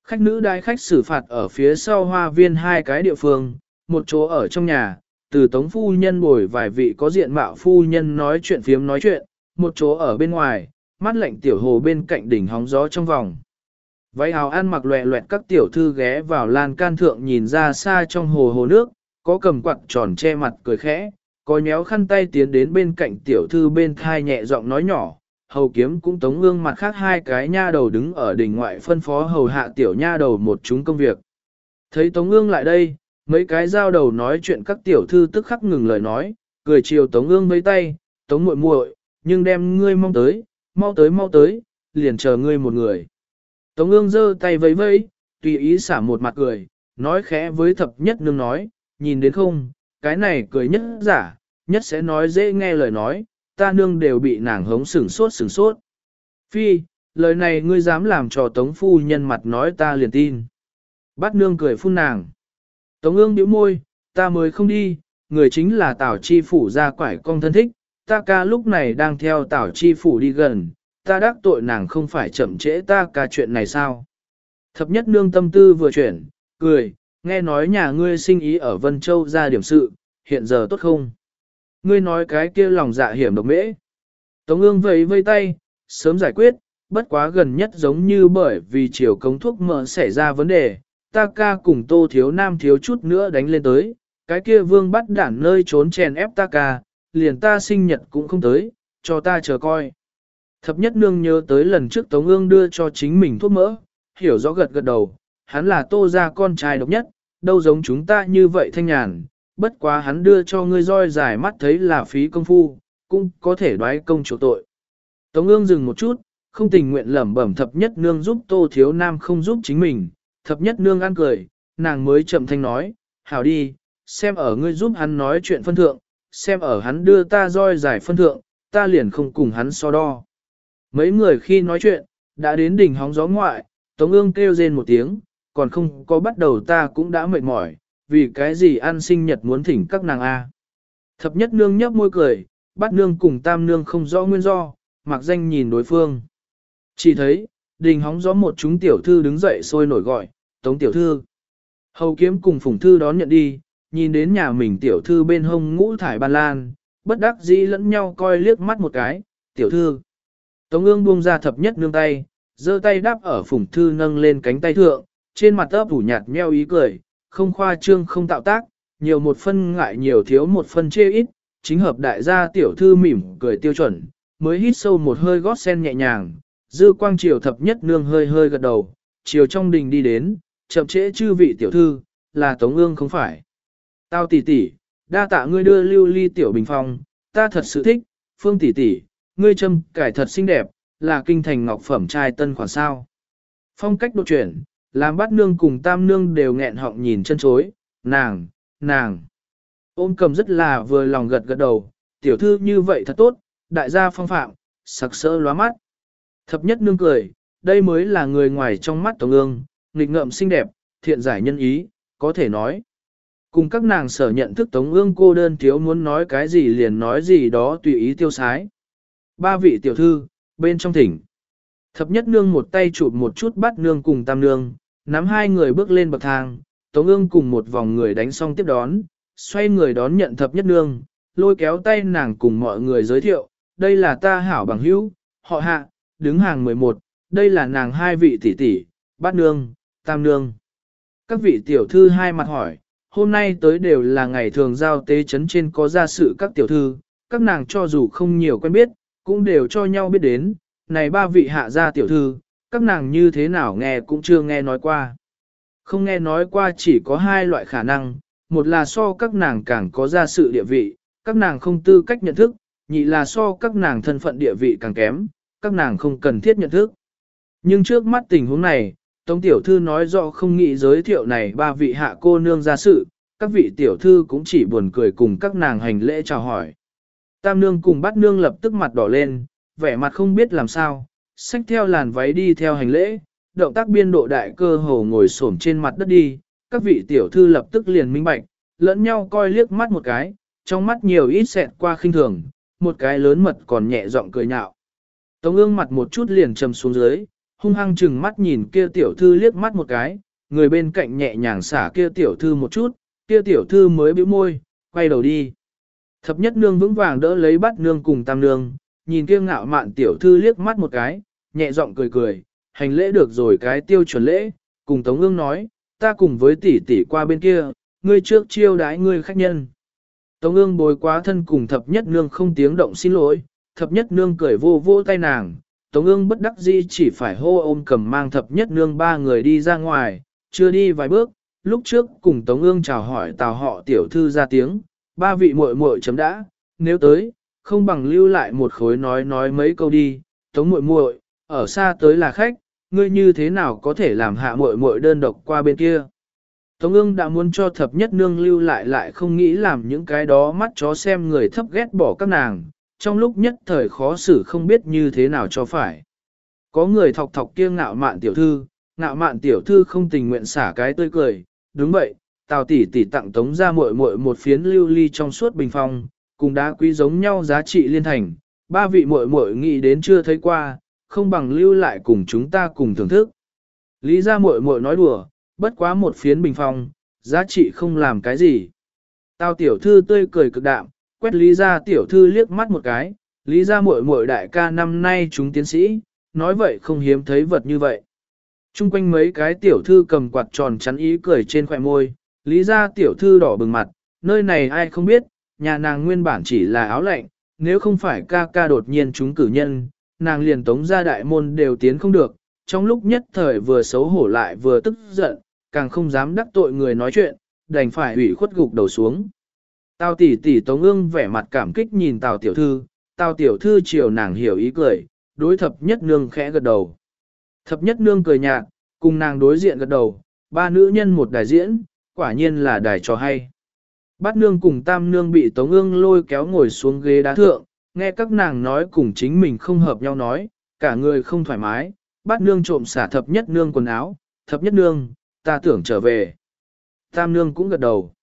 Khách nữ đại khách xử phạt ở phía sau hoa viên hai cái địa phương, một chỗ ở trong nhà, từ tống phu nhân bồi vài vị có diện mạo phu nhân nói chuyện phiếm nói chuyện, một chỗ ở bên ngoài, mắt lạnh tiểu hồ bên cạnh đỉnh hóng gió trong vòng. Váy áo ăn mặc loẹ loẹt các tiểu thư ghé vào lan can thượng nhìn ra xa trong hồ hồ nước, có cầm quạt tròn che mặt cười khẽ, có nhéo khăn tay tiến đến bên cạnh tiểu thư bên thai nhẹ giọng nói nhỏ, hầu kiếm cũng tống ương mặt khác hai cái nha đầu đứng ở đỉnh ngoại phân phó hầu hạ tiểu nha đầu một chúng công việc. Thấy tống ương lại đây, mấy cái giao đầu nói chuyện các tiểu thư tức khắc ngừng lời nói, cười chiều tống ương mấy tay, tống muội muội, nhưng đem ngươi mong tới, mau tới mau tới, liền chờ ngươi một người. Tống ương giơ tay vẫy vẫy, tùy ý xả một mặt cười, nói khẽ với thập nhất nương nói, nhìn đến không, cái này cười nhất giả, nhất sẽ nói dễ nghe lời nói, ta nương đều bị nàng hống sửng sốt sửng sốt. Phi, lời này ngươi dám làm cho tống phu nhân mặt nói ta liền tin. Bát nương cười phun nàng. Tống ương bĩu môi, ta mới không đi, người chính là tảo chi phủ ra quải con thân thích, ta ca lúc này đang theo tảo chi phủ đi gần, ta đắc tội nàng không phải chậm trễ ta ca chuyện này sao. Thập nhất nương tâm tư vừa chuyển, cười, nghe nói nhà ngươi sinh ý ở Vân Châu ra điểm sự, hiện giờ tốt không? Ngươi nói cái kia lòng dạ hiểm độc mễ. Tống ương vẫy vây tay, sớm giải quyết, bất quá gần nhất giống như bởi vì chiều cống thuốc mỡ xảy ra vấn đề, ta ca cùng tô thiếu nam thiếu chút nữa đánh lên tới, cái kia vương bắt đản nơi trốn chèn ép ta ca, liền ta sinh nhật cũng không tới, cho ta chờ coi. Thập nhất nương nhớ tới lần trước Tống ương đưa cho chính mình thuốc mỡ, hiểu rõ gật gật đầu, hắn là tô ra con trai độc nhất, đâu giống chúng ta như vậy thanh nhàn, bất quá hắn đưa cho ngươi roi dài mắt thấy là phí công phu, cũng có thể đoái công chỗ tội. Tống ương dừng một chút, không tình nguyện lẩm bẩm thập nhất nương giúp tô thiếu nam không giúp chính mình, thập nhất nương ăn cười, nàng mới chậm thanh nói, hảo đi, xem ở ngươi giúp hắn nói chuyện phân thượng, xem ở hắn đưa ta roi giải phân thượng, ta liền không cùng hắn so đo. Mấy người khi nói chuyện, đã đến đỉnh hóng gió ngoại, Tống ương kêu rên một tiếng, còn không có bắt đầu ta cũng đã mệt mỏi, vì cái gì ăn sinh nhật muốn thỉnh các nàng A. Thập nhất nương nhấp môi cười, bắt nương cùng tam nương không rõ nguyên do, mặc danh nhìn đối phương. Chỉ thấy, đình hóng gió một chúng tiểu thư đứng dậy sôi nổi gọi, tống tiểu thư. Hầu kiếm cùng phùng thư đón nhận đi, nhìn đến nhà mình tiểu thư bên hông ngũ thải ban lan, bất đắc dĩ lẫn nhau coi liếc mắt một cái, tiểu thư. Tống ương buông ra thập nhất nương tay, giơ tay đáp ở phùng thư nâng lên cánh tay thượng, trên mặt ấp ủ nhạt nheo ý cười, không khoa trương không tạo tác, nhiều một phân ngại nhiều thiếu một phân chê ít, chính hợp đại gia tiểu thư mỉm cười tiêu chuẩn, mới hít sâu một hơi gót sen nhẹ nhàng, dư quang triều thập nhất nương hơi hơi gật đầu, chiều trong đình đi đến, chậm trễ chư vị tiểu thư, là Tống ương không phải. Tao tỷ tỷ, đa tạ ngươi đưa lưu ly tiểu bình phong, ta thật sự thích, phương tỷ tỷ, ngươi châm cải thật xinh đẹp, là kinh thành ngọc phẩm trai tân khoản sao. Phong cách đột chuyển, làm bắt nương cùng tam nương đều nghẹn họng nhìn chân chối, nàng, nàng. Ôm cầm rất là vừa lòng gật gật đầu, tiểu thư như vậy thật tốt, đại gia phong phạm, sặc sỡ lóa mắt. Thập nhất nương cười, đây mới là người ngoài trong mắt tổng ương, nghịch ngợm xinh đẹp, thiện giải nhân ý, có thể nói. Cùng các nàng sở nhận thức tống ương cô đơn thiếu muốn nói cái gì liền nói gì đó tùy ý tiêu sái. Ba vị tiểu thư, bên trong thỉnh. Thập nhất nương một tay chụp một chút bắt nương cùng tam nương, nắm hai người bước lên bậc thang, tống ương cùng một vòng người đánh xong tiếp đón, xoay người đón nhận thập nhất nương, lôi kéo tay nàng cùng mọi người giới thiệu, đây là ta hảo bằng hữu, họ hạ, đứng hàng 11, đây là nàng hai vị tỷ tỷ, bát nương, tam nương. Các vị tiểu thư hai mặt hỏi, hôm nay tới đều là ngày thường giao tế chấn trên có gia sự các tiểu thư, các nàng cho dù không nhiều quen biết, cũng đều cho nhau biết đến, này ba vị hạ gia tiểu thư, các nàng như thế nào nghe cũng chưa nghe nói qua. Không nghe nói qua chỉ có hai loại khả năng, một là so các nàng càng có gia sự địa vị, các nàng không tư cách nhận thức, nhị là so các nàng thân phận địa vị càng kém, các nàng không cần thiết nhận thức. Nhưng trước mắt tình huống này, Tống Tiểu Thư nói rõ không nghĩ giới thiệu này ba vị hạ cô nương gia sự, các vị tiểu thư cũng chỉ buồn cười cùng các nàng hành lễ chào hỏi. Tam nương cùng bắt nương lập tức mặt đỏ lên, vẻ mặt không biết làm sao, xách theo làn váy đi theo hành lễ, động tác biên độ đại cơ hồ ngồi xổm trên mặt đất đi, các vị tiểu thư lập tức liền minh bạch, lẫn nhau coi liếc mắt một cái, trong mắt nhiều ít xẹt qua khinh thường, một cái lớn mật còn nhẹ giọng cười nhạo. Tống ương mặt một chút liền trầm xuống dưới, hung hăng chừng mắt nhìn kia tiểu thư liếc mắt một cái, người bên cạnh nhẹ nhàng xả kia tiểu thư một chút, kia tiểu thư mới bĩu môi, quay đầu đi. Thập nhất nương vững vàng đỡ lấy bắt nương cùng tam nương, nhìn kiêu ngạo mạn tiểu thư liếc mắt một cái, nhẹ giọng cười cười, hành lễ được rồi cái tiêu chuẩn lễ, cùng Tống ương nói, ta cùng với tỷ tỷ qua bên kia, ngươi trước chiêu đái ngươi khách nhân. Tống ương bồi quá thân cùng thập nhất nương không tiếng động xin lỗi, thập nhất nương cười vô vô tay nàng, Tống ương bất đắc dĩ chỉ phải hô ôm cầm mang thập nhất nương ba người đi ra ngoài, chưa đi vài bước, lúc trước cùng Tống ương chào hỏi tào họ tiểu thư ra tiếng, ba vị muội muội chấm đã, nếu tới, không bằng lưu lại một khối nói nói mấy câu đi, Tống muội muội, ở xa tới là khách, ngươi như thế nào có thể làm hạ muội muội đơn độc qua bên kia. Tống ương đã muốn cho thập nhất nương lưu lại lại không nghĩ làm những cái đó mắt chó xem người thấp ghét bỏ các nàng, trong lúc nhất thời khó xử không biết như thế nào cho phải. Có người thọc thọc kia ngạo mạn tiểu thư, ngạo mạn tiểu thư không tình nguyện xả cái tươi cười, đúng vậy, tào tỷ tỷ tặng tống ra muội muội một phiến lưu ly trong suốt bình phong, cùng đá quý giống nhau giá trị liên thành, ba vị muội muội nghĩ đến chưa thấy qua, không bằng lưu lại cùng chúng ta cùng thưởng thức. Lý ra muội muội nói đùa, bất quá một phiến bình phong, giá trị không làm cái gì. tao tiểu thư tươi cười cực đạm, quét lý ra tiểu thư liếc mắt một cái, lý ra muội muội đại ca năm nay chúng tiến sĩ, nói vậy không hiếm thấy vật như vậy. Trung quanh mấy cái tiểu thư cầm quạt tròn chắn ý cười trên khỏe môi, lý ra tiểu thư đỏ bừng mặt, nơi này ai không biết, nhà nàng nguyên bản chỉ là áo lạnh, nếu không phải ca ca đột nhiên chúng cử nhân, nàng liền tống ra đại môn đều tiến không được, trong lúc nhất thời vừa xấu hổ lại vừa tức giận, càng không dám đắc tội người nói chuyện, đành phải ủy khuất gục đầu xuống. Tào tỷ tỷ Tống ương vẻ mặt cảm kích nhìn Tào tiểu thư, Tào tiểu thư chiều nàng hiểu ý cười, đối thập nhất nương khẽ gật đầu. Thập nhất nương cười nhạt, cùng nàng đối diện gật đầu, ba nữ nhân một đài diễn, quả nhiên là đài trò hay. Bát nương cùng tam nương bị tống ương lôi kéo ngồi xuống ghế đá thượng, nghe các nàng nói cùng chính mình không hợp nhau nói, cả người không thoải mái, bát nương trộm xả thập nhất nương quần áo, thập nhất nương, ta tưởng trở về. Tam nương cũng gật đầu.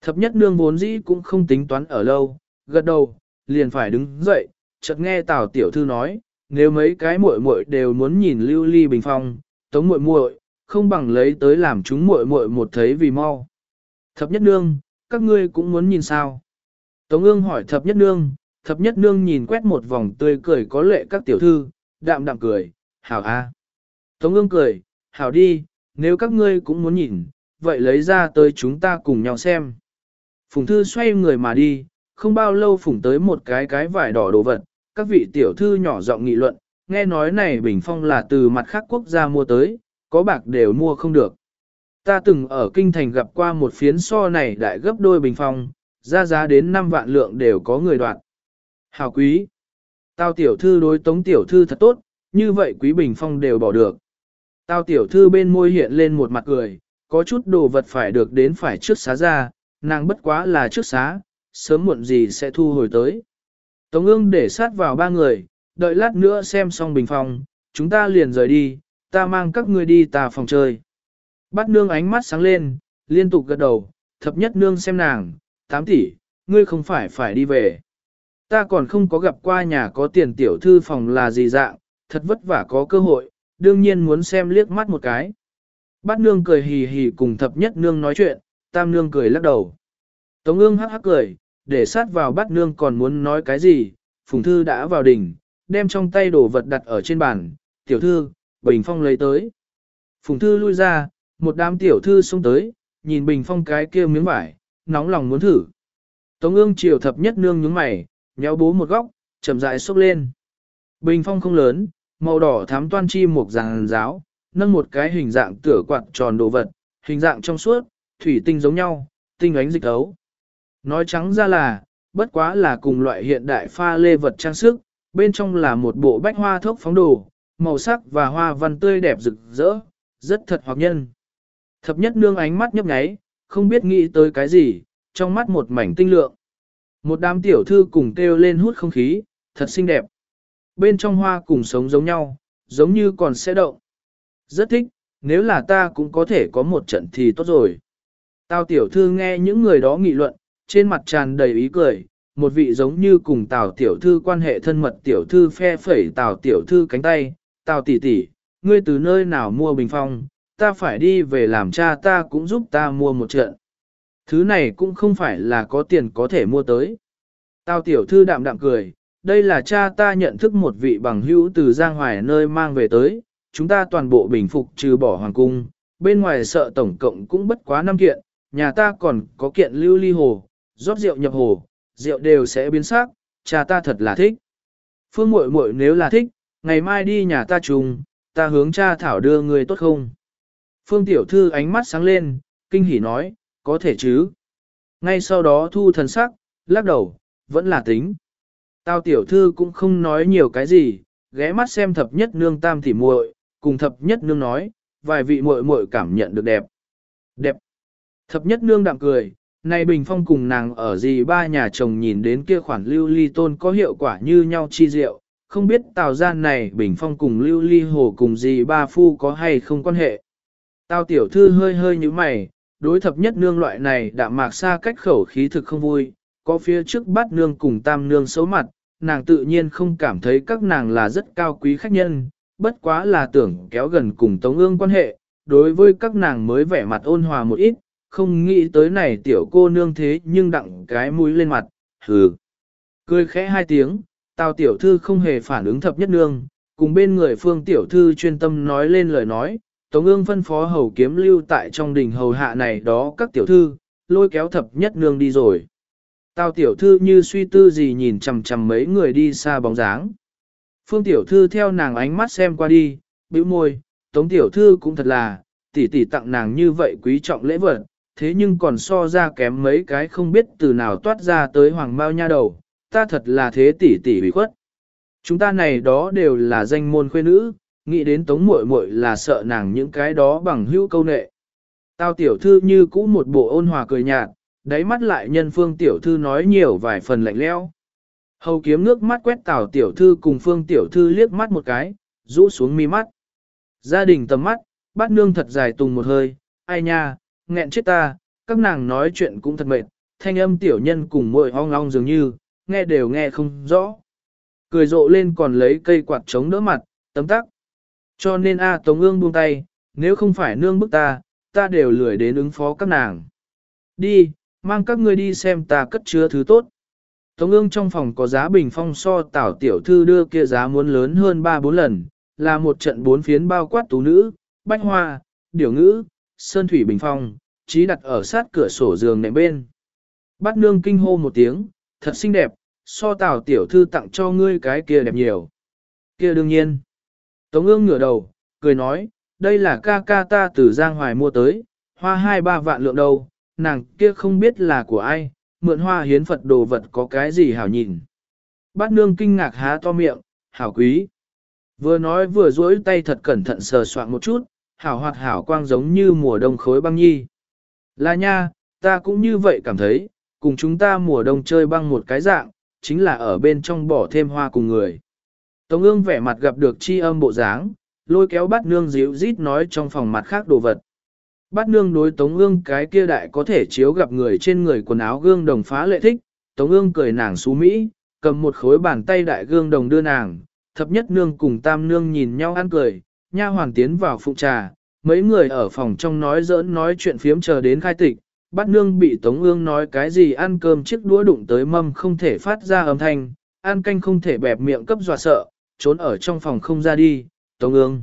Thập nhất nương vốn dĩ cũng không tính toán ở lâu, gật đầu, liền phải đứng dậy, chợt nghe Tào tiểu thư nói, nếu mấy cái muội muội đều muốn nhìn lưu ly bình phong, tống muội muội, không bằng lấy tới làm chúng muội muội một thấy vì mau. Thập nhất nương, các ngươi cũng muốn nhìn sao? Tống ương hỏi thập nhất nương, thập nhất nương nhìn quét một vòng tươi cười có lệ các tiểu thư, đạm đạm cười, hảo a. Tống ương cười, hảo đi, nếu các ngươi cũng muốn nhìn, vậy lấy ra tới chúng ta cùng nhau xem. Phùng thư xoay người mà đi, không bao lâu phùng tới một cái cái vải đỏ đồ vật, các vị tiểu thư nhỏ giọng nghị luận, nghe nói này bình phong là từ mặt khác quốc gia mua tới, có bạc đều mua không được. Ta từng ở kinh thành gặp qua một phiến so này đại gấp đôi bình phong, ra giá đến 5 vạn lượng đều có người đoạn. Hào quý! Tao tiểu thư đối tống tiểu thư thật tốt, như vậy quý bình phong đều bỏ được. Tao tiểu thư bên môi hiện lên một mặt cười, có chút đồ vật phải được đến phải trước xá ra, nàng bất quá là trước xá, sớm muộn gì sẽ thu hồi tới. Tống ương để sát vào ba người, đợi lát nữa xem xong bình phong, chúng ta liền rời đi, ta mang các ngươi đi tà phòng chơi. Bắt nương ánh mắt sáng lên, liên tục gật đầu, thập nhất nương xem nàng, tám tỷ, ngươi không phải phải đi về. Ta còn không có gặp qua nhà có tiền tiểu thư phòng là gì dạng, thật vất vả có cơ hội, đương nhiên muốn xem liếc mắt một cái. Bát nương cười hì hì cùng thập nhất nương nói chuyện, tam nương cười lắc đầu. Tống ương hắc hắc cười, để sát vào bát nương còn muốn nói cái gì, phùng thư đã vào đỉnh, đem trong tay đồ vật đặt ở trên bàn, tiểu thư, bình phong lấy tới. Phùng thư lui ra, một đám tiểu thư xông tới, nhìn bình phong cái kia miếng vải, nóng lòng muốn thử. Tống ương chiều thập nhất nương nhướng mày, nhéo bố một góc, chậm rãi xốc lên. Bình phong không lớn, màu đỏ thám toan chi một ràng giáo, nâng một cái hình dạng tửa quạt tròn đồ vật, hình dạng trong suốt, thủy tinh giống nhau, tinh ánh dịch ấu. Nói trắng ra là, bất quá là cùng loại hiện đại pha lê vật trang sức, bên trong là một bộ bách hoa thốc phóng đồ, màu sắc và hoa văn tươi đẹp rực rỡ, rất thật hoặc nhân. Thập nhất nương ánh mắt nhấp nháy, không biết nghĩ tới cái gì, trong mắt một mảnh tinh lượng. Một đám tiểu thư cùng kêu lên hút không khí, thật xinh đẹp. Bên trong hoa cùng sống giống nhau, giống như còn sẽ động. Rất thích, nếu là ta cũng có thể có một trận thì tốt rồi. Tào tiểu thư nghe những người đó nghị luận, trên mặt tràn đầy ý cười, một vị giống như cùng Tào tiểu thư quan hệ thân mật tiểu thư phe phẩy Tào tiểu thư cánh tay, Tào tỷ tỷ, ngươi từ nơi nào mua bình phong, ta phải đi về làm cha ta cũng giúp ta mua một trận. Thứ này cũng không phải là có tiền có thể mua tới. Tao tiểu thư đạm đạm cười, đây là cha ta nhận thức một vị bằng hữu từ Giang Hoài nơi mang về tới, chúng ta toàn bộ bình phục trừ bỏ hoàng cung, bên ngoài sợ tổng cộng cũng bất quá năm kiện, nhà ta còn có kiện lưu ly hồ, rót rượu nhập hồ, rượu đều sẽ biến sắc, cha ta thật là thích. Phương muội muội nếu là thích, ngày mai đi nhà ta trùng, ta hướng cha thảo đưa người tốt không? Phương tiểu thư ánh mắt sáng lên, kinh hỉ nói, có thể chứ. Ngay sau đó thu thần sắc, lắc đầu, vẫn là tính. Tao tiểu thư cũng không nói nhiều cái gì, ghé mắt xem thập nhất nương tam tỉ muội, cùng thập nhất nương nói, vài vị muội muội cảm nhận được đẹp. Đẹp. Thập nhất nương đạm cười, này bình phong cùng nàng ở gì ba nhà chồng nhìn đến kia khoản lưu ly tôn có hiệu quả như nhau chi diệu, không biết tào gian này bình phong cùng lưu ly hồ cùng gì ba phu có hay không quan hệ. Tao tiểu thư hơi hơi như mày, đối thập nhất nương loại này đã mạc xa cách khẩu khí thực không vui, có phía trước bát nương cùng tam nương xấu mặt, nàng tự nhiên không cảm thấy các nàng là rất cao quý khách nhân, bất quá là tưởng kéo gần cùng Tống ương quan hệ, đối với các nàng mới vẻ mặt ôn hòa một ít, không nghĩ tới này tiểu cô nương thế nhưng đặng cái mũi lên mặt, hừ. Cười khẽ hai tiếng, tao tiểu thư không hề phản ứng thập nhất nương, cùng bên người phương tiểu thư chuyên tâm nói lên lời nói, Tống ương phân phó hầu kiếm lưu tại trong đình hầu hạ này đó các tiểu thư, lôi kéo thập nhất nương đi rồi. Tào tiểu thư như suy tư gì nhìn chằm chằm mấy người đi xa bóng dáng. Phương tiểu thư theo nàng ánh mắt xem qua đi, bĩu môi, tống tiểu thư cũng thật là, tỷ tỷ tặng nàng như vậy quý trọng lễ vật, thế nhưng còn so ra kém mấy cái không biết từ nào toát ra tới hoàng bao nha đầu, ta thật là thế tỷ tỷ bị khuất. Chúng ta này đó đều là danh môn khuê nữ, nghĩ đến tống muội muội là sợ nàng những cái đó bằng hữu câu nệ. Tao tiểu thư như cũ một bộ ôn hòa cười nhạt, đáy mắt lại nhân phương tiểu thư nói nhiều vài phần lạnh leo. Hầu kiếm nước mắt quét tào tiểu thư cùng phương tiểu thư liếc mắt một cái, rũ xuống mi mắt. Gia đình tầm mắt, bát nương thật dài tùng một hơi, ai nha, nghẹn chết ta, các nàng nói chuyện cũng thật mệt, thanh âm tiểu nhân cùng mội ong ong dường như, nghe đều nghe không rõ. Cười rộ lên còn lấy cây quạt chống đỡ mặt, tấm tắc. Cho nên A Tống ương buông tay, nếu không phải nương bức ta, ta đều lười đến ứng phó các nàng. Đi, mang các ngươi đi xem ta cất chứa thứ tốt. Tống ương trong phòng có giá bình phong so tảo tiểu thư đưa kia giá muốn lớn hơn 3-4 lần, là một trận bốn phiến bao quát tú nữ, bách hoa, điểu ngữ, sơn thủy bình phong, trí đặt ở sát cửa sổ giường nệm bên. Bát nương kinh hô một tiếng, thật xinh đẹp, so tảo tiểu thư tặng cho ngươi cái kia đẹp nhiều. Kia đương nhiên. Tống ương ngửa đầu, cười nói, đây là ca ca ta từ Giang Hoài mua tới, hoa hai ba vạn lượng đâu, nàng kia không biết là của ai, mượn hoa hiến Phật đồ vật có cái gì hảo nhìn. Bát nương kinh ngạc há to miệng, hảo quý. Vừa nói vừa duỗi tay thật cẩn thận sờ soạn một chút, hảo hoạt hảo quang giống như mùa đông khối băng nhi. Là nha, ta cũng như vậy cảm thấy, cùng chúng ta mùa đông chơi băng một cái dạng, chính là ở bên trong bỏ thêm hoa cùng người. Tống ương vẻ mặt gặp được chi âm bộ dáng, lôi kéo bát nương díu rít nói trong phòng mặt khác đồ vật. Bát nương đối Tống ương cái kia đại có thể chiếu gặp người trên người quần áo gương đồng phá lệ thích, Tống ương cười nàng xú Mỹ, cầm một khối bàn tay đại gương đồng đưa nàng, thập nhất nương cùng tam nương nhìn nhau ăn cười, nha hoàn tiến vào phụ trà, mấy người ở phòng trong nói giỡn nói chuyện phiếm chờ đến khai tịch, bát nương bị Tống ương nói cái gì ăn cơm chiếc đũa đụng tới mâm không thể phát ra âm thanh, ăn canh không thể bẹp miệng cấp dọa sợ, trốn ở trong phòng không ra đi, Tống ương.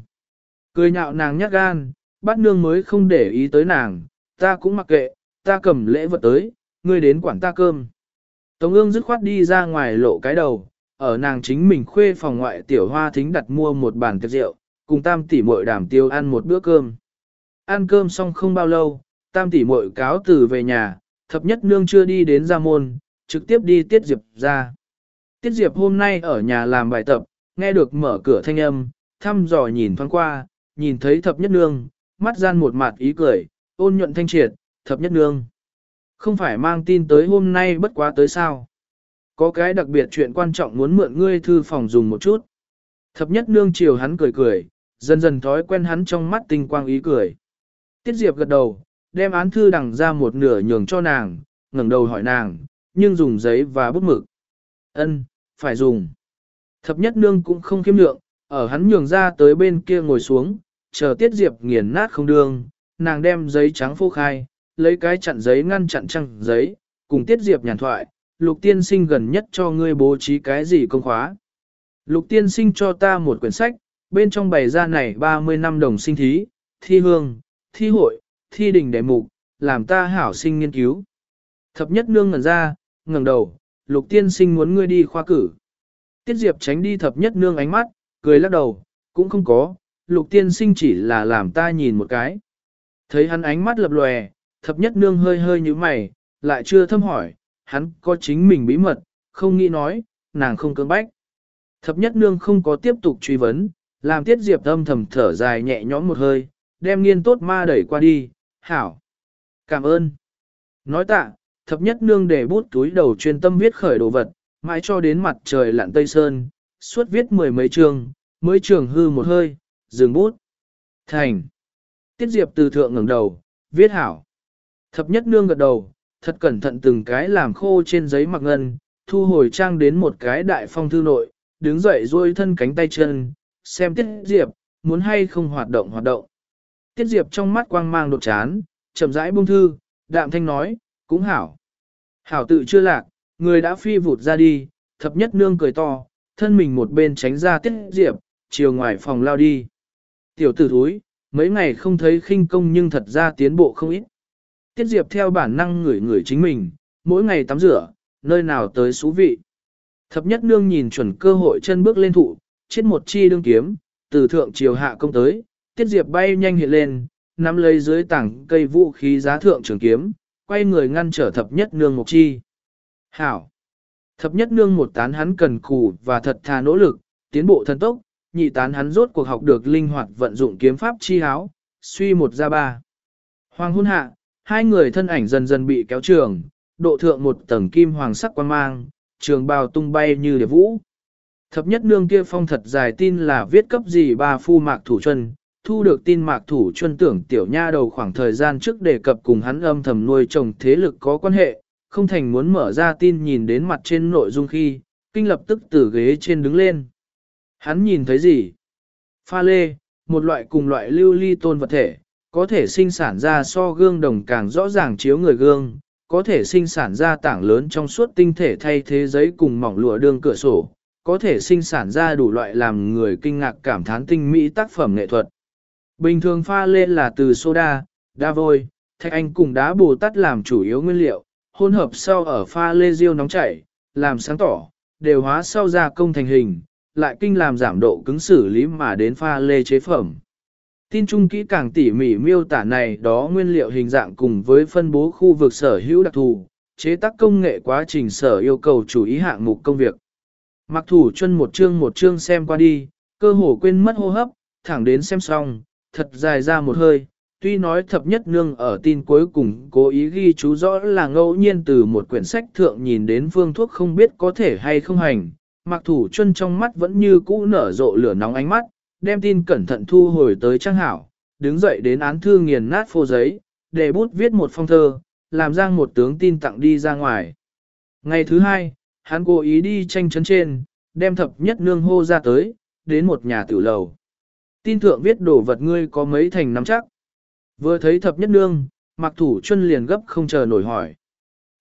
Cười nhạo nàng nhát gan, bát nương mới không để ý tới nàng, ta cũng mặc kệ, ta cầm lễ vật tới, ngươi đến quản ta cơm. Tống ương dứt khoát đi ra ngoài lộ cái đầu, ở nàng chính mình khuê phòng ngoại tiểu hoa thính đặt mua một bàn tiệc rượu, cùng tam tỷ muội đảm tiêu ăn một bữa cơm. Ăn cơm xong không bao lâu, tam tỷ muội cáo từ về nhà, thập nhất nương chưa đi đến gia môn, trực tiếp đi tiết diệp ra. Tiết diệp hôm nay ở nhà làm bài tập, nghe được mở cửa thanh âm, thăm dò nhìn thoáng qua, nhìn thấy thập nhất nương, mắt gian một mặt ý cười, ôn nhuận thanh triệt, thập nhất nương. Không phải mang tin tới hôm nay bất quá tới sao. Có cái đặc biệt chuyện quan trọng muốn mượn ngươi thư phòng dùng một chút. Thập nhất nương chiều hắn cười cười, dần dần thói quen hắn trong mắt tinh quang ý cười. Tiết Diệp gật đầu, đem án thư đằng ra một nửa nhường cho nàng, ngẩng đầu hỏi nàng, nhưng dùng giấy và bút mực. Ân, phải dùng. Thập nhất nương cũng không khiêm lượng, ở hắn nhường ra tới bên kia ngồi xuống, chờ Tiết Diệp nghiền nát không đường, nàng đem giấy trắng phô khai, lấy cái chặn giấy ngăn chặn trăng giấy, cùng Tiết Diệp nhàn thoại, lục tiên sinh gần nhất cho ngươi bố trí cái gì công khóa. Lục tiên sinh cho ta một quyển sách, bên trong bày ra này 30 năm đồng sinh thí, thi hương, thi hội, thi đình đề mục, làm ta hảo sinh nghiên cứu. Thập nhất nương ngẩn ra, ngẩng đầu, lục tiên sinh muốn ngươi đi khoa cử. Tiết Diệp tránh đi thập nhất nương ánh mắt, cười lắc đầu, cũng không có, lục tiên sinh chỉ là làm ta nhìn một cái. Thấy hắn ánh mắt lập lòe, thập nhất nương hơi hơi như mày, lại chưa thâm hỏi, hắn có chính mình bí mật, không nghĩ nói, nàng không cưỡng bách. Thập nhất nương không có tiếp tục truy vấn, làm tiết diệp âm thầm thở dài nhẹ nhõm một hơi, đem nghiên tốt ma đẩy qua đi, hảo. Cảm ơn. Nói tạ, thập nhất nương để bút túi đầu chuyên tâm viết khởi đồ vật, mãi cho đến mặt trời lặn tây sơn, suốt viết mười mấy trường, mới trường hư một hơi, dừng bút. Thành. Tiết Diệp từ thượng ngẩng đầu, viết hảo. Thập nhất nương gật đầu, thật cẩn thận từng cái làm khô trên giấy mặc ngân, thu hồi trang đến một cái đại phong thư nội, đứng dậy duỗi thân cánh tay chân, xem Tiết Diệp, muốn hay không hoạt động hoạt động. Tiết Diệp trong mắt quang mang đột chán, chậm rãi buông thư, đạm thanh nói, cũng hảo. Hảo tự chưa lạc, người đã phi vụt ra đi, thập nhất nương cười to, thân mình một bên tránh ra Tiết Diệp, chiều ngoài phòng lao đi. Tiểu tử thúi, mấy ngày không thấy khinh công nhưng thật ra tiến bộ không ít. Tiết Diệp theo bản năng ngửi ngửi chính mình, mỗi ngày tắm rửa, nơi nào tới xú vị. Thập nhất nương nhìn chuẩn cơ hội chân bước lên thụ, chết một chi đương kiếm, từ thượng chiều hạ công tới, Tiết Diệp bay nhanh hiện lên, nắm lấy dưới tảng cây vũ khí giá thượng trường kiếm, quay người ngăn trở thập nhất nương một chi. Hảo! Thập nhất nương một tán hắn cần cù và thật thà nỗ lực, tiến bộ thần tốc, nhị tán hắn rốt cuộc học được linh hoạt vận dụng kiếm pháp chi háo, suy một ra ba. Hoàng hôn hạ, hai người thân ảnh dần dần bị kéo trường, độ thượng một tầng kim hoàng sắc quan mang, trường bào tung bay như điệp vũ. Thập nhất nương kia phong thật dài tin là viết cấp gì ba phu mạc thủ chân, thu được tin mạc thủ chân tưởng tiểu nha đầu khoảng thời gian trước đề cập cùng hắn âm thầm nuôi chồng thế lực có quan hệ, không thành muốn mở ra tin nhìn đến mặt trên nội dung khi, kinh lập tức từ ghế trên đứng lên. Hắn nhìn thấy gì? Pha lê, một loại cùng loại lưu ly tôn vật thể, có thể sinh sản ra so gương đồng càng rõ ràng chiếu người gương, có thể sinh sản ra tảng lớn trong suốt tinh thể thay thế giấy cùng mỏng lụa đường cửa sổ, có thể sinh sản ra đủ loại làm người kinh ngạc cảm thán tinh mỹ tác phẩm nghệ thuật. Bình thường pha lê là từ soda, đa vôi, thạch anh cùng đá bồ tát làm chủ yếu nguyên liệu, hỗn hợp sau ở pha lê riêu nóng chảy, làm sáng tỏ, đều hóa sau ra công thành hình, lại kinh làm giảm độ cứng xử lý mà đến pha lê chế phẩm. Tin chung kỹ càng tỉ mỉ miêu tả này đó nguyên liệu hình dạng cùng với phân bố khu vực sở hữu đặc thù, chế tác công nghệ quá trình sở yêu cầu chủ ý hạng mục công việc. Mặc thủ chân một chương một chương xem qua đi, cơ hồ quên mất hô hấp, thẳng đến xem xong, thật dài ra một hơi. Tuy nói thập nhất nương ở tin cuối cùng cố ý ghi chú rõ là ngẫu nhiên từ một quyển sách thượng nhìn đến phương thuốc không biết có thể hay không hành, mặc thủ chân trong mắt vẫn như cũ nở rộ lửa nóng ánh mắt, đem tin cẩn thận thu hồi tới trang hảo, đứng dậy đến án thư nghiền nát phô giấy, để bút viết một phong thơ, làm giang một tướng tin tặng đi ra ngoài. Ngày thứ hai, hắn cố ý đi tranh chấn trên, đem thập nhất nương hô ra tới, đến một nhà tử lầu. Tin thượng viết đồ vật ngươi có mấy thành nắm chắc. Vừa thấy thập nhất nương, mặc thủ chân liền gấp không chờ nổi hỏi.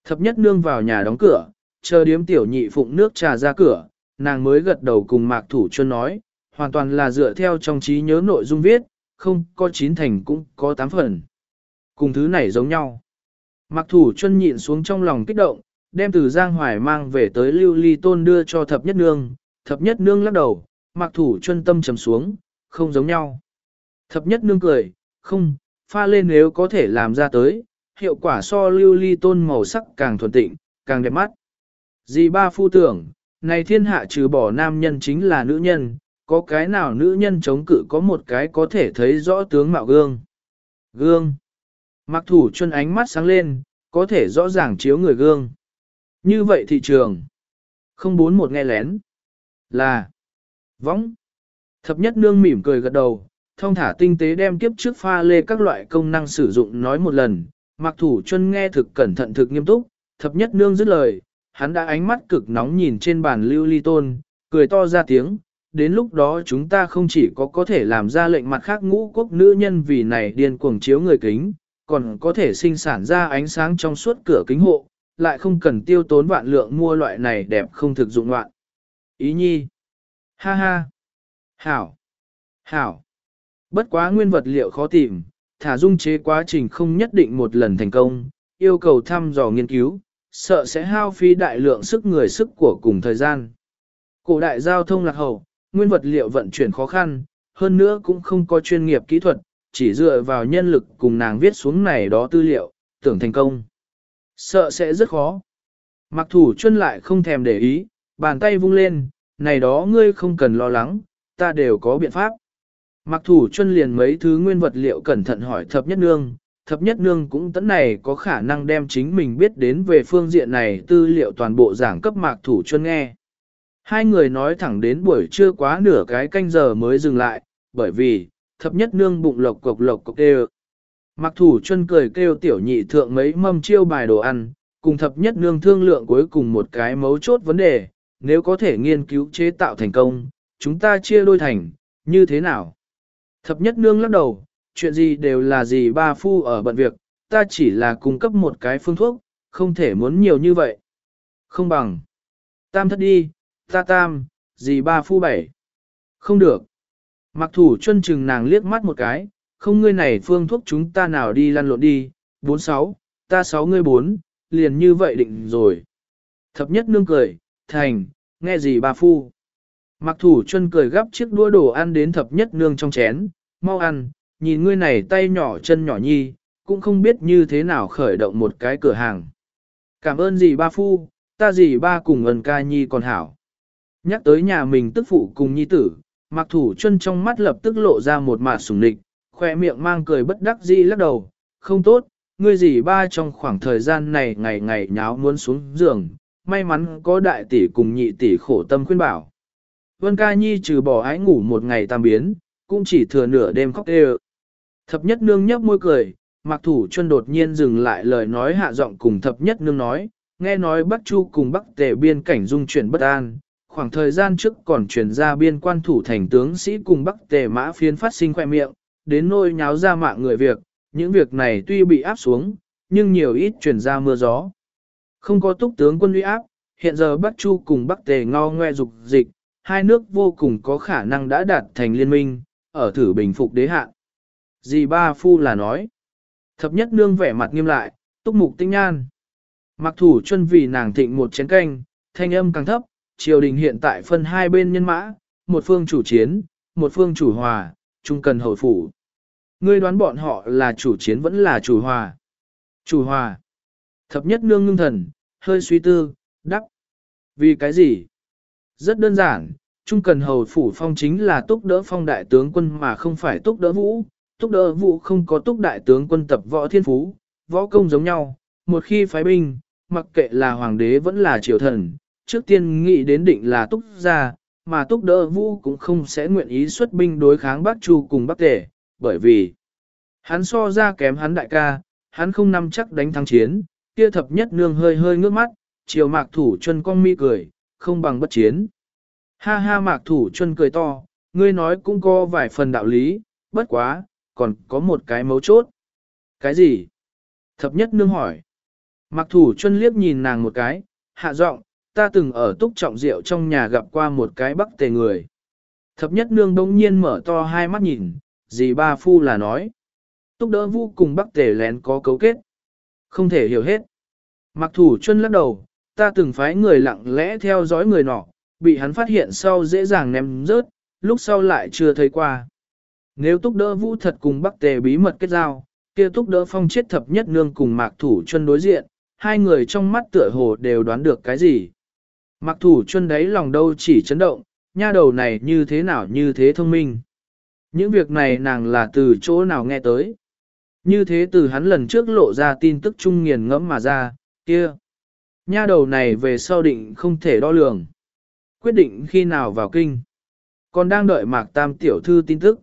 Thập nhất nương vào nhà đóng cửa, chờ điếm tiểu nhị phụng nước trà ra cửa, nàng mới gật đầu cùng mạc thủ chân nói, hoàn toàn là dựa theo trong trí nhớ nội dung viết, không có chín thành cũng có tám phần. Cùng thứ này giống nhau. Mặc thủ chân nhịn xuống trong lòng kích động, đem từ Giang Hoài mang về tới lưu ly tôn đưa cho thập nhất nương, thập nhất nương lắc đầu, mặc thủ chân tâm trầm xuống, không giống nhau. Thập nhất nương cười, không, pha lên nếu có thể làm ra tới, hiệu quả so lưu ly tôn màu sắc càng thuần tịnh, càng đẹp mắt. Dì ba phu tưởng, này thiên hạ trừ bỏ nam nhân chính là nữ nhân, có cái nào nữ nhân chống cự có một cái có thể thấy rõ tướng mạo gương. Gương. Mặc thủ chân ánh mắt sáng lên, có thể rõ ràng chiếu người gương. Như vậy thị trường. Không bốn một nghe lén. Là. Võng. Thập nhất nương mỉm cười gật đầu, thông thả tinh tế đem kiếp trước pha lê các loại công năng sử dụng nói một lần. Mặc thủ chân nghe thực cẩn thận thực nghiêm túc, thập nhất nương dứt lời, hắn đã ánh mắt cực nóng nhìn trên bàn lưu ly tôn, cười to ra tiếng, đến lúc đó chúng ta không chỉ có có thể làm ra lệnh mặt khác ngũ quốc nữ nhân vì này điên cuồng chiếu người kính, còn có thể sinh sản ra ánh sáng trong suốt cửa kính hộ, lại không cần tiêu tốn vạn lượng mua loại này đẹp không thực dụng loạn. Ý nhi. Ha ha. Hảo. Hảo. Bất quá nguyên vật liệu khó tìm, thả dung chế quá trình không nhất định một lần thành công, yêu cầu thăm dò nghiên cứu, sợ sẽ hao phí đại lượng sức người sức của cùng thời gian. Cổ đại giao thông lạc hậu, nguyên vật liệu vận chuyển khó khăn, hơn nữa cũng không có chuyên nghiệp kỹ thuật, chỉ dựa vào nhân lực cùng nàng viết xuống này đó tư liệu, tưởng thành công. Sợ sẽ rất khó. Mặc thủ chân lại không thèm để ý, bàn tay vung lên, này đó ngươi không cần lo lắng, ta đều có biện pháp. Mặc thủ chân liền mấy thứ nguyên vật liệu cẩn thận hỏi thập nhất nương, thập nhất nương cũng tấn này có khả năng đem chính mình biết đến về phương diện này tư liệu toàn bộ giảng cấp mạc thủ chân nghe. Hai người nói thẳng đến buổi trưa quá nửa cái canh giờ mới dừng lại, bởi vì, thập nhất nương bụng lộc cộc lộc cộc kêu. Mặc thủ chân cười kêu tiểu nhị thượng mấy mâm chiêu bài đồ ăn, cùng thập nhất nương thương lượng cuối cùng một cái mấu chốt vấn đề, nếu có thể nghiên cứu chế tạo thành công, chúng ta chia đôi thành, như thế nào? Thập nhất nương lắc đầu, chuyện gì đều là gì ba phu ở bận việc, ta chỉ là cung cấp một cái phương thuốc, không thể muốn nhiều như vậy. Không bằng. Tam thất đi, ta tam, gì ba phu bảy. Không được. Mặc thủ chân chừng nàng liếc mắt một cái, không ngươi này phương thuốc chúng ta nào đi lăn lộn đi, bốn sáu, ta sáu ngươi bốn, liền như vậy định rồi. Thập nhất nương cười, thành, nghe gì ba phu. Mặc thủ chân cười gắp chiếc đũa đồ ăn đến thập nhất nương trong chén, mau ăn, nhìn ngươi này tay nhỏ chân nhỏ nhi, cũng không biết như thế nào khởi động một cái cửa hàng. Cảm ơn gì ba phu, ta gì ba cùng ơn ca nhi còn hảo. Nhắc tới nhà mình tức phụ cùng nhi tử, mặc thủ chân trong mắt lập tức lộ ra một mạt sùng địch, khoe miệng mang cười bất đắc dĩ lắc đầu, không tốt, ngươi gì ba trong khoảng thời gian này ngày ngày nháo muốn xuống giường, may mắn có đại tỷ cùng nhị tỷ khổ tâm khuyên bảo. Vân ca nhi trừ bỏ ái ngủ một ngày tam biến, cũng chỉ thừa nửa đêm khóc đê Thập nhất nương nhấp môi cười, mặc thủ chân đột nhiên dừng lại lời nói hạ giọng cùng thập nhất nương nói, nghe nói Bắc Chu cùng Bắc Tề biên cảnh dung chuyển bất an, khoảng thời gian trước còn truyền ra biên quan thủ thành tướng sĩ cùng Bắc Tề mã phiến phát sinh khoe miệng, đến nôi nháo ra mạng người việc, những việc này tuy bị áp xuống, nhưng nhiều ít truyền ra mưa gió. Không có túc tướng quân uy áp, hiện giờ Bắc Chu cùng Bắc Tề ngao ngoe dục dịch, hai nước vô cùng có khả năng đã đạt thành liên minh, ở thử bình phục đế hạ. Dì ba phu là nói. Thập nhất nương vẻ mặt nghiêm lại, túc mục tinh nhan. Mặc thủ chân vì nàng thịnh một chén canh, thanh âm càng thấp, triều đình hiện tại phân hai bên nhân mã, một phương chủ chiến, một phương chủ hòa, trung cần hồi phủ. Ngươi đoán bọn họ là chủ chiến vẫn là chủ hòa. Chủ hòa. Thập nhất nương ngưng thần, hơi suy tư, đắc. Vì cái gì? Rất đơn giản, trung cần hầu phủ phong chính là túc đỡ phong đại tướng quân mà không phải túc đỡ vũ. Túc đỡ vũ không có túc đại tướng quân tập võ thiên phú, võ công giống nhau. Một khi phái binh, mặc kệ là hoàng đế vẫn là triều thần, trước tiên nghĩ đến định là túc gia, mà túc đỡ vũ cũng không sẽ nguyện ý xuất binh đối kháng Bắc Chu cùng Bắc Tề, bởi vì hắn so ra kém hắn đại ca, hắn không nắm chắc đánh thắng chiến, kia thập nhất nương hơi hơi ngước mắt, chiều mạc thủ chân con mi cười, không bằng bất chiến. Ha ha mạc thủ chân cười to, ngươi nói cũng có vài phần đạo lý, bất quá, còn có một cái mấu chốt. Cái gì? Thập nhất nương hỏi. Mạc thủ chân liếc nhìn nàng một cái, hạ giọng, ta từng ở túc trọng rượu trong nhà gặp qua một cái bắc tề người. Thập nhất nương đông nhiên mở to hai mắt nhìn, dì ba phu là nói. Túc đỡ vũ cùng bắc tề lén có cấu kết. Không thể hiểu hết. Mặc thủ chân lắc đầu, ta từng phái người lặng lẽ theo dõi người nọ, bị hắn phát hiện sau dễ dàng ném rớt, lúc sau lại chưa thấy qua. Nếu túc đỡ vũ thật cùng bắc tề bí mật kết giao, kia túc đỡ phong chết thập nhất nương cùng mạc thủ chân đối diện, hai người trong mắt tựa hồ đều đoán được cái gì. Mặc thủ chân đấy lòng đâu chỉ chấn động, nha đầu này như thế nào như thế thông minh. Những việc này nàng là từ chỗ nào nghe tới. Như thế từ hắn lần trước lộ ra tin tức trung nghiền ngẫm mà ra, kia. Nha đầu này về sau định không thể đo lường. Quyết định khi nào vào kinh. Còn đang đợi mạc tam tiểu thư tin tức.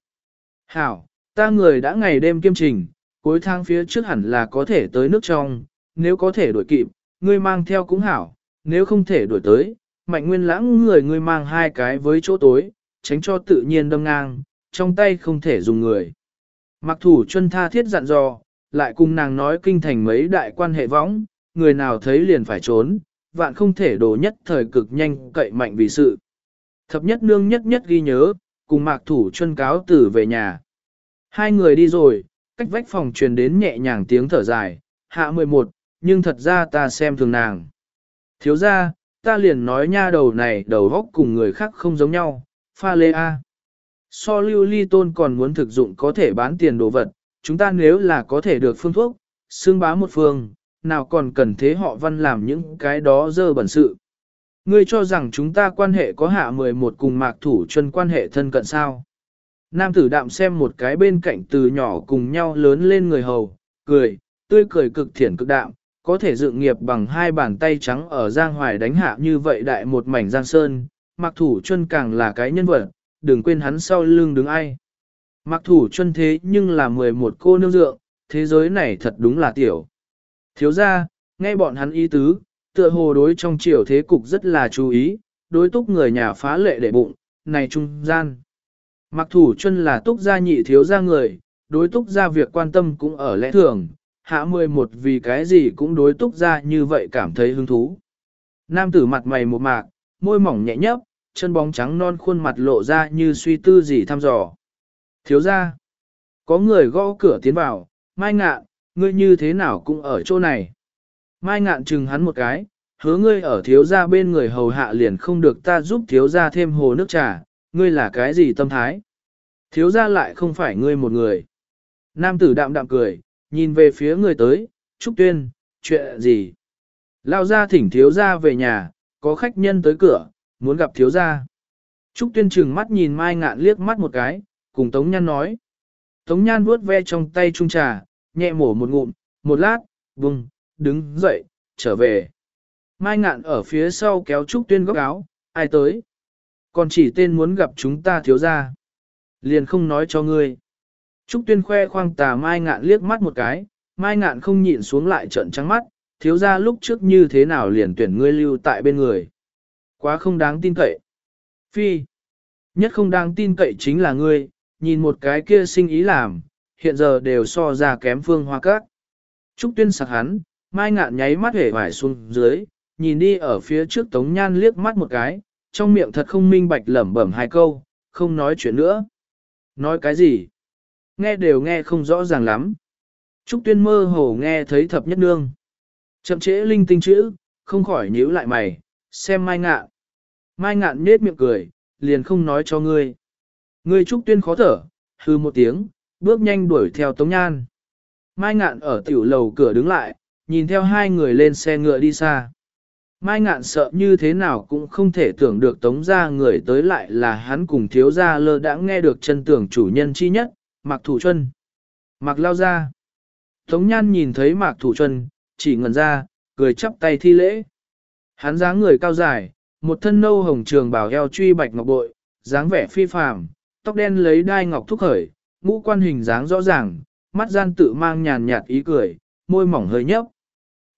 Hảo, ta người đã ngày đêm kiêm trình, cuối tháng phía trước hẳn là có thể tới nước trong, nếu có thể đuổi kịp, ngươi mang theo cũng hảo, nếu không thể đuổi tới, mạnh nguyên lãng người ngươi mang hai cái với chỗ tối, tránh cho tự nhiên đâm ngang, trong tay không thể dùng người. Mặc thủ chân tha thiết dặn dò, lại cùng nàng nói kinh thành mấy đại quan hệ võng, người nào thấy liền phải trốn, vạn không thể đổ nhất thời cực nhanh cậy mạnh vì sự. Thập nhất nương nhất nhất ghi nhớ, cùng mạc thủ chân cáo tử về nhà. Hai người đi rồi, cách vách phòng truyền đến nhẹ nhàng tiếng thở dài, hạ 11, nhưng thật ra ta xem thường nàng. Thiếu ra, ta liền nói nha đầu này đầu góc cùng người khác không giống nhau, pha lê A. So lưu ly tôn còn muốn thực dụng có thể bán tiền đồ vật, chúng ta nếu là có thể được phương thuốc, xương bá một phương, nào còn cần thế họ văn làm những cái đó dơ bẩn sự. Ngươi cho rằng chúng ta quan hệ có hạ 11 cùng mạc thủ chân quan hệ thân cận sao. Nam tử đạm xem một cái bên cạnh từ nhỏ cùng nhau lớn lên người hầu, cười, tươi cười cực thiển cực đạm, có thể dựng nghiệp bằng hai bàn tay trắng ở Giang Hoài đánh hạ như vậy đại một mảnh Giang Sơn, mặc thủ chân càng là cái nhân vật, đừng quên hắn sau lưng đứng ai. Mặc thủ chân thế nhưng là 11 cô nương dượng, thế giới này thật đúng là tiểu. Thiếu ra, nghe bọn hắn ý tứ, tựa hồ đối trong triều thế cục rất là chú ý, đối túc người nhà phá lệ để bụng, này trung gian. Mặc thủ chân là túc gia nhị thiếu gia người, đối túc gia việc quan tâm cũng ở lẽ thường, hạ 11 vì cái gì cũng đối túc ra như vậy cảm thấy hứng thú. Nam tử mặt mày một mạc, môi mỏng nhẹ nhấp, chân bóng trắng non khuôn mặt lộ ra như suy tư gì thăm dò. Thiếu ra, có người gõ cửa tiến vào, mai ngạn, ngươi như thế nào cũng ở chỗ này. Mai ngạn chừng hắn một cái, hứa ngươi ở thiếu gia bên người hầu hạ liền không được ta giúp thiếu gia thêm hồ nước trà, ngươi là cái gì tâm thái? Thiếu gia lại không phải ngươi một người. Nam tử đạm đạm cười, nhìn về phía người tới, Trúc Tuyên, chuyện gì? Lao ra thỉnh thiếu gia về nhà, có khách nhân tới cửa, muốn gặp thiếu gia. Trúc Tuyên trừng mắt nhìn Mai Ngạn liếc mắt một cái, cùng Tống Nhan nói. Tống Nhan vuốt ve trong tay trung trà, nhẹ mổ một ngụm, một lát, vùng, đứng dậy, trở về. Mai Ngạn ở phía sau kéo Trúc Tuyên góc áo, ai tới? Còn chỉ tên muốn gặp chúng ta thiếu gia. Liền không nói cho ngươi. Trúc Tuyên khoe khoang tà Mai Ngạn liếc mắt một cái, Mai Ngạn không nhịn xuống lại trận trắng mắt, thiếu gia lúc trước như thế nào liền tuyển ngươi lưu tại bên người. Quá không đáng tin cậy. Phi. Nhất không đáng tin cậy chính là ngươi, nhìn một cái kia sinh ý làm, hiện giờ đều so ra kém phương hoa cát. Trúc tuyên sạc hắn, mai ngạn nháy mắt hể vải xuống dưới, nhìn đi ở phía trước tống nhan liếc mắt một cái, trong miệng thật không minh bạch lẩm bẩm hai câu, không nói chuyện nữa. Nói cái gì? Nghe đều nghe không rõ ràng lắm. Trúc tuyên mơ hồ nghe thấy thập nhất nương. Chậm trễ linh tinh chữ, không khỏi nhíu lại mày, xem mai ngạn. Mai ngạn nết miệng cười, liền không nói cho ngươi. Ngươi trúc tuyên khó thở, hư một tiếng, bước nhanh đuổi theo Tống Nhan. Mai ngạn ở tiểu lầu cửa đứng lại, nhìn theo hai người lên xe ngựa đi xa. Mai ngạn sợ như thế nào cũng không thể tưởng được tống ra người tới lại là hắn cùng thiếu gia lơ đã nghe được chân tưởng chủ nhân chi nhất, Mạc Thủ Chuân. Mạc lao ra. Tống nhan nhìn thấy Mạc Thủ Chuân, chỉ ngẩn ra, cười chắp tay thi lễ. Hắn dáng người cao dài, một thân nâu hồng trường bảo eo truy bạch ngọc bội, dáng vẻ phi phàm, tóc đen lấy đai ngọc thúc khởi, ngũ quan hình dáng rõ ràng, mắt gian tự mang nhàn nhạt ý cười, môi mỏng hơi nhấp.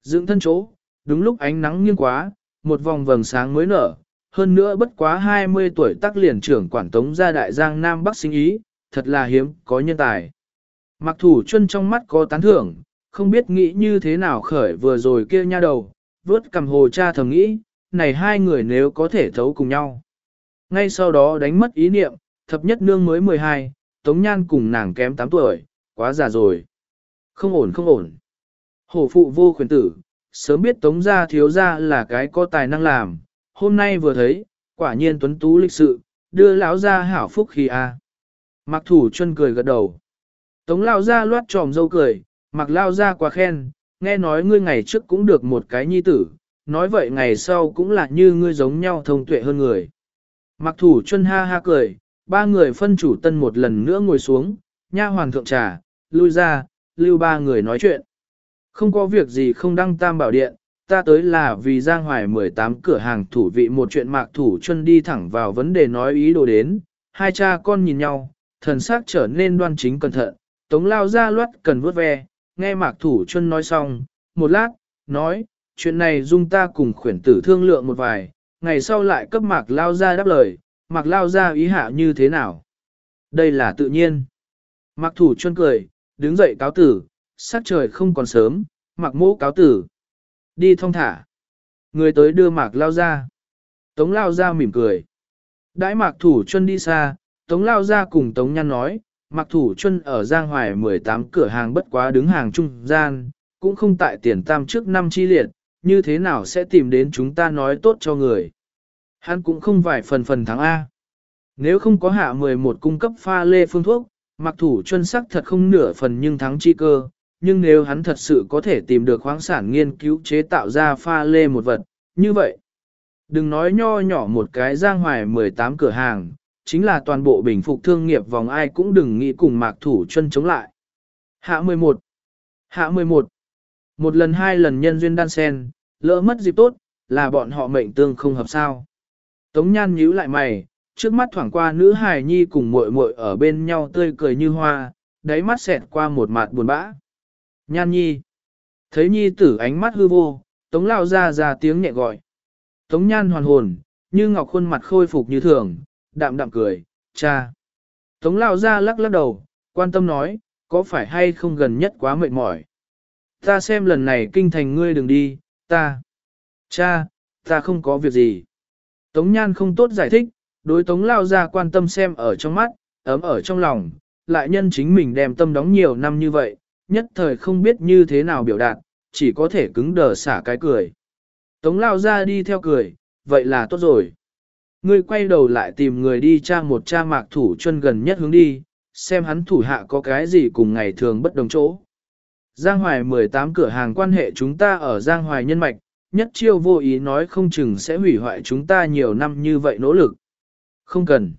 Dưỡng thân chỗ, đúng lúc ánh nắng nghiêng quá, một vòng vầng sáng mới nở, hơn nữa bất quá 20 tuổi tác liền trưởng quản tống gia đại giang Nam Bắc sinh ý, thật là hiếm, có nhân tài. Mặc thủ chân trong mắt có tán thưởng, không biết nghĩ như thế nào khởi vừa rồi kia nha đầu, vớt cầm hồ cha thầm nghĩ, này hai người nếu có thể thấu cùng nhau. Ngay sau đó đánh mất ý niệm, thập nhất nương mới 12, Tống Nhan cùng nàng kém 8 tuổi, quá già rồi. Không ổn không ổn. Hổ phụ vô khuyến tử, sớm biết Tống gia thiếu gia là cái có tài năng làm, hôm nay vừa thấy, quả nhiên tuấn tú lịch sự, đưa lão gia hảo phúc khi a. À. Mặc thủ chân cười gật đầu. Tống lão gia loát tròm dâu cười, mặc lao gia quá khen, nghe nói ngươi ngày trước cũng được một cái nhi tử, nói vậy ngày sau cũng là như ngươi giống nhau thông tuệ hơn người. Mặc thủ chân ha ha cười, ba người phân chủ tân một lần nữa ngồi xuống, nha hoàng thượng trà, lui ra, lưu ba người nói chuyện. Không có việc gì không đăng tam bảo điện, ta tới là vì Giang Hoài 18 cửa hàng thủ vị một chuyện mạc thủ chân đi thẳng vào vấn đề nói ý đồ đến, hai cha con nhìn nhau, thần sắc trở nên đoan chính cẩn thận, tống lao ra loát cần vớt ve, nghe mạc thủ chân nói xong, một lát, nói, chuyện này dung ta cùng khuyển tử thương lượng một vài, ngày sau lại cấp mạc lao ra đáp lời, mạc lao ra ý hạ như thế nào. Đây là tự nhiên. Mạc thủ chân cười, đứng dậy cáo tử, sắc trời không còn sớm, mặc mũ cáo tử. Đi thong thả. Người tới đưa mạc lao ra. Tống lao ra mỉm cười. Đãi mạc thủ chân đi xa, tống lao ra cùng tống nhăn nói, mạc thủ chân ở Giang Hoài 18 cửa hàng bất quá đứng hàng trung gian, cũng không tại tiền tam trước năm chi liệt, như thế nào sẽ tìm đến chúng ta nói tốt cho người. Hắn cũng không vài phần phần thắng A. Nếu không có hạ 11 cung cấp pha lê phương thuốc, mặc thủ chân sắc thật không nửa phần nhưng thắng chi cơ, nhưng nếu hắn thật sự có thể tìm được khoáng sản nghiên cứu chế tạo ra pha lê một vật, như vậy. Đừng nói nho nhỏ một cái giang hoài 18 cửa hàng, chính là toàn bộ bình phục thương nghiệp vòng ai cũng đừng nghĩ cùng mạc thủ chân chống lại. Hạ 11 Hạ 11 Một lần hai lần nhân duyên đan sen, lỡ mất dịp tốt, là bọn họ mệnh tương không hợp sao. Tống nhan nhíu lại mày, trước mắt thoảng qua nữ hài nhi cùng muội muội ở bên nhau tươi cười như hoa, đáy mắt xẹt qua một mặt buồn bã. Nhan nhi. Thấy nhi tử ánh mắt hư vô, tống lao ra ra tiếng nhẹ gọi. Tống nhan hoàn hồn, như ngọc khuôn mặt khôi phục như thường, đạm đạm cười, cha. Tống lao ra lắc lắc đầu, quan tâm nói, có phải hay không gần nhất quá mệt mỏi. Ta xem lần này kinh thành ngươi đừng đi, ta. Cha, ta không có việc gì. Tống Nhan không tốt giải thích, đối Tống Lao ra quan tâm xem ở trong mắt, ấm ở trong lòng, lại nhân chính mình đem tâm đóng nhiều năm như vậy, nhất thời không biết như thế nào biểu đạt, chỉ có thể cứng đờ xả cái cười. Tống Lao ra đi theo cười, vậy là tốt rồi. Ngươi quay đầu lại tìm người đi tra một cha mạc thủ chân gần nhất hướng đi, xem hắn thủ hạ có cái gì cùng ngày thường bất đồng chỗ. Giang Hoài 18 cửa hàng quan hệ chúng ta ở Giang Hoài nhân mạch, nhất chiêu vô ý nói không chừng sẽ hủy hoại chúng ta nhiều năm như vậy nỗ lực. Không cần.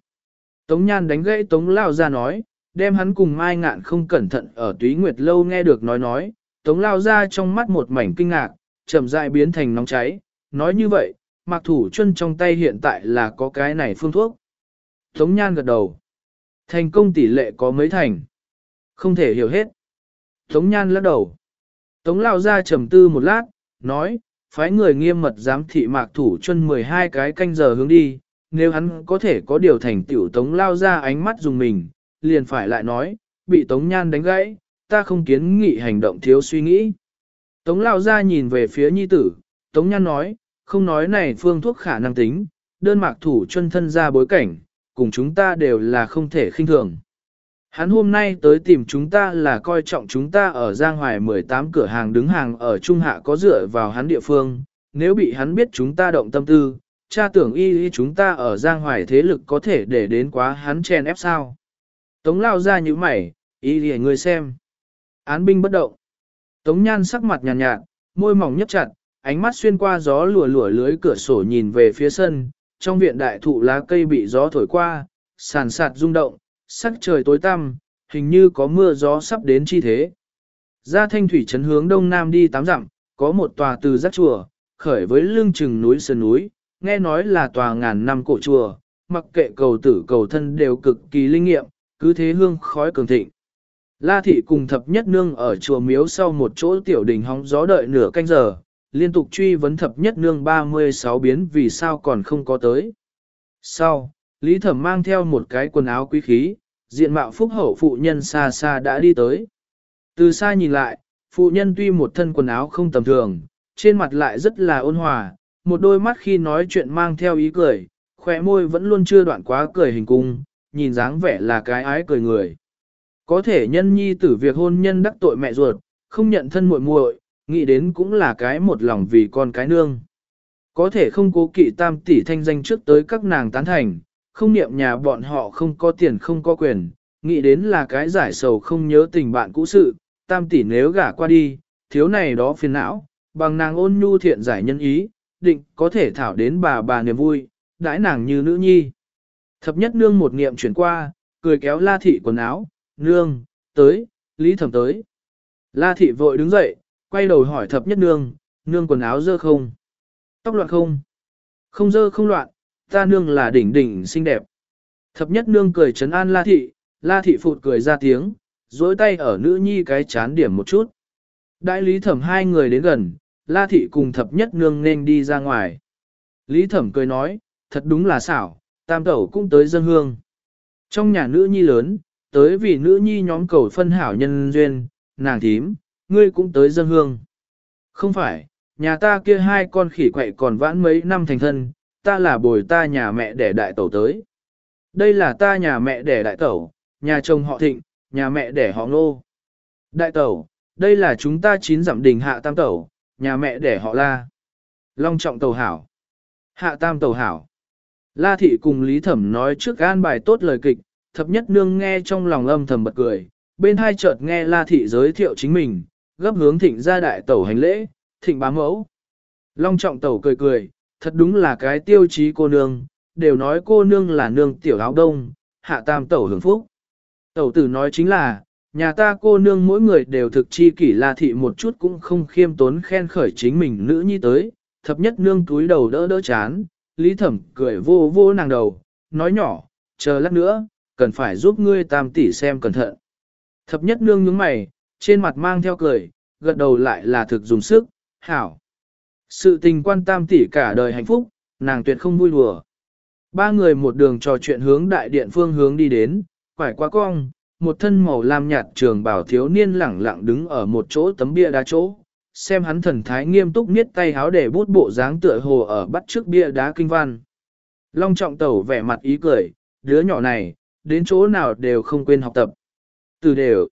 Tống Nhan đánh gãy Tống Lao ra nói, đem hắn cùng Mai Ngạn không cẩn thận ở túy nguyệt lâu nghe được nói nói, Tống Lao ra trong mắt một mảnh kinh ngạc, chậm rãi biến thành nóng cháy, nói như vậy, mặc thủ chân trong tay hiện tại là có cái này phương thuốc. Tống Nhan gật đầu. Thành công tỷ lệ có mấy thành? Không thể hiểu hết. Tống Nhan lắc đầu. Tống Lao ra trầm tư một lát, nói, phái người nghiêm mật giám thị mạc thủ chân 12 cái canh giờ hướng đi, nếu hắn có thể có điều thành tiểu Tống Lao ra ánh mắt dùng mình, liền phải lại nói, bị Tống Nhan đánh gãy, ta không kiến nghị hành động thiếu suy nghĩ. Tống Lao ra nhìn về phía nhi tử, Tống Nhan nói, không nói này phương thuốc khả năng tính, đơn mạc thủ chân thân ra bối cảnh, cùng chúng ta đều là không thể khinh thường. Hắn hôm nay tới tìm chúng ta là coi trọng chúng ta ở Giang Hoài 18 cửa hàng đứng hàng ở Trung Hạ có dựa vào hắn địa phương, nếu bị hắn biết chúng ta động tâm tư, cha tưởng y y chúng ta ở Giang Hoài thế lực có thể để đến quá hắn chen ép sao. Tống lao ra như mày, y y người xem. Án binh bất động. Tống nhan sắc mặt nhàn nhạt, nhạt, môi mỏng nhấp chặt, ánh mắt xuyên qua gió lùa lùa lưới cửa sổ nhìn về phía sân, trong viện đại thụ lá cây bị gió thổi qua, sàn sạt rung động, sắc trời tối tăm, hình như có mưa gió sắp đến chi thế. Ra thanh thủy trấn hướng đông nam đi tám dặm, có một tòa từ giác chùa, khởi với lưng chừng núi sơn núi, nghe nói là tòa ngàn năm cổ chùa, mặc kệ cầu tử cầu thân đều cực kỳ linh nghiệm, cứ thế hương khói cường thịnh. La thị cùng thập nhất nương ở chùa miếu sau một chỗ tiểu đình hóng gió đợi nửa canh giờ, liên tục truy vấn thập nhất nương 36 biến vì sao còn không có tới. Sau, Lý Thẩm mang theo một cái quần áo quý khí, diện mạo phúc hậu phụ nhân xa xa đã đi tới. Từ xa nhìn lại, phụ nhân tuy một thân quần áo không tầm thường, trên mặt lại rất là ôn hòa, một đôi mắt khi nói chuyện mang theo ý cười, khỏe môi vẫn luôn chưa đoạn quá cười hình cung, nhìn dáng vẻ là cái ái cười người. Có thể nhân nhi tử việc hôn nhân đắc tội mẹ ruột, không nhận thân muội muội, nghĩ đến cũng là cái một lòng vì con cái nương. Có thể không cố kỵ tam tỷ thanh danh trước tới các nàng tán thành, không niệm nhà bọn họ không có tiền không có quyền, nghĩ đến là cái giải sầu không nhớ tình bạn cũ sự, tam tỷ nếu gả qua đi, thiếu này đó phiền não, bằng nàng ôn nhu thiện giải nhân ý, định có thể thảo đến bà bà niềm vui, đãi nàng như nữ nhi. Thập nhất nương một niệm chuyển qua, cười kéo la thị quần áo, nương, tới, lý thẩm tới. La thị vội đứng dậy, quay đầu hỏi thập nhất nương, nương quần áo dơ không? Tóc loạn không? Không dơ không loạn, ta nương là đỉnh đỉnh xinh đẹp. Thập nhất nương cười trấn an la thị, la thị phụt cười ra tiếng, dối tay ở nữ nhi cái chán điểm một chút. Đại lý thẩm hai người đến gần, la thị cùng thập nhất nương nên đi ra ngoài. Lý thẩm cười nói, thật đúng là xảo, tam tẩu cũng tới dân hương. Trong nhà nữ nhi lớn, tới vì nữ nhi nhóm cầu phân hảo nhân duyên, nàng thím, ngươi cũng tới dân hương. Không phải, nhà ta kia hai con khỉ quậy còn vãn mấy năm thành thân, ta là bồi ta nhà mẹ đẻ đại tẩu tới. Đây là ta nhà mẹ đẻ đại tẩu, nhà chồng họ thịnh, nhà mẹ đẻ họ ngô. Đại tẩu, đây là chúng ta chín dặm đình hạ tam tẩu, nhà mẹ đẻ họ la. Long trọng tẩu hảo. Hạ tam tẩu hảo. La thị cùng Lý Thẩm nói trước an bài tốt lời kịch, thập nhất nương nghe trong lòng âm thầm bật cười, bên hai chợt nghe La thị giới thiệu chính mình, gấp hướng thịnh ra đại tẩu hành lễ, thịnh bám mẫu. Long trọng tẩu cười cười, thật đúng là cái tiêu chí cô nương, đều nói cô nương là nương tiểu áo đông, hạ tam tẩu hưởng phúc. Tẩu tử nói chính là, nhà ta cô nương mỗi người đều thực chi kỷ la thị một chút cũng không khiêm tốn khen khởi chính mình nữ nhi tới, thập nhất nương túi đầu đỡ đỡ chán, lý thẩm cười vô vô nàng đầu, nói nhỏ, chờ lát nữa, cần phải giúp ngươi tam tỷ xem cẩn thận. Thập nhất nương nhướng mày, trên mặt mang theo cười, gật đầu lại là thực dùng sức, hảo. Sự tình quan tam tỷ cả đời hạnh phúc, nàng tuyệt không vui đùa. Ba người một đường trò chuyện hướng đại điện phương hướng đi đến, quải qua cong, một thân màu lam nhạt trường bảo thiếu niên lẳng lặng đứng ở một chỗ tấm bia đá chỗ, xem hắn thần thái nghiêm túc niết tay háo để bút bộ dáng tựa hồ ở bắt trước bia đá kinh văn. Long trọng tẩu vẻ mặt ý cười, đứa nhỏ này, đến chỗ nào đều không quên học tập. Từ đều,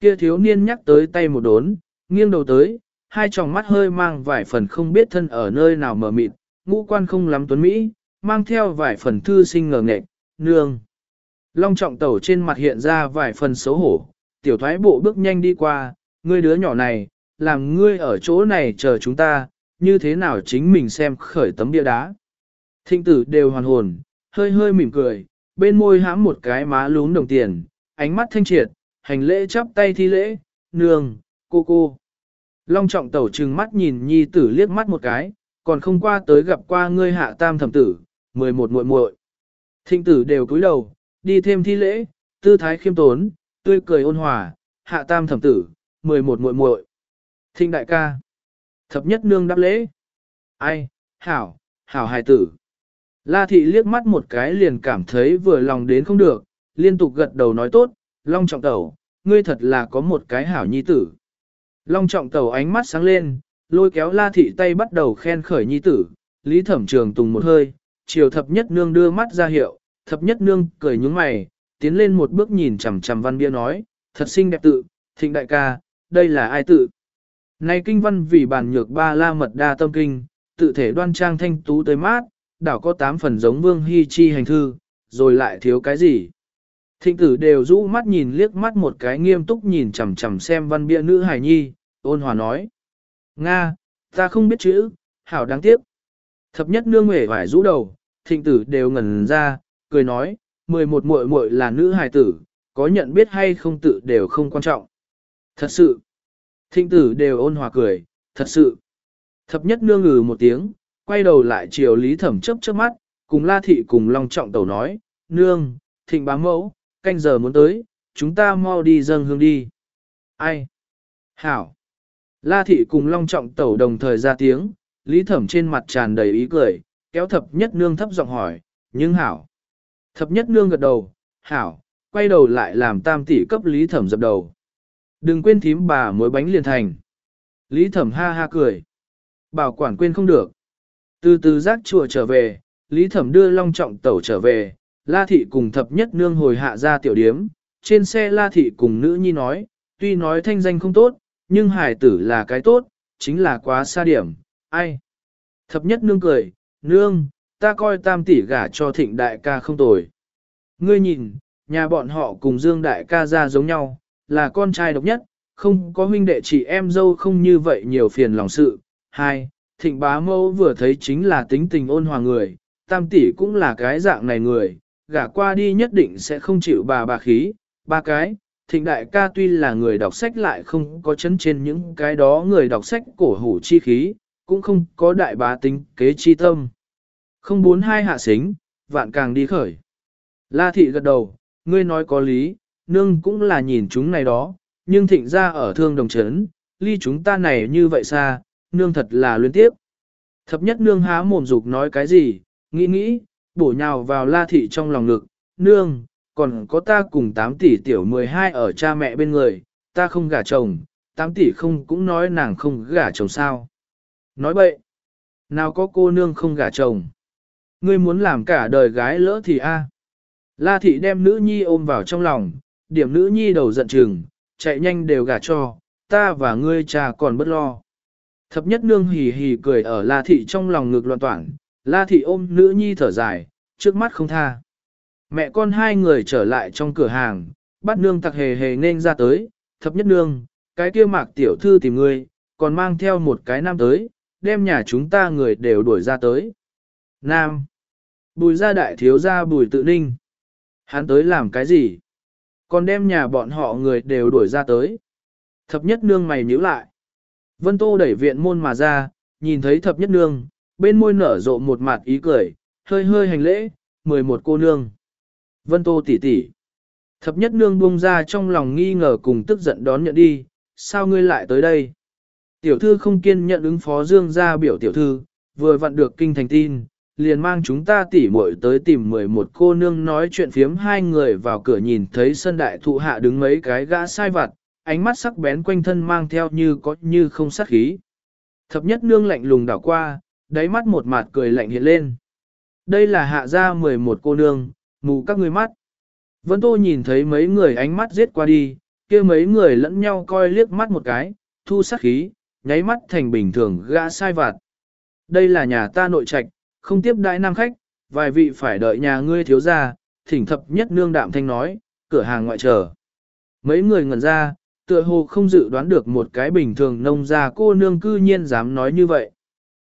kia thiếu niên nhắc tới tay một đốn, nghiêng đầu tới, hai tròng mắt hơi mang vài phần không biết thân ở nơi nào mở mịt, ngũ quan không lắm tuấn Mỹ, mang theo vài phần thư sinh ngờ nghệch, nương. Long trọng tẩu trên mặt hiện ra vài phần xấu hổ, tiểu thoái bộ bước nhanh đi qua, ngươi đứa nhỏ này, làm ngươi ở chỗ này chờ chúng ta, như thế nào chính mình xem khởi tấm bia đá. Thịnh tử đều hoàn hồn, hơi hơi mỉm cười, bên môi hãm một cái má lún đồng tiền, ánh mắt thanh triệt, hành lễ chắp tay thi lễ, nương, cô cô. Long trọng tẩu trừng mắt nhìn nhi tử liếc mắt một cái, còn không qua tới gặp qua ngươi hạ tam thẩm tử, mười một muội muội. Thịnh tử đều cúi đầu, đi thêm thi lễ, tư thái khiêm tốn, tươi cười ôn hòa, hạ tam thẩm tử, mười một muội muội. Thịnh đại ca. Thập nhất nương đáp lễ. Ai, hảo, hảo hài tử. La thị liếc mắt một cái liền cảm thấy vừa lòng đến không được, liên tục gật đầu nói tốt, long trọng tẩu, ngươi thật là có một cái hảo nhi tử. Long trọng tẩu ánh mắt sáng lên, lôi kéo la thị tay bắt đầu khen khởi nhi tử, lý thẩm trường tùng một hơi, chiều thập nhất nương đưa mắt ra hiệu, thập nhất nương cười nhúng mày, tiến lên một bước nhìn chằm chằm văn bia nói, thật xinh đẹp tự, thịnh đại ca, đây là ai tự? Này kinh văn vì bản nhược ba la mật đa tâm kinh, tự thể đoan trang thanh tú tới mát, đảo có tám phần giống vương hy chi hành thư, rồi lại thiếu cái gì? Thịnh tử đều rũ mắt nhìn liếc mắt một cái nghiêm túc nhìn chằm chằm xem văn bia nữ hài nhi, ôn hòa nói. Nga, ta không biết chữ, hảo đáng tiếc. Thập nhất nương huệ vải rũ đầu, thịnh tử đều ngẩn ra, cười nói, mười một muội muội là nữ hài tử, có nhận biết hay không tự đều không quan trọng. Thật sự, thịnh tử đều ôn hòa cười, thật sự. Thập nhất nương ngừ một tiếng, quay đầu lại chiều lý thẩm chấp trước mắt, cùng la thị cùng long trọng tẩu nói, nương, thịnh bám mẫu, canh giờ muốn tới, chúng ta mau đi dâng hương đi. Ai? Hảo. La thị cùng long trọng tẩu đồng thời ra tiếng, lý thẩm trên mặt tràn đầy ý cười, kéo thập nhất nương thấp giọng hỏi, nhưng hảo. Thập nhất nương gật đầu, hảo, quay đầu lại làm tam tỷ cấp lý thẩm dập đầu. Đừng quên thím bà muối bánh liền thành. Lý thẩm ha ha cười. Bảo quản quên không được. Từ từ giác chùa trở về, Lý thẩm đưa long trọng tẩu trở về, La thị cùng thập nhất nương hồi hạ ra tiểu điếm, trên xe La thị cùng nữ nhi nói, tuy nói thanh danh không tốt, nhưng hải tử là cái tốt, chính là quá xa điểm, ai. Thập nhất nương cười, nương, ta coi tam tỷ gả cho thịnh đại ca không tồi. Ngươi nhìn, nhà bọn họ cùng dương đại ca ra giống nhau, là con trai độc nhất, không có huynh đệ chị em dâu không như vậy nhiều phiền lòng sự. Hai, thịnh bá mâu vừa thấy chính là tính tình ôn hòa người, tam tỷ cũng là cái dạng này người, gả qua đi nhất định sẽ không chịu bà bà khí. Ba cái, thịnh đại ca tuy là người đọc sách lại không có chấn trên những cái đó người đọc sách cổ hủ chi khí, cũng không có đại bá tính kế chi tâm. Không bốn hai hạ xính, vạn càng đi khởi. La thị gật đầu, ngươi nói có lý, nương cũng là nhìn chúng này đó, nhưng thịnh ra ở thương đồng chấn, ly chúng ta này như vậy xa, nương thật là luyến tiếp. Thập nhất nương há mồm dục nói cái gì, nghĩ nghĩ, bổ nhào vào la thị trong lòng ngực, nương, còn có ta cùng 8 tỷ tiểu 12 ở cha mẹ bên người, ta không gả chồng, 8 tỷ không cũng nói nàng không gả chồng sao. Nói bậy, nào có cô nương không gả chồng. Ngươi muốn làm cả đời gái lỡ thì a. La thị đem nữ nhi ôm vào trong lòng, điểm nữ nhi đầu giận chừng, chạy nhanh đều gả cho, ta và ngươi cha còn bất lo. Thập nhất nương hì hì cười ở La thị trong lòng ngực loạn toản, La thị ôm nữ nhi thở dài, trước mắt không tha. Mẹ con hai người trở lại trong cửa hàng, bắt nương tặc hề hề nên ra tới, thập nhất nương, cái kia mạc tiểu thư tìm ngươi, còn mang theo một cái nam tới, đem nhà chúng ta người đều đuổi ra tới. Nam. Bùi gia đại thiếu gia bùi tự ninh. Hắn tới làm cái gì? Còn đem nhà bọn họ người đều đuổi ra tới. Thập nhất nương mày nhíu lại. Vân Tô đẩy viện môn mà ra, nhìn thấy thập nhất nương, bên môi nở rộ một mặt ý cười, hơi hơi hành lễ, mười một cô nương. Vân Tô tỷ tỷ. Thập nhất nương buông ra trong lòng nghi ngờ cùng tức giận đón nhận đi, sao ngươi lại tới đây? Tiểu thư không kiên nhận ứng phó dương ra biểu tiểu thư, vừa vặn được kinh thành tin, liền mang chúng ta tỉ muội tới tìm mười một cô nương nói chuyện phiếm hai người vào cửa nhìn thấy sân đại thụ hạ đứng mấy cái gã sai vặt, ánh mắt sắc bén quanh thân mang theo như có như không sát khí. Thập nhất nương lạnh lùng đảo qua, đáy mắt một mặt cười lạnh hiện lên. Đây là hạ gia mười một cô nương, mù các ngươi mắt. Vân Tô nhìn thấy mấy người ánh mắt giết qua đi, kia mấy người lẫn nhau coi liếc mắt một cái, thu sát khí, nháy mắt thành bình thường gã sai vặt. Đây là nhà ta nội trạch, không tiếp đại nam khách, vài vị phải đợi nhà ngươi thiếu gia, thỉnh thập nhất nương đạm thanh nói, cửa hàng ngoại trở. Mấy người ngẩn ra, tựa hồ không dự đoán được một cái bình thường nông gia cô nương cư nhiên dám nói như vậy.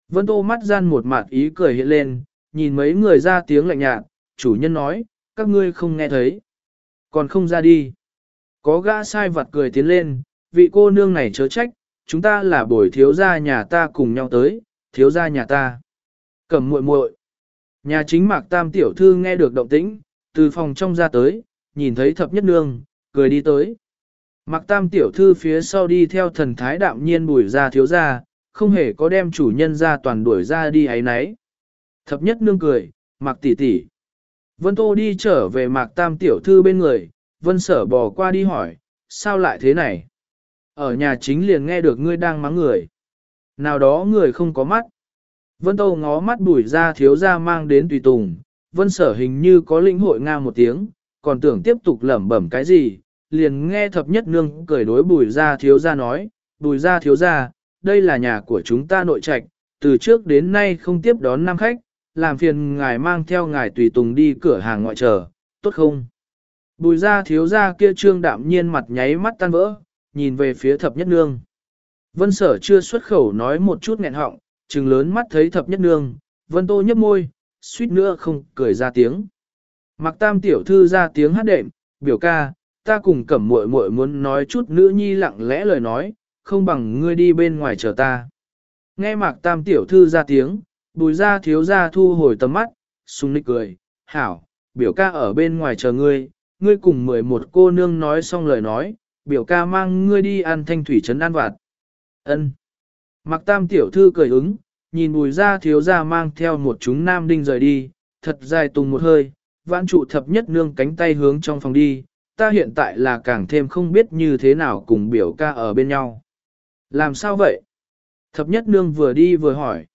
Vân Tô mắt gian một mặt ý cười hiện lên, nhìn mấy người ra tiếng lạnh nhạt, chủ nhân nói, các ngươi không nghe thấy. Còn không ra đi. Có gã sai vật cười tiến lên, vị cô nương này chớ trách, chúng ta là buổi thiếu gia nhà ta cùng nhau tới, thiếu gia nhà ta. Cầm muội muội. Nhà chính mạc tam tiểu thư nghe được động tĩnh, từ phòng trong ra tới, nhìn thấy thập nhất nương, cười đi tới. Mạc tam tiểu thư phía sau đi theo thần thái đạm nhiên bùi ra thiếu gia, không hề có đem chủ nhân ra toàn đuổi ra đi ấy nấy. Thập nhất nương cười, mạc tỷ tỷ. Vân Tô đi trở về mạc tam tiểu thư bên người, vân sở bò qua đi hỏi, sao lại thế này? Ở nhà chính liền nghe được ngươi đang mắng người. Nào đó người không có mắt. Vân Tô ngó mắt bùi ra thiếu ra mang đến tùy tùng, vân sở hình như có linh hội ngang một tiếng, còn tưởng tiếp tục lẩm bẩm cái gì, liền nghe thập nhất nương cười đối bùi ra thiếu ra nói, bùi ra thiếu ra, đây là nhà của chúng ta nội trạch, từ trước đến nay không tiếp đón nam khách, làm phiền ngài mang theo ngài tùy tùng đi cửa hàng ngoại chờ, tốt không? Bùi ra thiếu ra kia trương đạm nhiên mặt nháy mắt tan vỡ, nhìn về phía thập nhất nương. Vân sở chưa xuất khẩu nói một chút nghẹn họng, trừng lớn mắt thấy thập nhất nương, vân tô nhấp môi, suýt nữa không cười ra tiếng. Mặc tam tiểu thư ra tiếng hát đệm, biểu ca, ta cùng cẩm muội muội muốn nói chút nữ nhi lặng lẽ lời nói, không bằng ngươi đi bên ngoài chờ ta. Nghe mạc tam tiểu thư ra tiếng, bùi ra thiếu ra thu hồi tầm mắt, sung nịch cười, hảo, biểu ca ở bên ngoài chờ ngươi, ngươi cùng mười một cô nương nói xong lời nói, biểu ca mang ngươi đi ăn thanh thủy trấn ăn vặt. Ân. Mặc tam tiểu thư cười ứng, nhìn bùi ra thiếu ra mang theo một chúng nam đinh rời đi, thật dài tùng một hơi, vãn trụ thập nhất nương cánh tay hướng trong phòng đi, ta hiện tại là càng thêm không biết như thế nào cùng biểu ca ở bên nhau. Làm sao vậy? Thập nhất nương vừa đi vừa hỏi.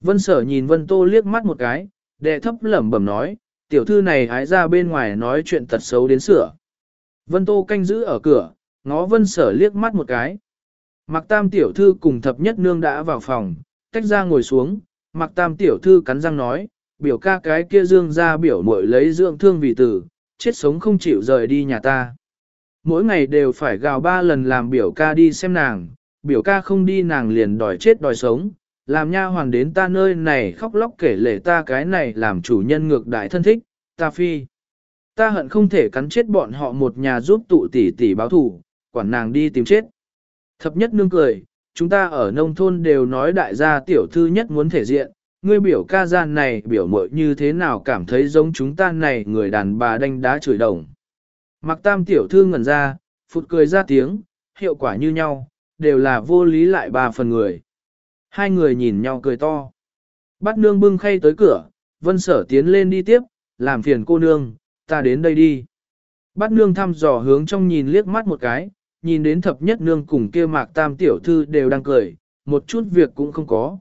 Vân sở nhìn vân tô liếc mắt một cái, đệ thấp lẩm bẩm nói, tiểu thư này hái ra bên ngoài nói chuyện tật xấu đến sửa. Vân tô canh giữ ở cửa, ngó vân sở liếc mắt một cái. Mặc tam tiểu thư cùng thập nhất nương đã vào phòng, tách ra ngồi xuống, mặc tam tiểu thư cắn răng nói, biểu ca cái kia dương ra biểu muội lấy dưỡng thương vì tử, chết sống không chịu rời đi nhà ta. Mỗi ngày đều phải gào ba lần làm biểu ca đi xem nàng, biểu ca không đi nàng liền đòi chết đòi sống, làm nha hoàn đến ta nơi này khóc lóc kể lể ta cái này làm chủ nhân ngược đại thân thích, ta phi. Ta hận không thể cắn chết bọn họ một nhà giúp tụ tỷ tỷ báo thủ, quản nàng đi tìm chết. Thập nhất nương cười, chúng ta ở nông thôn đều nói đại gia tiểu thư nhất muốn thể diện, ngươi biểu ca gian này biểu mội như thế nào cảm thấy giống chúng ta này người đàn bà đánh đá chửi đồng. Mặc tam tiểu thư ngẩn ra, phụt cười ra tiếng, hiệu quả như nhau, đều là vô lý lại ba phần người. Hai người nhìn nhau cười to. Bắt nương bưng khay tới cửa, vân sở tiến lên đi tiếp, làm phiền cô nương, ta đến đây đi. Bắt nương thăm dò hướng trong nhìn liếc mắt một cái, nhìn đến thập nhất nương cùng kia mạc tam tiểu thư đều đang cười, một chút việc cũng không có.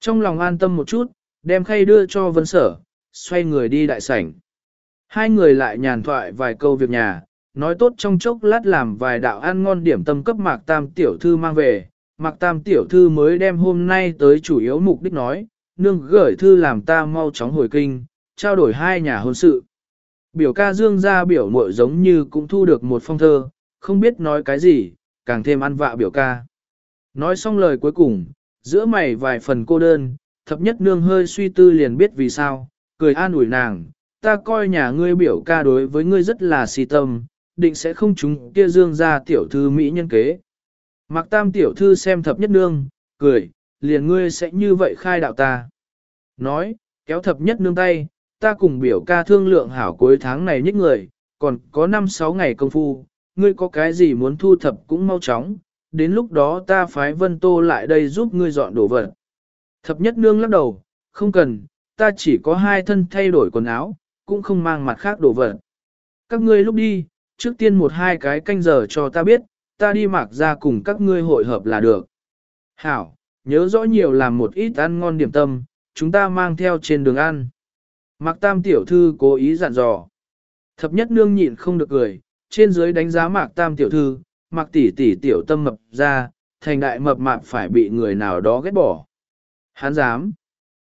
Trong lòng an tâm một chút, đem khay đưa cho vân sở, xoay người đi đại sảnh. Hai người lại nhàn thoại vài câu việc nhà, nói tốt trong chốc lát làm vài đạo ăn ngon điểm tâm cấp mạc tam tiểu thư mang về. Mạc tam tiểu thư mới đem hôm nay tới chủ yếu mục đích nói, nương gửi thư làm ta mau chóng hồi kinh, trao đổi hai nhà hôn sự. Biểu ca dương ra biểu muội giống như cũng thu được một phong thơ, không biết nói cái gì, càng thêm ăn vạ biểu ca. Nói xong lời cuối cùng, giữa mày vài phần cô đơn, thập nhất nương hơi suy tư liền biết vì sao, cười an ủi nàng, ta coi nhà ngươi biểu ca đối với ngươi rất là si tâm, định sẽ không chúng kia dương ra tiểu thư Mỹ nhân kế. Mặc tam tiểu thư xem thập nhất nương, cười, liền ngươi sẽ như vậy khai đạo ta. Nói, kéo thập nhất nương tay, ta cùng biểu ca thương lượng hảo cuối tháng này nhích người, còn có 5-6 ngày công phu, ngươi có cái gì muốn thu thập cũng mau chóng, đến lúc đó ta phái Vân Tô lại đây giúp ngươi dọn đồ vật. Thập nhất nương lắc đầu, không cần, ta chỉ có hai thân thay đổi quần áo, cũng không mang mặt khác đồ vật. Các ngươi lúc đi, trước tiên một hai cái canh giờ cho ta biết, ta đi mặc ra cùng các ngươi hội hợp là được. Hảo, nhớ rõ nhiều làm một ít ăn ngon điểm tâm, chúng ta mang theo trên đường ăn. Mạc Tam tiểu thư cố ý dặn dò. Thập nhất nương nhịn không được cười, trên dưới đánh giá Mạc Tam tiểu thư, Mạc tỷ tỷ tiểu tâm mập ra, thành đại mập mạp phải bị người nào đó ghét bỏ. Hán dám.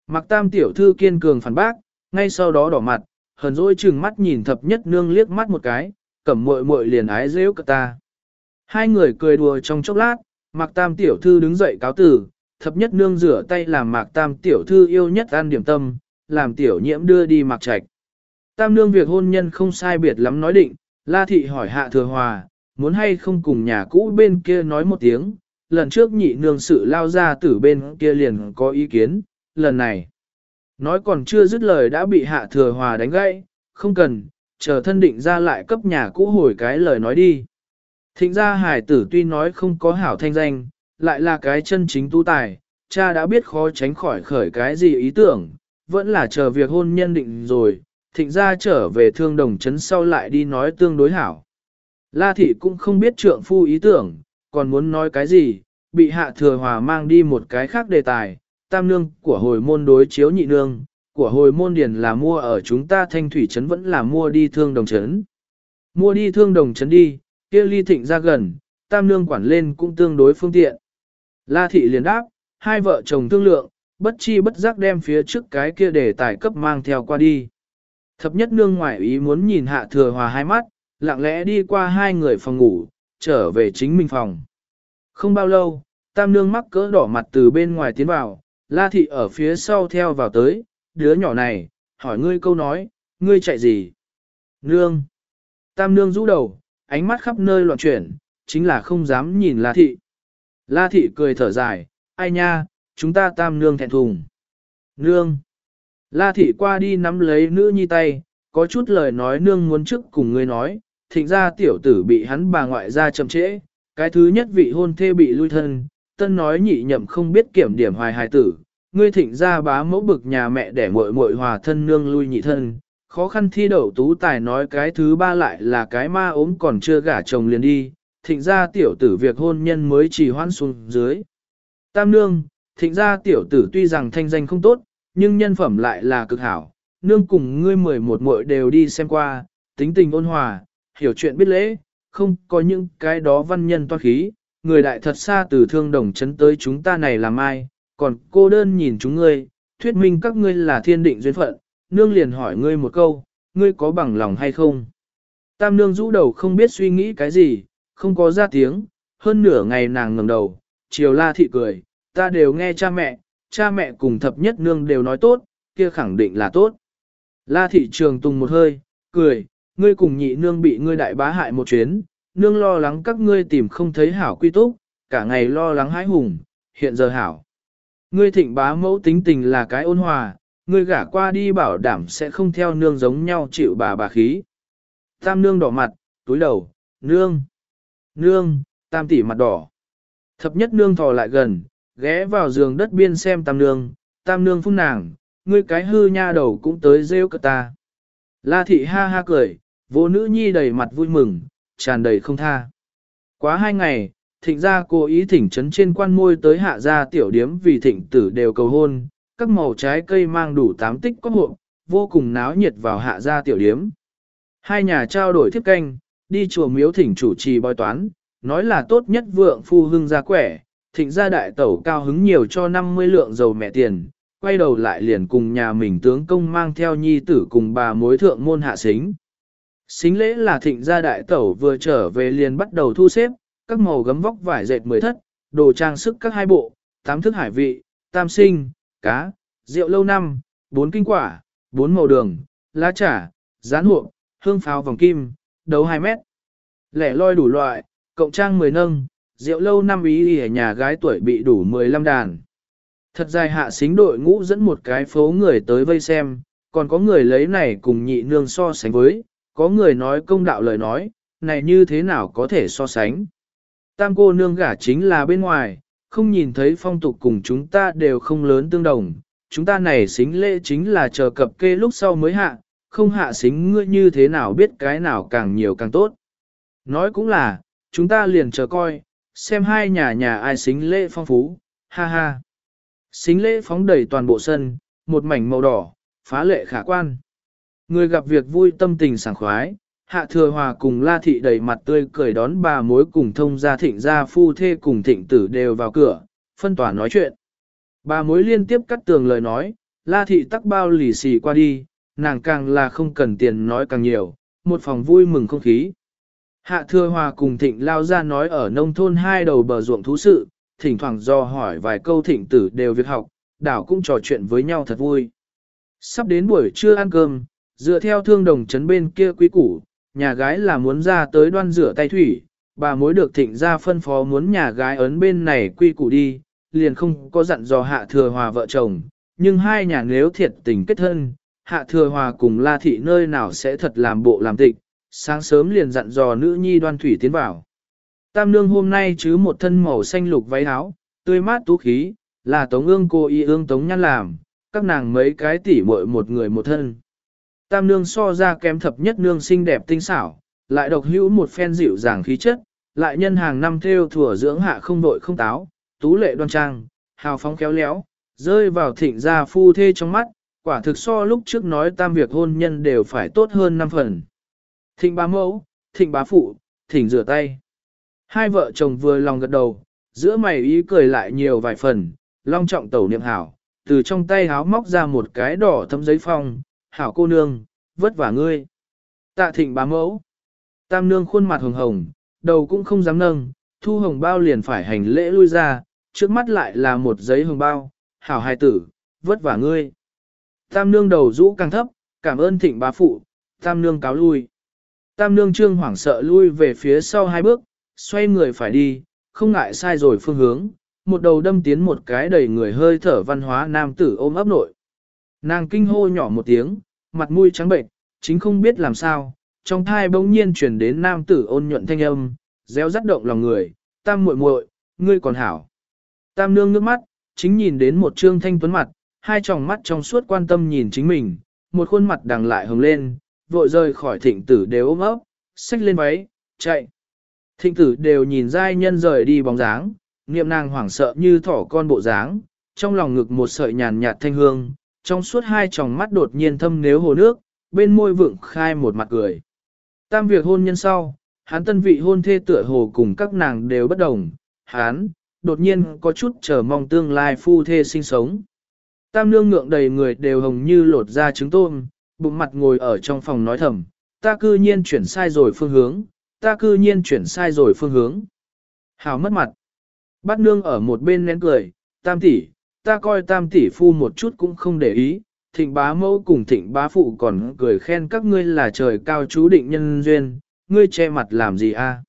Mạc Tam tiểu thư kiên cường phản bác, ngay sau đó đỏ mặt, hờn dỗi chừng mắt nhìn thập nhất nương liếc mắt một cái, cẩm muội muội liền ái rêu cả ta. Hai người cười đùa trong chốc lát, Mạc Tam tiểu thư đứng dậy cáo tử, thập nhất nương rửa tay làm mạc tam tiểu thư yêu nhất ăn điểm tâm, làm tiểu nhiễm đưa đi mạc trạch. Tam nương việc hôn nhân không sai biệt lắm nói định, la thị hỏi hạ thừa hòa, muốn hay không cùng nhà cũ bên kia nói một tiếng, lần trước nhị nương sự lao ra từ bên kia liền có ý kiến, lần này. Nói còn chưa dứt lời đã bị hạ thừa hòa đánh gãy, không cần, chờ thân định ra lại cấp nhà cũ hồi cái lời nói đi. Thịnh gia hải tử tuy nói không có hảo thanh danh, lại là cái chân chính tu tài, cha đã biết khó tránh khỏi khởi cái gì ý tưởng, vẫn là chờ việc hôn nhân định rồi, thịnh gia trở về thương đồng chấn sau lại đi nói tương đối hảo. La thị cũng không biết trượng phu ý tưởng, còn muốn nói cái gì, bị hạ thừa hòa mang đi một cái khác đề tài, tam nương của hồi môn đối chiếu nhị nương, của hồi môn điền là mua ở chúng ta thanh thủy trấn vẫn là mua đi thương đồng trấn. Mua đi thương đồng trấn đi, kia ly thịnh ra gần, tam nương quản lên cũng tương đối phương tiện. La thị liền đáp, hai vợ chồng thương lượng, bất chi bất giác đem phía trước cái kia để tài cấp mang theo qua đi. Thập nhất nương ngoại ý muốn nhìn hạ thừa hòa hai mắt, lặng lẽ đi qua hai người phòng ngủ, trở về chính mình phòng. Không bao lâu, tam nương mắc cỡ đỏ mặt từ bên ngoài tiến vào, la thị ở phía sau theo vào tới, đứa nhỏ này, hỏi ngươi câu nói, ngươi chạy gì? Nương! Tam nương rũ đầu, ánh mắt khắp nơi loạn chuyển, chính là không dám nhìn la thị. La thị cười thở dài, ai nha, chúng ta tam nương thẹn thùng. Nương! La thị qua đi nắm lấy nữ nhi tay, có chút lời nói nương muốn trước cùng ngươi nói, thịnh ra tiểu tử bị hắn bà ngoại ra chậm trễ, cái thứ nhất vị hôn thê bị lui thân, tân nói nhị nhậm không biết kiểm điểm hoài hài tử, ngươi thịnh ra bá mẫu bực nhà mẹ để muội muội hòa thân nương lui nhị thân, khó khăn thi đậu tú tài nói cái thứ ba lại là cái ma ốm còn chưa gả chồng liền đi, thịnh ra tiểu tử việc hôn nhân mới chỉ hoãn xuống dưới. Tam nương, thịnh ra tiểu tử tuy rằng thanh danh không tốt, nhưng nhân phẩm lại là cực hảo, nương cùng ngươi mười một muội đều đi xem qua, tính tình ôn hòa, hiểu chuyện biết lễ, không có những cái đó văn nhân toa khí, người đại thật xa từ thương đồng chấn tới chúng ta này làm ai, còn cô đơn nhìn chúng ngươi, thuyết minh các ngươi là thiên định duyên phận, nương liền hỏi ngươi một câu, ngươi có bằng lòng hay không? Tam nương rũ đầu không biết suy nghĩ cái gì, không có ra tiếng, hơn nửa ngày nàng ngẩng đầu, chiều la thị cười, ta đều nghe cha mẹ, cha mẹ cùng thập nhất nương đều nói tốt, kia khẳng định là tốt. La thị trường tùng một hơi, cười, ngươi cùng nhị nương bị ngươi đại bá hại một chuyến, nương lo lắng các ngươi tìm không thấy hảo quy túc, cả ngày lo lắng hãi hùng, hiện giờ hảo. Ngươi thịnh bá mẫu tính tình là cái ôn hòa, ngươi gả qua đi bảo đảm sẽ không theo nương giống nhau chịu bà bà khí. Tam nương đỏ mặt, túi đầu, nương, nương, tam tỷ mặt đỏ. Thập nhất nương thò lại gần, ghé vào giường đất biên xem tam nương, tam nương phun nàng, ngươi cái hư nha đầu cũng tới rêu cơ ta. La thị ha ha cười, vô nữ nhi đầy mặt vui mừng, tràn đầy không tha. Quá hai ngày, thịnh gia cố ý thỉnh trấn trên quan môi tới hạ gia tiểu điếm vì thịnh tử đều cầu hôn, các màu trái cây mang đủ tám tích có hộ, vô cùng náo nhiệt vào hạ gia tiểu điếm. Hai nhà trao đổi thiếp canh, đi chùa miếu thỉnh chủ trì bói toán, nói là tốt nhất vượng phu hưng gia quẻ, thịnh gia đại tẩu cao hứng nhiều cho 50 lượng dầu mẹ tiền, quay đầu lại liền cùng nhà mình tướng công mang theo nhi tử cùng bà mối thượng môn hạ xính. Xính lễ là thịnh gia đại tẩu vừa trở về liền bắt đầu thu xếp, các màu gấm vóc vải dệt mười thất, đồ trang sức các hai bộ, tám thức hải vị, tam sinh, cá, rượu lâu năm, bốn kinh quả, bốn màu đường, lá trà, rán hộp, hương pháo vòng kim, đấu 2 mét. Lẻ loi đủ loại, cộng trang 10 nâng, rượu lâu năm ý ở nhà gái tuổi bị đủ 15 đàn. Thật dài hạ xính đội ngũ dẫn một cái phố người tới vây xem, còn có người lấy này cùng nhị nương so sánh với, có người nói công đạo lời nói, này như thế nào có thể so sánh. Tam cô nương gả chính là bên ngoài, không nhìn thấy phong tục cùng chúng ta đều không lớn tương đồng, chúng ta này xính lễ chính là chờ cập kê lúc sau mới hạ, không hạ xính ngươi như thế nào biết cái nào càng nhiều càng tốt. Nói cũng là, chúng ta liền chờ coi, xem hai nhà nhà ai xính lễ phong phú, ha ha. Xính lễ phóng đầy toàn bộ sân, một mảnh màu đỏ, phá lệ khả quan. Người gặp việc vui tâm tình sảng khoái, hạ thừa hòa cùng la thị đầy mặt tươi cười đón bà mối cùng thông gia thịnh gia phu thê cùng thịnh tử đều vào cửa, phân tỏa nói chuyện. Bà mối liên tiếp cắt tường lời nói, la thị tắc bao lì xì qua đi, nàng càng là không cần tiền nói càng nhiều, một phòng vui mừng không khí. Hạ thừa hòa cùng thịnh lao ra nói ở nông thôn hai đầu bờ ruộng thú sự, thỉnh thoảng do hỏi vài câu thịnh tử đều việc học, đảo cũng trò chuyện với nhau thật vui. Sắp đến buổi trưa ăn cơm, dựa theo thương đồng chấn bên kia quý củ, nhà gái là muốn ra tới đoan rửa tay thủy, bà mối được thịnh ra phân phó muốn nhà gái ấn bên này quy củ đi, liền không có dặn dò hạ thừa hòa vợ chồng, nhưng hai nhà nếu thiệt tình kết thân, hạ thừa hòa cùng la thị nơi nào sẽ thật làm bộ làm tịch, sáng sớm liền dặn dò nữ nhi đoan thủy tiến vào. Tam nương hôm nay chứ một thân màu xanh lục váy áo, tươi mát tú khí, là tống ương cô y ương tống nhăn làm, các nàng mấy cái tỉ muội một người một thân. Tam nương so ra kém thập nhất nương xinh đẹp tinh xảo, lại độc hữu một phen dịu dàng khí chất, lại nhân hàng năm theo thừa dưỡng hạ không đội không táo, tú lệ đoan trang, hào phóng khéo léo, rơi vào thịnh gia phu thê trong mắt, quả thực so lúc trước nói tam việc hôn nhân đều phải tốt hơn năm phần. Thịnh bá mẫu, thịnh bá phụ, thỉnh rửa tay. Hai vợ chồng vừa lòng gật đầu, giữa mày ý cười lại nhiều vài phần, long trọng tẩu niệm hảo, từ trong tay háo móc ra một cái đỏ thấm giấy phong, hảo cô nương, vất vả ngươi. Tạ thịnh bá mẫu. Tam nương khuôn mặt hồng hồng, đầu cũng không dám nâng, thu hồng bao liền phải hành lễ lui ra, trước mắt lại là một giấy hồng bao, hảo hài tử, vất vả ngươi. Tam nương đầu rũ càng thấp, cảm ơn thịnh bá phụ, tam nương cáo lui. Tam nương trương hoảng sợ lui về phía sau hai bước, xoay người phải đi, không ngại sai rồi phương hướng, một đầu đâm tiến một cái đầy người hơi thở văn hóa nam tử ôm ấp nội. Nàng kinh hô nhỏ một tiếng, mặt mũi trắng bệnh, chính không biết làm sao, trong thai bỗng nhiên chuyển đến nam tử ôn nhuận thanh âm, réo rắt động lòng người, tam muội muội, ngươi còn hảo. Tam nương nước mắt, chính nhìn đến một trương thanh tuấn mặt, hai tròng mắt trong suốt quan tâm nhìn chính mình, một khuôn mặt đằng lại hồng lên, vội rời khỏi thịnh tử đều ôm ấp, xách lên váy, chạy. Thịnh tử đều nhìn giai nhân rời đi bóng dáng, niệm nàng hoảng sợ như thỏ con bộ dáng, trong lòng ngực một sợi nhàn nhạt thanh hương, trong suốt hai tròng mắt đột nhiên thâm nếu hồ nước, bên môi vượng khai một mặt cười. Tam việc hôn nhân sau, hắn tân vị hôn thê tựa hồ cùng các nàng đều bất đồng, hắn, đột nhiên có chút chờ mong tương lai phu thê sinh sống. Tam nương ngượng đầy người đều hồng như lột ra trứng tôm, bụng mặt ngồi ở trong phòng nói thầm, ta cư nhiên chuyển sai rồi phương hướng, ta cư nhiên chuyển sai rồi phương hướng. Hào mất mặt. Bát nương ở một bên nén cười, tam tỷ, ta coi tam tỷ phu một chút cũng không để ý, thịnh bá mẫu cùng thịnh bá phụ còn cười khen các ngươi là trời cao chú định nhân duyên, ngươi che mặt làm gì a?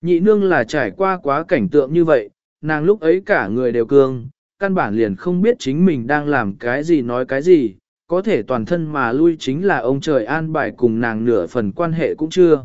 Nhị nương là trải qua quá cảnh tượng như vậy, nàng lúc ấy cả người đều cương, căn bản liền không biết chính mình đang làm cái gì nói cái gì, có thể toàn thân mà lui chính là ông trời an bài cùng nàng nửa phần quan hệ cũng chưa.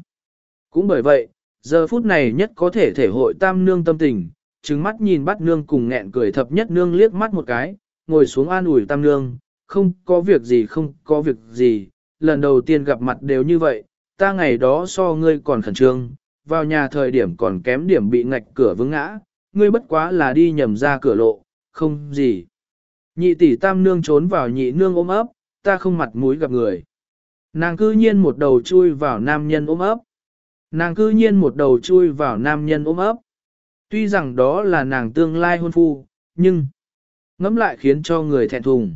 Cũng bởi vậy, giờ phút này nhất có thể thể hội tam nương tâm tình, trừng mắt nhìn bắt nương cùng nghẹn cười thập nhất nương liếc mắt một cái, ngồi xuống an ủi tam nương, không có việc gì không có việc gì, lần đầu tiên gặp mặt đều như vậy, ta ngày đó so ngươi còn khẩn trương, vào nhà thời điểm còn kém điểm bị ngạch cửa vướng ngã, ngươi bất quá là đi nhầm ra cửa lộ, không gì. Nhị tỷ tam nương trốn vào nhị nương ôm ấp, ta không mặt mũi gặp người. Nàng cư nhiên một đầu chui vào nam nhân ôm ấp. Nàng cư nhiên một đầu chui vào nam nhân ôm ấp. Tuy rằng đó là nàng tương lai hôn phu, nhưng ngẫm lại khiến cho người thẹn thùng.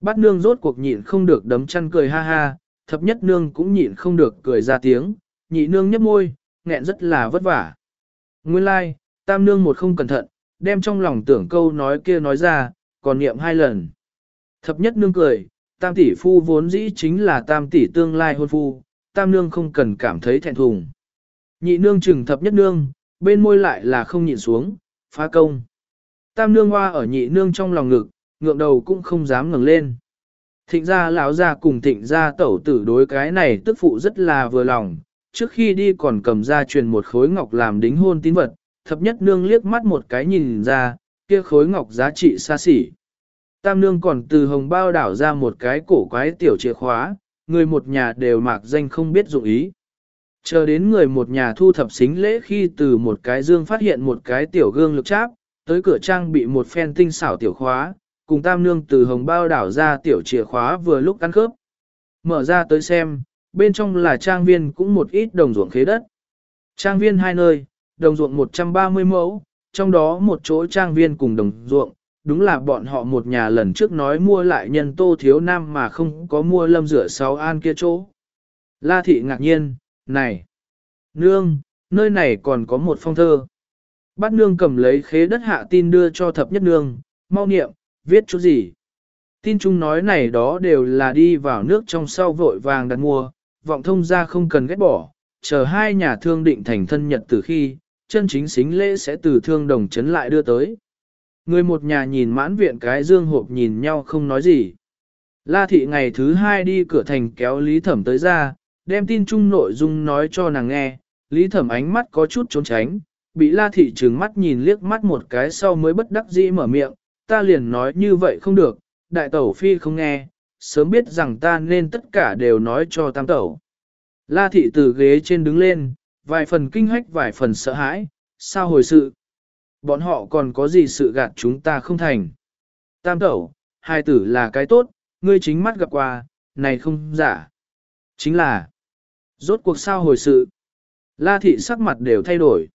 Bát nương rốt cuộc nhịn không được đấm chăn cười ha ha, thập nhất nương cũng nhịn không được cười ra tiếng, nhị nương nhấp môi, nghẹn rất là vất vả. Nguyên lai, like, tam nương một không cẩn thận, đem trong lòng tưởng câu nói kia nói ra, còn niệm hai lần. Thập nhất nương cười, tam tỷ phu vốn dĩ chính là tam tỷ tương lai hôn phu, tam nương không cần cảm thấy thẹn thùng. Nhị nương chừng thập nhất nương, bên môi lại là không nhịn xuống, phá công. Tam nương hoa ở nhị nương trong lòng ngực, ngượng đầu cũng không dám ngẩng lên. Thịnh gia lão gia cùng thịnh gia tẩu tử đối cái này tức phụ rất là vừa lòng, trước khi đi còn cầm ra truyền một khối ngọc làm đính hôn tín vật, thập nhất nương liếc mắt một cái nhìn ra, kia khối ngọc giá trị xa xỉ. Tam nương còn từ hồng bao đảo ra một cái cổ quái tiểu chìa khóa, người một nhà đều mạc danh không biết dụng ý. Chờ đến người một nhà thu thập xính lễ khi từ một cái dương phát hiện một cái tiểu gương lực cháp, tới cửa trang bị một phen tinh xảo tiểu khóa, cùng tam nương từ hồng bao đảo ra tiểu chìa khóa vừa lúc ăn khớp. Mở ra tới xem, bên trong là trang viên cũng một ít đồng ruộng khế đất. Trang viên hai nơi, đồng ruộng 130 mẫu, trong đó một chỗ trang viên cùng đồng ruộng, đúng là bọn họ một nhà lần trước nói mua lại nhân tô thiếu nam mà không có mua lâm rửa sáu an kia chỗ. La thị ngạc nhiên, này, nương, nơi này còn có một phong thơ. Bát nương cầm lấy khế đất hạ tin đưa cho thập nhất nương, mau niệm, viết chút gì. Tin chung nói này đó đều là đi vào nước trong sau vội vàng đặt mua, vọng thông ra không cần ghét bỏ, chờ hai nhà thương định thành thân nhật từ khi, chân chính xính lễ sẽ từ thương đồng chấn lại đưa tới. Người một nhà nhìn mãn viện cái dương hộp nhìn nhau không nói gì. La thị ngày thứ hai đi cửa thành kéo Lý Thẩm tới ra, đem tin chung nội dung nói cho nàng nghe, Lý Thẩm ánh mắt có chút trốn tránh, bị La thị trừng mắt nhìn liếc mắt một cái sau mới bất đắc dĩ mở miệng, ta liền nói như vậy không được, đại tẩu phi không nghe, sớm biết rằng ta nên tất cả đều nói cho tam tẩu. La thị từ ghế trên đứng lên, vài phần kinh hách vài phần sợ hãi, sao hồi sự? Bọn họ còn có gì sự gạt chúng ta không thành? Tam tẩu, hai tử là cái tốt, ngươi chính mắt gặp qua, này không giả. Chính là, rốt cuộc sao hồi sự? La thị sắc mặt đều thay đổi.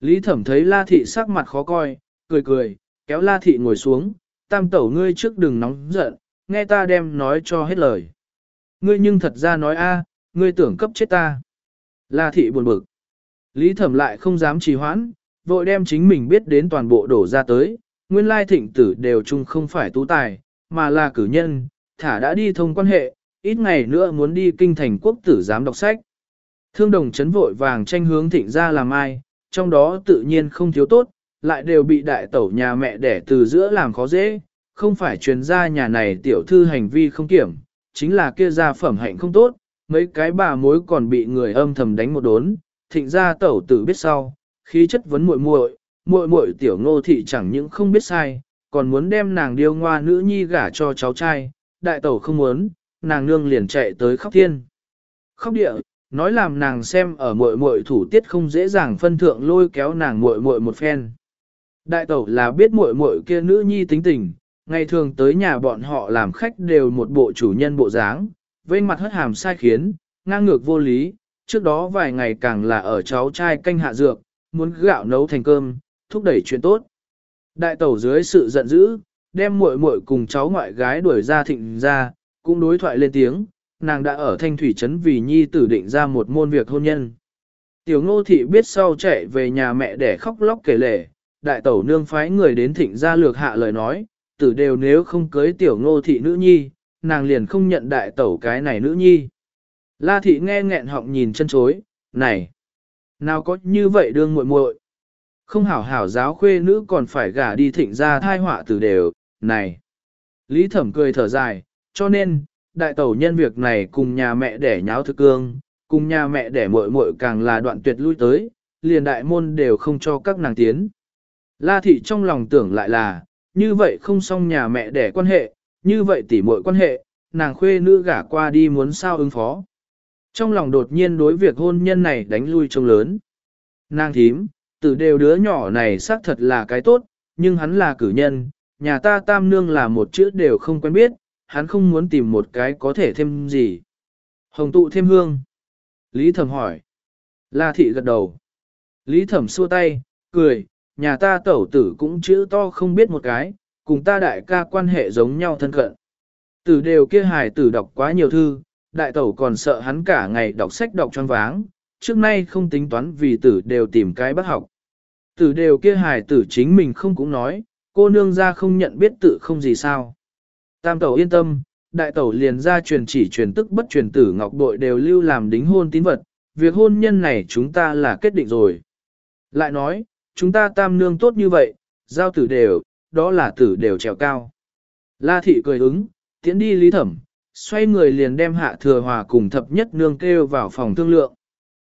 Lý thẩm thấy la thị sắc mặt khó coi, cười cười, kéo la thị ngồi xuống, tam tẩu ngươi trước đừng nóng giận, nghe ta đem nói cho hết lời. Ngươi nhưng thật ra nói a, ngươi tưởng cấp chết ta. La thị buồn bực. Lý thẩm lại không dám trì hoãn, vội đem chính mình biết đến toàn bộ đổ ra tới, nguyên lai thịnh tử đều chung không phải tú tài, mà là cử nhân, thả đã đi thông quan hệ, ít ngày nữa muốn đi kinh thành quốc tử giám đọc sách. Thương đồng chấn vội vàng tranh hướng thịnh ra làm ai, trong đó tự nhiên không thiếu tốt, lại đều bị đại tẩu nhà mẹ đẻ từ giữa làm khó dễ, không phải truyền ra nhà này tiểu thư hành vi không kiểm, chính là kia gia phẩm hạnh không tốt, mấy cái bà mối còn bị người âm thầm đánh một đốn, thịnh ra tẩu tử biết sau, khí chất vấn muội muội, muội muội tiểu ngô thị chẳng những không biết sai, còn muốn đem nàng điêu ngoa nữ nhi gả cho cháu trai, đại tẩu không muốn, nàng nương liền chạy tới khóc thiên. Khóc địa, nói làm nàng xem ở muội muội thủ tiết không dễ dàng phân thượng lôi kéo nàng muội muội một phen. Đại tẩu là biết muội muội kia nữ nhi tính tình, ngày thường tới nhà bọn họ làm khách đều một bộ chủ nhân bộ dáng, vênh mặt hất hàm sai khiến, ngang ngược vô lý, trước đó vài ngày càng là ở cháu trai canh hạ dược, muốn gạo nấu thành cơm, thúc đẩy chuyện tốt. Đại tẩu dưới sự giận dữ, đem muội muội cùng cháu ngoại gái đuổi ra thịnh ra, cũng đối thoại lên tiếng, nàng đã ở thanh thủy trấn vì nhi tử định ra một môn việc hôn nhân. Tiểu ngô thị biết sau chạy về nhà mẹ để khóc lóc kể lể, đại tẩu nương phái người đến thịnh ra lược hạ lời nói, tử đều nếu không cưới tiểu ngô thị nữ nhi, nàng liền không nhận đại tẩu cái này nữ nhi. La thị nghe nghẹn họng nhìn chân chối, này, nào có như vậy đương muội muội Không hảo hảo giáo khuê nữ còn phải gả đi thịnh ra thai họa tử đều, này. Lý thẩm cười thở dài, cho nên, đại tẩu nhân việc này cùng nhà mẹ đẻ nháo thực cương, cùng nhà mẹ đẻ muội muội càng là đoạn tuyệt lui tới, liền đại môn đều không cho các nàng tiến. La thị trong lòng tưởng lại là, như vậy không xong nhà mẹ đẻ quan hệ, như vậy tỉ muội quan hệ, nàng khuê nữ gả qua đi muốn sao ứng phó. Trong lòng đột nhiên đối việc hôn nhân này đánh lui trông lớn. Nàng thím, từ đều đứa nhỏ này xác thật là cái tốt, nhưng hắn là cử nhân, nhà ta tam nương là một chữ đều không quen biết, hắn không muốn tìm một cái có thể thêm gì. Hồng tụ thêm hương. Lý thẩm hỏi. La thị gật đầu. Lý thẩm xua tay, cười, nhà ta tẩu tử cũng chữ to không biết một cái, cùng ta đại ca quan hệ giống nhau thân cận. Tử đều kia hài tử đọc quá nhiều thư, đại tẩu còn sợ hắn cả ngày đọc sách đọc choáng váng, trước nay không tính toán vì tử đều tìm cái bắt học. Tử đều kia hài tử chính mình không cũng nói, cô nương ra không nhận biết tự không gì sao. Tam tẩu yên tâm, đại tẩu liền ra truyền chỉ truyền tức bất truyền tử ngọc bội đều lưu làm đính hôn tín vật, việc hôn nhân này chúng ta là kết định rồi. Lại nói, chúng ta tam nương tốt như vậy, giao tử đều, đó là tử đều trèo cao. La thị cười ứng, tiến đi lý thẩm, xoay người liền đem hạ thừa hòa cùng thập nhất nương kêu vào phòng thương lượng.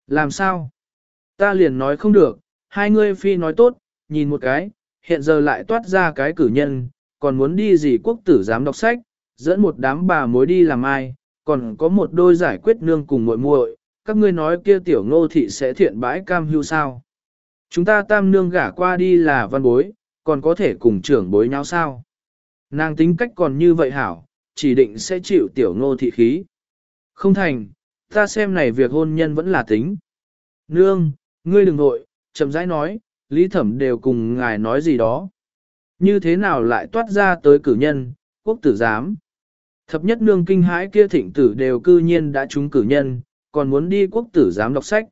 Làm sao? Ta liền nói không được, hai ngươi phi nói tốt, nhìn một cái, hiện giờ lại toát ra cái cử nhân, còn muốn đi gì quốc tử dám đọc sách, dẫn một đám bà mối đi làm ai, còn có một đôi giải quyết nương cùng muội muội, các ngươi nói kia tiểu ngô thị sẽ thiện bãi cam hưu sao. Chúng ta tam nương gả qua đi là văn bối, còn có thể cùng trưởng bối nhau sao. Nàng tính cách còn như vậy hảo, chỉ định sẽ chịu tiểu ngô thị khí. Không thành, ta xem này việc hôn nhân vẫn là tính. Nương, ngươi đừng nội, chậm rãi nói, lý thẩm đều cùng ngài nói gì đó. Như thế nào lại toát ra tới cử nhân, quốc tử giám. Thập nhất nương kinh hãi kia thịnh tử đều cư nhiên đã trúng cử nhân, còn muốn đi quốc tử giám đọc sách.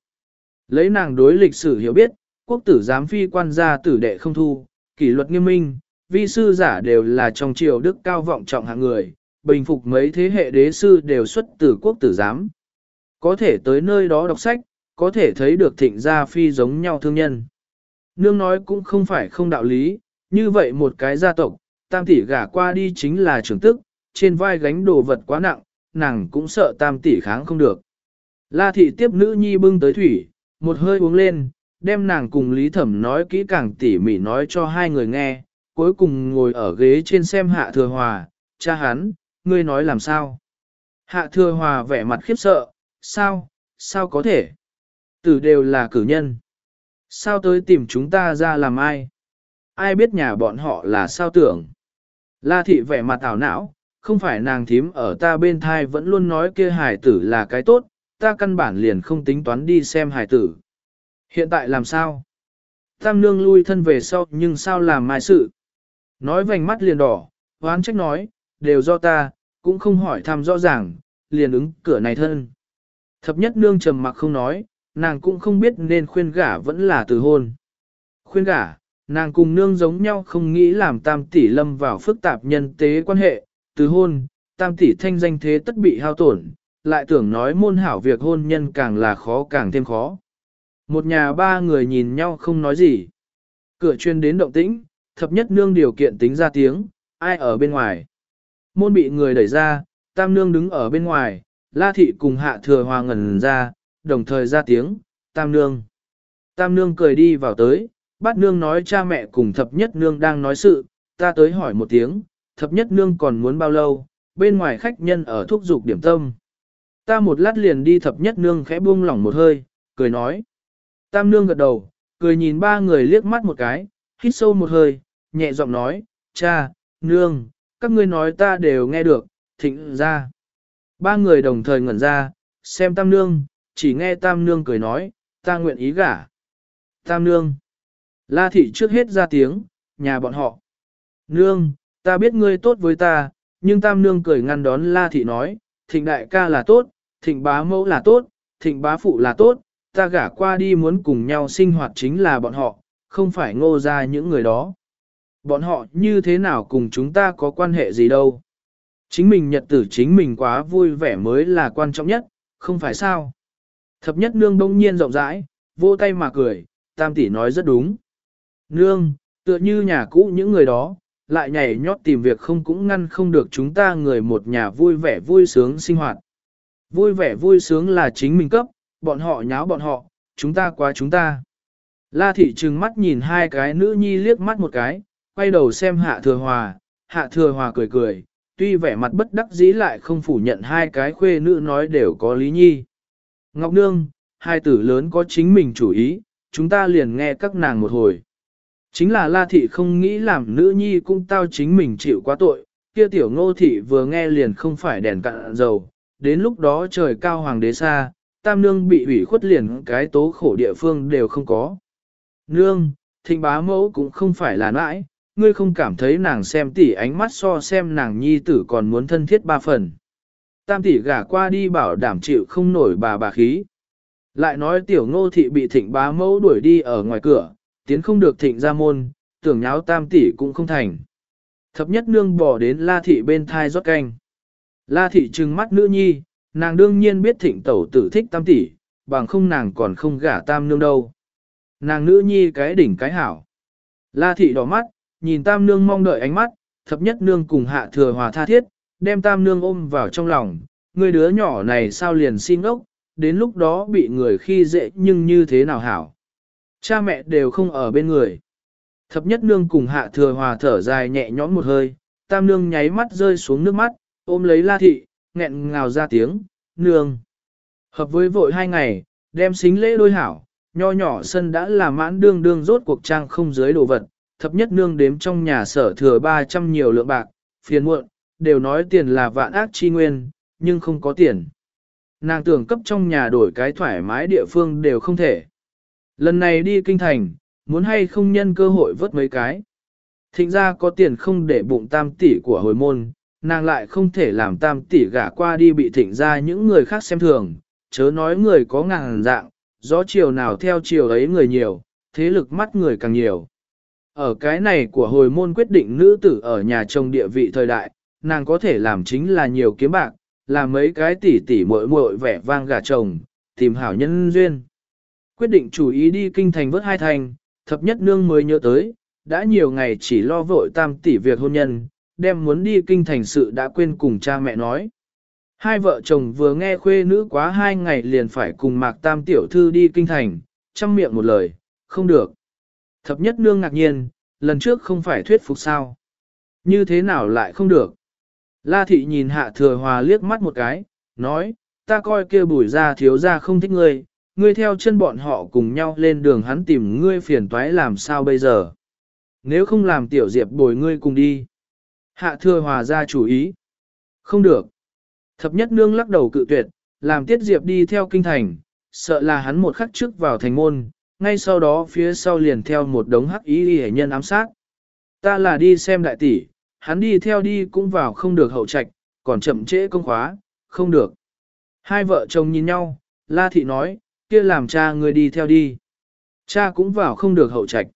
Lấy nàng đối lịch sử hiểu biết, quốc tử giám phi quan gia tử đệ không thu, kỷ luật nghiêm minh, vi sư giả đều là trong triều đức cao vọng trọng hạng người, bình phục mấy thế hệ đế sư đều xuất từ quốc tử giám. Có thể tới nơi đó đọc sách, có thể thấy được thịnh gia phi giống nhau thương nhân. Nương nói cũng không phải không đạo lý, như vậy một cái gia tộc, tam tỷ gả qua đi chính là trưởng tức, trên vai gánh đồ vật quá nặng, nàng cũng sợ tam tỷ kháng không được. La thị tiếp nữ nhi bưng tới thủy, một hơi uống lên, đem nàng cùng Lý Thẩm nói kỹ càng tỉ mỉ nói cho hai người nghe, cuối cùng ngồi ở ghế trên xem hạ thừa hòa, cha hắn, ngươi nói làm sao? Hạ thừa hòa vẻ mặt khiếp sợ, sao, sao có thể? Tử đều là cử nhân. Sao tới tìm chúng ta ra làm ai? Ai biết nhà bọn họ là sao tưởng? La thị vẻ mặt ảo não, không phải nàng thím ở ta bên thai vẫn luôn nói kia hải tử là cái tốt, ta căn bản liền không tính toán đi xem hải tử. Hiện tại làm sao? Tam nương lui thân về sau nhưng sao làm mai sự? Nói vành mắt liền đỏ, hoán trách nói, đều do ta, cũng không hỏi thăm rõ ràng, liền ứng cửa này thân. Thập nhất nương trầm mặc không nói, nàng cũng không biết nên khuyên gả vẫn là từ hôn. Khuyên gả, nàng cùng nương giống nhau không nghĩ làm tam tỷ lâm vào phức tạp nhân tế quan hệ, từ hôn, tam tỷ thanh danh thế tất bị hao tổn, lại tưởng nói môn hảo việc hôn nhân càng là khó càng thêm khó. Một nhà ba người nhìn nhau không nói gì. Cửa chuyên đến động tĩnh, thập nhất nương điều kiện tính ra tiếng, ai ở bên ngoài. Môn bị người đẩy ra, tam nương đứng ở bên ngoài, la thị cùng hạ thừa hòa ngẩn ra, đồng thời ra tiếng, tam nương. Tam nương cười đi vào tới, bát nương nói cha mẹ cùng thập nhất nương đang nói sự, ta tới hỏi một tiếng, thập nhất nương còn muốn bao lâu, bên ngoài khách nhân ở thúc dục điểm tâm. Ta một lát liền đi thập nhất nương khẽ buông lỏng một hơi, cười nói. Tam nương gật đầu, cười nhìn ba người liếc mắt một cái, hít sâu một hơi, nhẹ giọng nói, cha, nương, các ngươi nói ta đều nghe được, thịnh ra. Ba người đồng thời ngẩn ra, xem tam nương, chỉ nghe tam nương cười nói, ta nguyện ý gả. Tam nương. La thị trước hết ra tiếng, nhà bọn họ. Nương, ta biết ngươi tốt với ta, nhưng tam nương cười ngăn đón la thị nói, thịnh đại ca là tốt, thịnh bá mẫu là tốt, thịnh bá phụ là tốt, ta gả qua đi muốn cùng nhau sinh hoạt chính là bọn họ, không phải ngô ra những người đó. Bọn họ như thế nào cùng chúng ta có quan hệ gì đâu. Chính mình nhật tử chính mình quá vui vẻ mới là quan trọng nhất, không phải sao. Thập nhất nương đông nhiên rộng rãi, vô tay mà cười, tam tỷ nói rất đúng. Nương, tựa như nhà cũ những người đó, lại nhảy nhót tìm việc không cũng ngăn không được chúng ta người một nhà vui vẻ vui sướng sinh hoạt. Vui vẻ vui sướng là chính mình cấp, bọn họ nháo bọn họ, chúng ta quá chúng ta. La thị trừng mắt nhìn hai cái nữ nhi liếc mắt một cái, quay đầu xem hạ thừa hòa, hạ thừa hòa cười cười, tuy vẻ mặt bất đắc dĩ lại không phủ nhận hai cái khuê nữ nói đều có lý nhi. Ngọc Nương, hai tử lớn có chính mình chủ ý, chúng ta liền nghe các nàng một hồi. Chính là La Thị không nghĩ làm nữ nhi cũng tao chính mình chịu quá tội, kia tiểu ngô thị vừa nghe liền không phải đèn cạn dầu, đến lúc đó trời cao hoàng đế xa, tam nương bị ủy khuất liền cái tố khổ địa phương đều không có. Nương, thịnh bá mẫu cũng không phải là nãi, ngươi không cảm thấy nàng xem tỷ ánh mắt so xem nàng nhi tử còn muốn thân thiết ba phần. Tam tỷ gả qua đi bảo đảm chịu không nổi bà bà khí. Lại nói tiểu ngô thị bị thịnh bá mẫu đuổi đi ở ngoài cửa, tiến không được thịnh ra môn, tưởng nháo tam tỷ cũng không thành. Thập nhất nương bỏ đến la thị bên thai rót canh. La thị trừng mắt nữ nhi, nàng đương nhiên biết thịnh tẩu tử thích tam tỷ, bằng không nàng còn không gả tam nương đâu. Nàng nữ nhi cái đỉnh cái hảo. La thị đỏ mắt, nhìn tam nương mong đợi ánh mắt, thập nhất nương cùng hạ thừa hòa tha thiết, đem tam nương ôm vào trong lòng, người đứa nhỏ này sao liền xin ốc, đến lúc đó bị người khi dễ nhưng như thế nào hảo. Cha mẹ đều không ở bên người. Thập nhất nương cùng hạ thừa hòa thở dài nhẹ nhõm một hơi, tam nương nháy mắt rơi xuống nước mắt, ôm lấy la thị, nghẹn ngào ra tiếng, nương. Hợp với vội hai ngày, đem xính lễ đôi hảo, nho nhỏ sân đã là mãn đương đương rốt cuộc trang không dưới đồ vật, thập nhất nương đếm trong nhà sở thừa 300 nhiều lượng bạc, phiền muộn, đều nói tiền là vạn ác chi nguyên, nhưng không có tiền. Nàng tưởng cấp trong nhà đổi cái thoải mái địa phương đều không thể. Lần này đi kinh thành, muốn hay không nhân cơ hội vớt mấy cái. Thịnh ra có tiền không để bụng tam tỷ của hồi môn, nàng lại không thể làm tam tỷ gả qua đi bị thịnh ra những người khác xem thường, chớ nói người có ngàn dạng, gió chiều nào theo chiều ấy người nhiều, thế lực mắt người càng nhiều. Ở cái này của hồi môn quyết định nữ tử ở nhà chồng địa vị thời đại, nàng có thể làm chính là nhiều kiếm bạc, làm mấy cái tỷ tỷ muội muội vẻ vang gà chồng, tìm hảo nhân duyên. Quyết định chủ ý đi kinh thành vớt hai thành, thập nhất nương mới nhớ tới, đã nhiều ngày chỉ lo vội tam tỷ việc hôn nhân, đem muốn đi kinh thành sự đã quên cùng cha mẹ nói. Hai vợ chồng vừa nghe khuê nữ quá hai ngày liền phải cùng mạc tam tiểu thư đi kinh thành, chăm miệng một lời, không được. Thập nhất nương ngạc nhiên, lần trước không phải thuyết phục sao. Như thế nào lại không được? La thị nhìn hạ thừa hòa liếc mắt một cái, nói, ta coi kia bùi ra thiếu ra không thích ngươi, ngươi theo chân bọn họ cùng nhau lên đường hắn tìm ngươi phiền toái làm sao bây giờ. Nếu không làm tiểu diệp bồi ngươi cùng đi. Hạ thừa hòa ra chủ ý. Không được. Thập nhất nương lắc đầu cự tuyệt, làm tiết diệp đi theo kinh thành, sợ là hắn một khắc trước vào thành môn, ngay sau đó phía sau liền theo một đống hắc ý hệ nhân ám sát. Ta là đi xem đại tỷ, hắn đi theo đi cũng vào không được hậu trạch, còn chậm trễ công khóa, không được. Hai vợ chồng nhìn nhau, La Thị nói, kia làm cha ngươi đi theo đi. Cha cũng vào không được hậu trạch.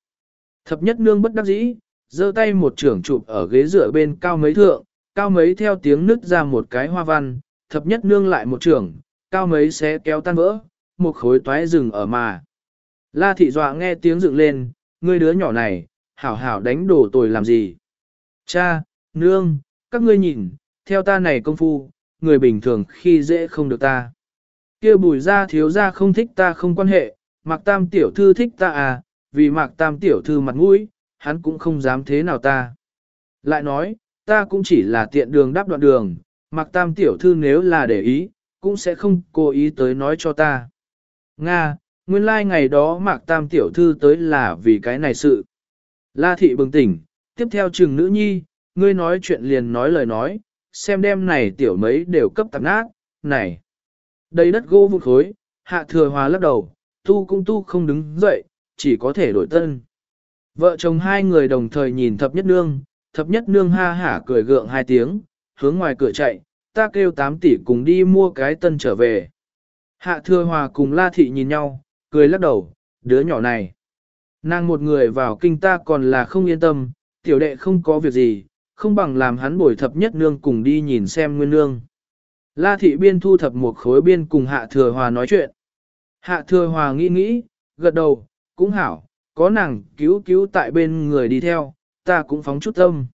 Thập nhất nương bất đắc dĩ, giơ tay một trưởng chụp ở ghế dựa bên cao mấy thượng, cao mấy theo tiếng nứt ra một cái hoa văn, thập nhất nương lại một trưởng, cao mấy sẽ kéo tan vỡ, một khối toái rừng ở mà. La thị dọa nghe tiếng dựng lên, ngươi đứa nhỏ này, hảo hảo đánh đổ tồi làm gì. Cha, nương, các ngươi nhìn, theo ta này công phu, người bình thường khi dễ không được ta kia bùi ra thiếu ra không thích ta không quan hệ, mạc tam tiểu thư thích ta à, vì mạc tam tiểu thư mặt mũi, hắn cũng không dám thế nào ta. Lại nói, ta cũng chỉ là tiện đường đáp đoạn đường, mạc tam tiểu thư nếu là để ý, cũng sẽ không cố ý tới nói cho ta. Nga, nguyên lai like ngày đó mạc tam tiểu thư tới là vì cái này sự. La thị bừng tỉnh, tiếp theo trừng nữ nhi, ngươi nói chuyện liền nói lời nói, xem đêm này tiểu mấy đều cấp tạp nát, này. Đây đất gỗ vụn khối, hạ thừa hòa lắc đầu, tu cũng tu không đứng dậy, chỉ có thể đổi tân. Vợ chồng hai người đồng thời nhìn thập nhất nương, thập nhất nương ha hả cười gượng hai tiếng, hướng ngoài cửa chạy, ta kêu tám tỷ cùng đi mua cái tân trở về. Hạ thừa hòa cùng la thị nhìn nhau, cười lắc đầu, đứa nhỏ này. Nàng một người vào kinh ta còn là không yên tâm, tiểu đệ không có việc gì, không bằng làm hắn bồi thập nhất nương cùng đi nhìn xem nguyên nương. La thị biên thu thập một khối biên cùng hạ thừa hòa nói chuyện. Hạ thừa hòa nghĩ nghĩ, gật đầu, cũng hảo, có nàng cứu cứu tại bên người đi theo, ta cũng phóng chút tâm.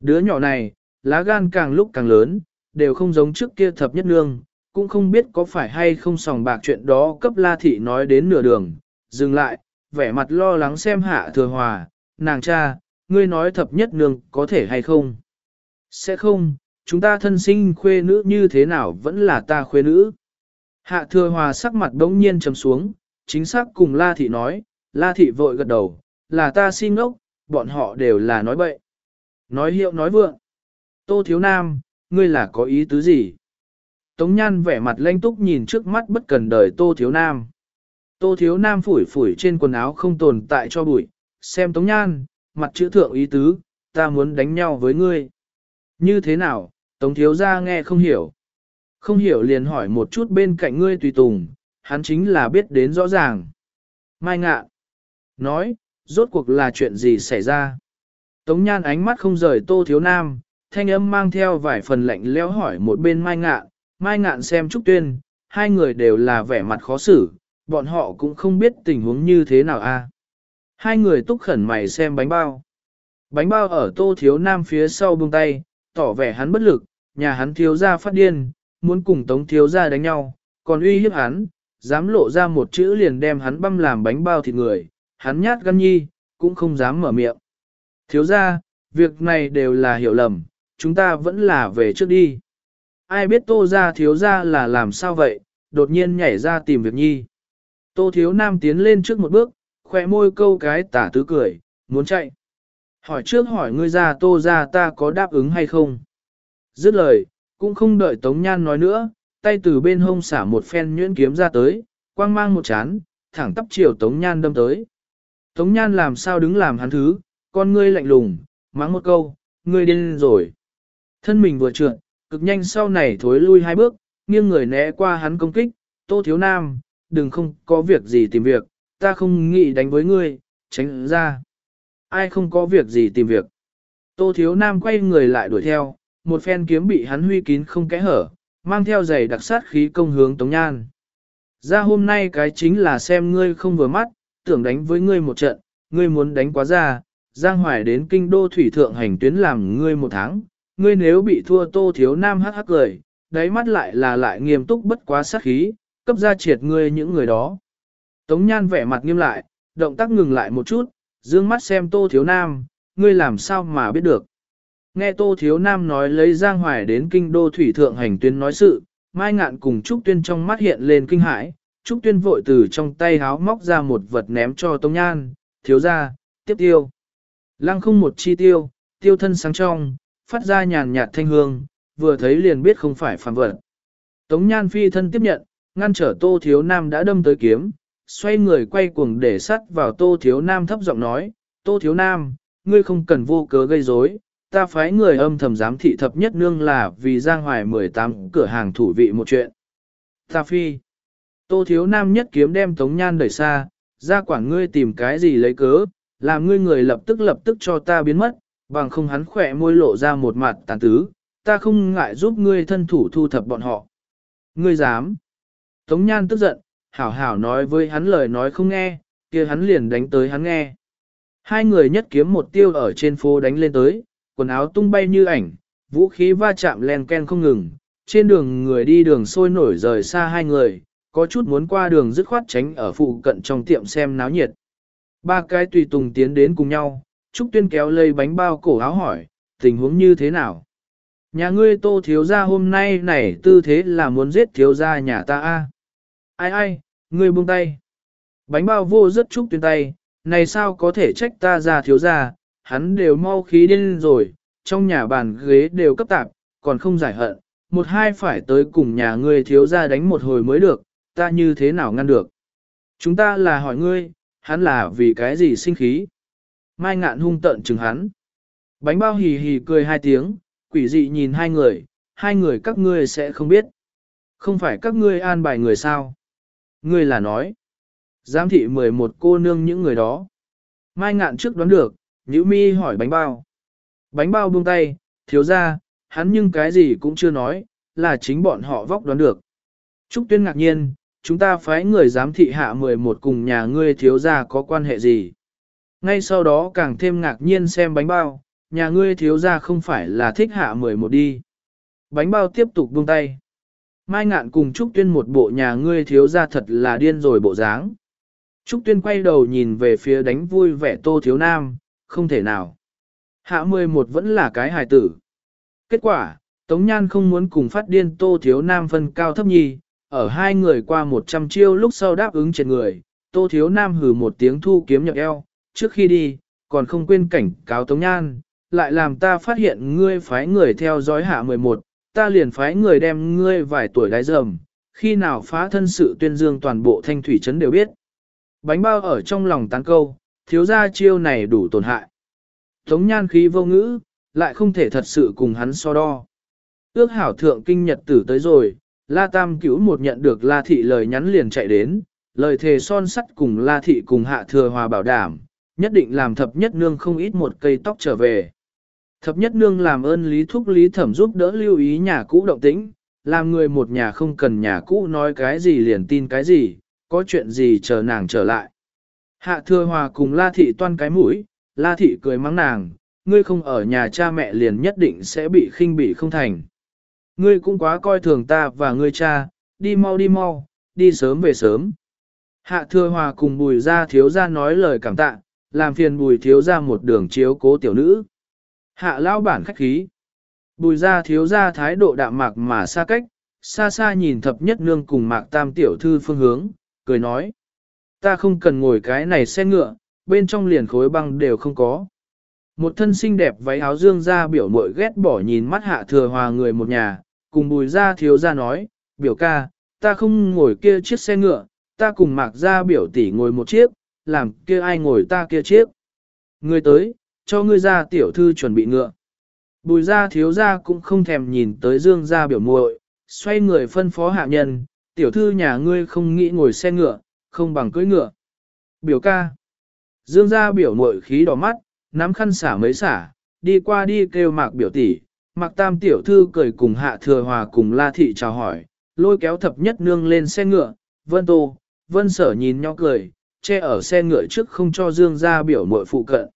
Đứa nhỏ này, lá gan càng lúc càng lớn, đều không giống trước kia thập nhất nương, cũng không biết có phải hay không sòng bạc chuyện đó cấp la thị nói đến nửa đường, dừng lại, vẻ mặt lo lắng xem hạ thừa hòa, nàng cha, ngươi nói thập nhất nương có thể hay không? Sẽ không, chúng ta thân sinh khuê nữ như thế nào vẫn là ta khuê nữ. Hạ thừa hòa sắc mặt đống nhiên trầm xuống, chính xác cùng La Thị nói, La Thị vội gật đầu, là ta xin ngốc, bọn họ đều là nói bậy. Nói hiệu nói vượng. Tô Thiếu Nam, ngươi là có ý tứ gì? Tống Nhan vẻ mặt lanh túc nhìn trước mắt bất cần đời Tô Thiếu Nam. Tô Thiếu Nam phủi phủi trên quần áo không tồn tại cho bụi, xem Tống Nhan, mặt chữ thượng ý tứ, ta muốn đánh nhau với ngươi. Như thế nào, Tống Thiếu gia nghe không hiểu. Không hiểu liền hỏi một chút bên cạnh ngươi tùy tùng, hắn chính là biết đến rõ ràng. Mai ngạ, nói, rốt cuộc là chuyện gì xảy ra. Tống Nhan ánh mắt không rời Tô Thiếu Nam, thanh âm mang theo vài phần lạnh leo hỏi một bên Mai Ngạn, Mai Ngạn xem Trúc Tuyên, hai người đều là vẻ mặt khó xử, bọn họ cũng không biết tình huống như thế nào a. Hai người túc khẩn mày xem bánh bao. Bánh bao ở tô thiếu nam phía sau buông tay, tỏ vẻ hắn bất lực, nhà hắn thiếu gia phát điên, muốn cùng tống thiếu gia đánh nhau, còn uy hiếp hắn, dám lộ ra một chữ liền đem hắn băm làm bánh bao thịt người, hắn nhát gan nhi, cũng không dám mở miệng. Thiếu gia việc này đều là hiểu lầm, chúng ta vẫn là về trước đi. Ai biết tô ra thiếu gia là làm sao vậy, đột nhiên nhảy ra tìm việc nhi. Tô thiếu nam tiến lên trước một bước, khỏe môi câu cái tả tứ cười, muốn chạy. Hỏi trước hỏi ngươi ra tô ra ta có đáp ứng hay không. Dứt lời, cũng không đợi Tống Nhan nói nữa, tay từ bên hông xả một phen nhuyễn kiếm ra tới, quang mang một chán, thẳng tắp chiều Tống Nhan đâm tới. Tống Nhan làm sao đứng làm hắn thứ, con ngươi lạnh lùng, mắng một câu, ngươi điên rồi. Thân mình vừa trượt, cực nhanh sau này thối lui hai bước, nghiêng người né qua hắn công kích, tô thiếu nam, đừng không có việc gì tìm việc, ta không nghĩ đánh với ngươi, tránh ra. Ai không có việc gì tìm việc. Tô Thiếu Nam quay người lại đuổi theo, một phen kiếm bị hắn huy kín không kẽ hở, mang theo giày đặc sát khí công hướng Tống Nhan. Ra hôm nay cái chính là xem ngươi không vừa mắt, tưởng đánh với ngươi một trận, ngươi muốn đánh quá ra, Giang Hoài đến kinh đô thủy thượng hành tuyến làm ngươi một tháng, ngươi nếu bị thua Tô Thiếu Nam hắc hắc cười, đáy mắt lại là lại nghiêm túc bất quá sát khí, cấp ra triệt ngươi những người đó. Tống Nhan vẻ mặt nghiêm lại, động tác ngừng lại một chút, dương mắt xem Tô Thiếu Nam, ngươi làm sao mà biết được. Nghe Tô Thiếu Nam nói lấy Giang Hoài đến kinh đô thủy thượng hành tuyến nói sự, Mai Ngạn cùng Trúc Tuyên trong mắt hiện lên kinh hãi, Trúc Tuyên vội từ trong tay háo móc ra một vật ném cho Tống Nhan, thiếu ra, tiếp tiêu. Lăng không một chi tiêu, tiêu thân sáng trong, phát ra nhàn nhạt thanh hương, vừa thấy liền biết không phải phàm vật. Tống Nhan phi thân tiếp nhận, ngăn trở Tô Thiếu Nam đã đâm tới kiếm, xoay người quay cuồng để sắt vào Tô Thiếu Nam thấp giọng nói, Tô Thiếu Nam, ngươi không cần vô cớ gây rối, ta phái người âm thầm giám thị thập nhất nương là vì Giang Hoài 18 cửa hàng thủ vị một chuyện. Ta phi, Tô Thiếu Nam nhất kiếm đem Tống Nhan đẩy xa, ra quản ngươi tìm cái gì lấy cớ, làm ngươi người lập tức lập tức cho ta biến mất, bằng không hắn khỏe môi lộ ra một mặt tàn tứ, ta không ngại giúp ngươi thân thủ thu thập bọn họ. Ngươi dám. Tống Nhan tức giận, hảo hảo nói với hắn lời nói không nghe, kia hắn liền đánh tới hắn nghe. Hai người nhất kiếm một tiêu ở trên phố đánh lên tới, quần áo tung bay như ảnh, vũ khí va chạm len ken không ngừng, trên đường người đi đường sôi nổi rời xa hai người, có chút muốn qua đường dứt khoát tránh ở phụ cận trong tiệm xem náo nhiệt. Ba cái tùy tùng tiến đến cùng nhau, Trúc Tuyên kéo lây bánh bao cổ áo hỏi, tình huống như thế nào? Nhà ngươi tô thiếu gia hôm nay này tư thế là muốn giết thiếu gia nhà ta a Ai ai, ngươi buông tay. Bánh bao vô rất Trúc Tuyên tay, này sao có thể trách ta ra thiếu gia, hắn đều mau khí điên rồi, trong nhà bàn ghế đều cấp tạp, còn không giải hận, một hai phải tới cùng nhà ngươi thiếu gia đánh một hồi mới được, ta như thế nào ngăn được. Chúng ta là hỏi ngươi, hắn là vì cái gì sinh khí. Mai ngạn hung tận chừng hắn. Bánh bao hì hì cười hai tiếng, quỷ dị nhìn hai người, hai người các ngươi sẽ không biết. Không phải các ngươi an bài người sao. Ngươi là nói. Giám thị 11 cô nương những người đó. Mai ngạn trước đoán được, Nhữ mi hỏi bánh bao. Bánh bao buông tay, thiếu ra, hắn nhưng cái gì cũng chưa nói, là chính bọn họ vóc đoán được. Trúc Tuyên ngạc nhiên, chúng ta phái người giám thị hạ 11 cùng nhà ngươi thiếu gia có quan hệ gì. Ngay sau đó càng thêm ngạc nhiên xem bánh bao, nhà ngươi thiếu gia không phải là thích hạ 11 đi. Bánh bao tiếp tục buông tay. Mai ngạn cùng Trúc Tuyên một bộ nhà ngươi thiếu gia thật là điên rồi bộ dáng. Trúc Tuyên quay đầu nhìn về phía đánh vui vẻ tô thiếu nam, không thể nào. Hạ 11 vẫn là cái hài tử. Kết quả, Tống Nhan không muốn cùng phát điên tô thiếu nam phân cao thấp nhi, ở hai người qua 100 chiêu lúc sau đáp ứng trên người, tô thiếu nam hừ một tiếng thu kiếm nhập eo, trước khi đi, còn không quên cảnh cáo Tống Nhan, lại làm ta phát hiện ngươi phái người theo dõi hạ 11, ta liền phái người đem ngươi vài tuổi đái dầm, khi nào phá thân sự tuyên dương toàn bộ thanh thủy trấn đều biết. Bánh bao ở trong lòng tán câu, thiếu gia chiêu này đủ tổn hại. Tống nhan khí vô ngữ, lại không thể thật sự cùng hắn so đo. Ước hảo thượng kinh nhật tử tới rồi, La Tam cứu một nhận được La Thị lời nhắn liền chạy đến, lời thề son sắt cùng La Thị cùng hạ thừa hòa bảo đảm, nhất định làm thập nhất nương không ít một cây tóc trở về. Thập nhất nương làm ơn lý thúc lý thẩm giúp đỡ lưu ý nhà cũ động tĩnh, làm người một nhà không cần nhà cũ nói cái gì liền tin cái gì, có chuyện gì chờ nàng trở lại. Hạ thừa hòa cùng La Thị toan cái mũi, La Thị cười mắng nàng, ngươi không ở nhà cha mẹ liền nhất định sẽ bị khinh bỉ không thành. Ngươi cũng quá coi thường ta và ngươi cha, đi mau đi mau, đi sớm về sớm. Hạ thừa hòa cùng bùi ra thiếu ra nói lời cảm tạ, làm phiền bùi thiếu ra một đường chiếu cố tiểu nữ. Hạ lão bản khách khí. Bùi ra thiếu ra thái độ đạm mạc mà xa cách, xa xa nhìn thập nhất nương cùng mạc tam tiểu thư phương hướng, cười nói. Ta không cần ngồi cái này xe ngựa, bên trong liền khối băng đều không có. Một thân xinh đẹp váy áo dương ra biểu mội ghét bỏ nhìn mắt hạ thừa hòa người một nhà, cùng bùi ra thiếu ra nói, biểu ca, ta không ngồi kia chiếc xe ngựa, ta cùng mạc ra biểu tỷ ngồi một chiếc, làm kia ai ngồi ta kia chiếc. Người tới, cho ngươi ra tiểu thư chuẩn bị ngựa. Bùi ra thiếu ra cũng không thèm nhìn tới dương ra biểu muội, xoay người phân phó hạ nhân, tiểu thư nhà ngươi không nghĩ ngồi xe ngựa, không bằng cưỡi ngựa. Biểu ca. Dương ra biểu mội khí đỏ mắt, nắm khăn xả mấy xả, đi qua đi kêu mạc biểu tỷ. Mạc tam tiểu thư cười cùng hạ thừa hòa cùng la thị chào hỏi, lôi kéo thập nhất nương lên xe ngựa, vân tô, vân sở nhìn nhau cười, che ở xe ngựa trước không cho dương ra biểu mội phụ cận.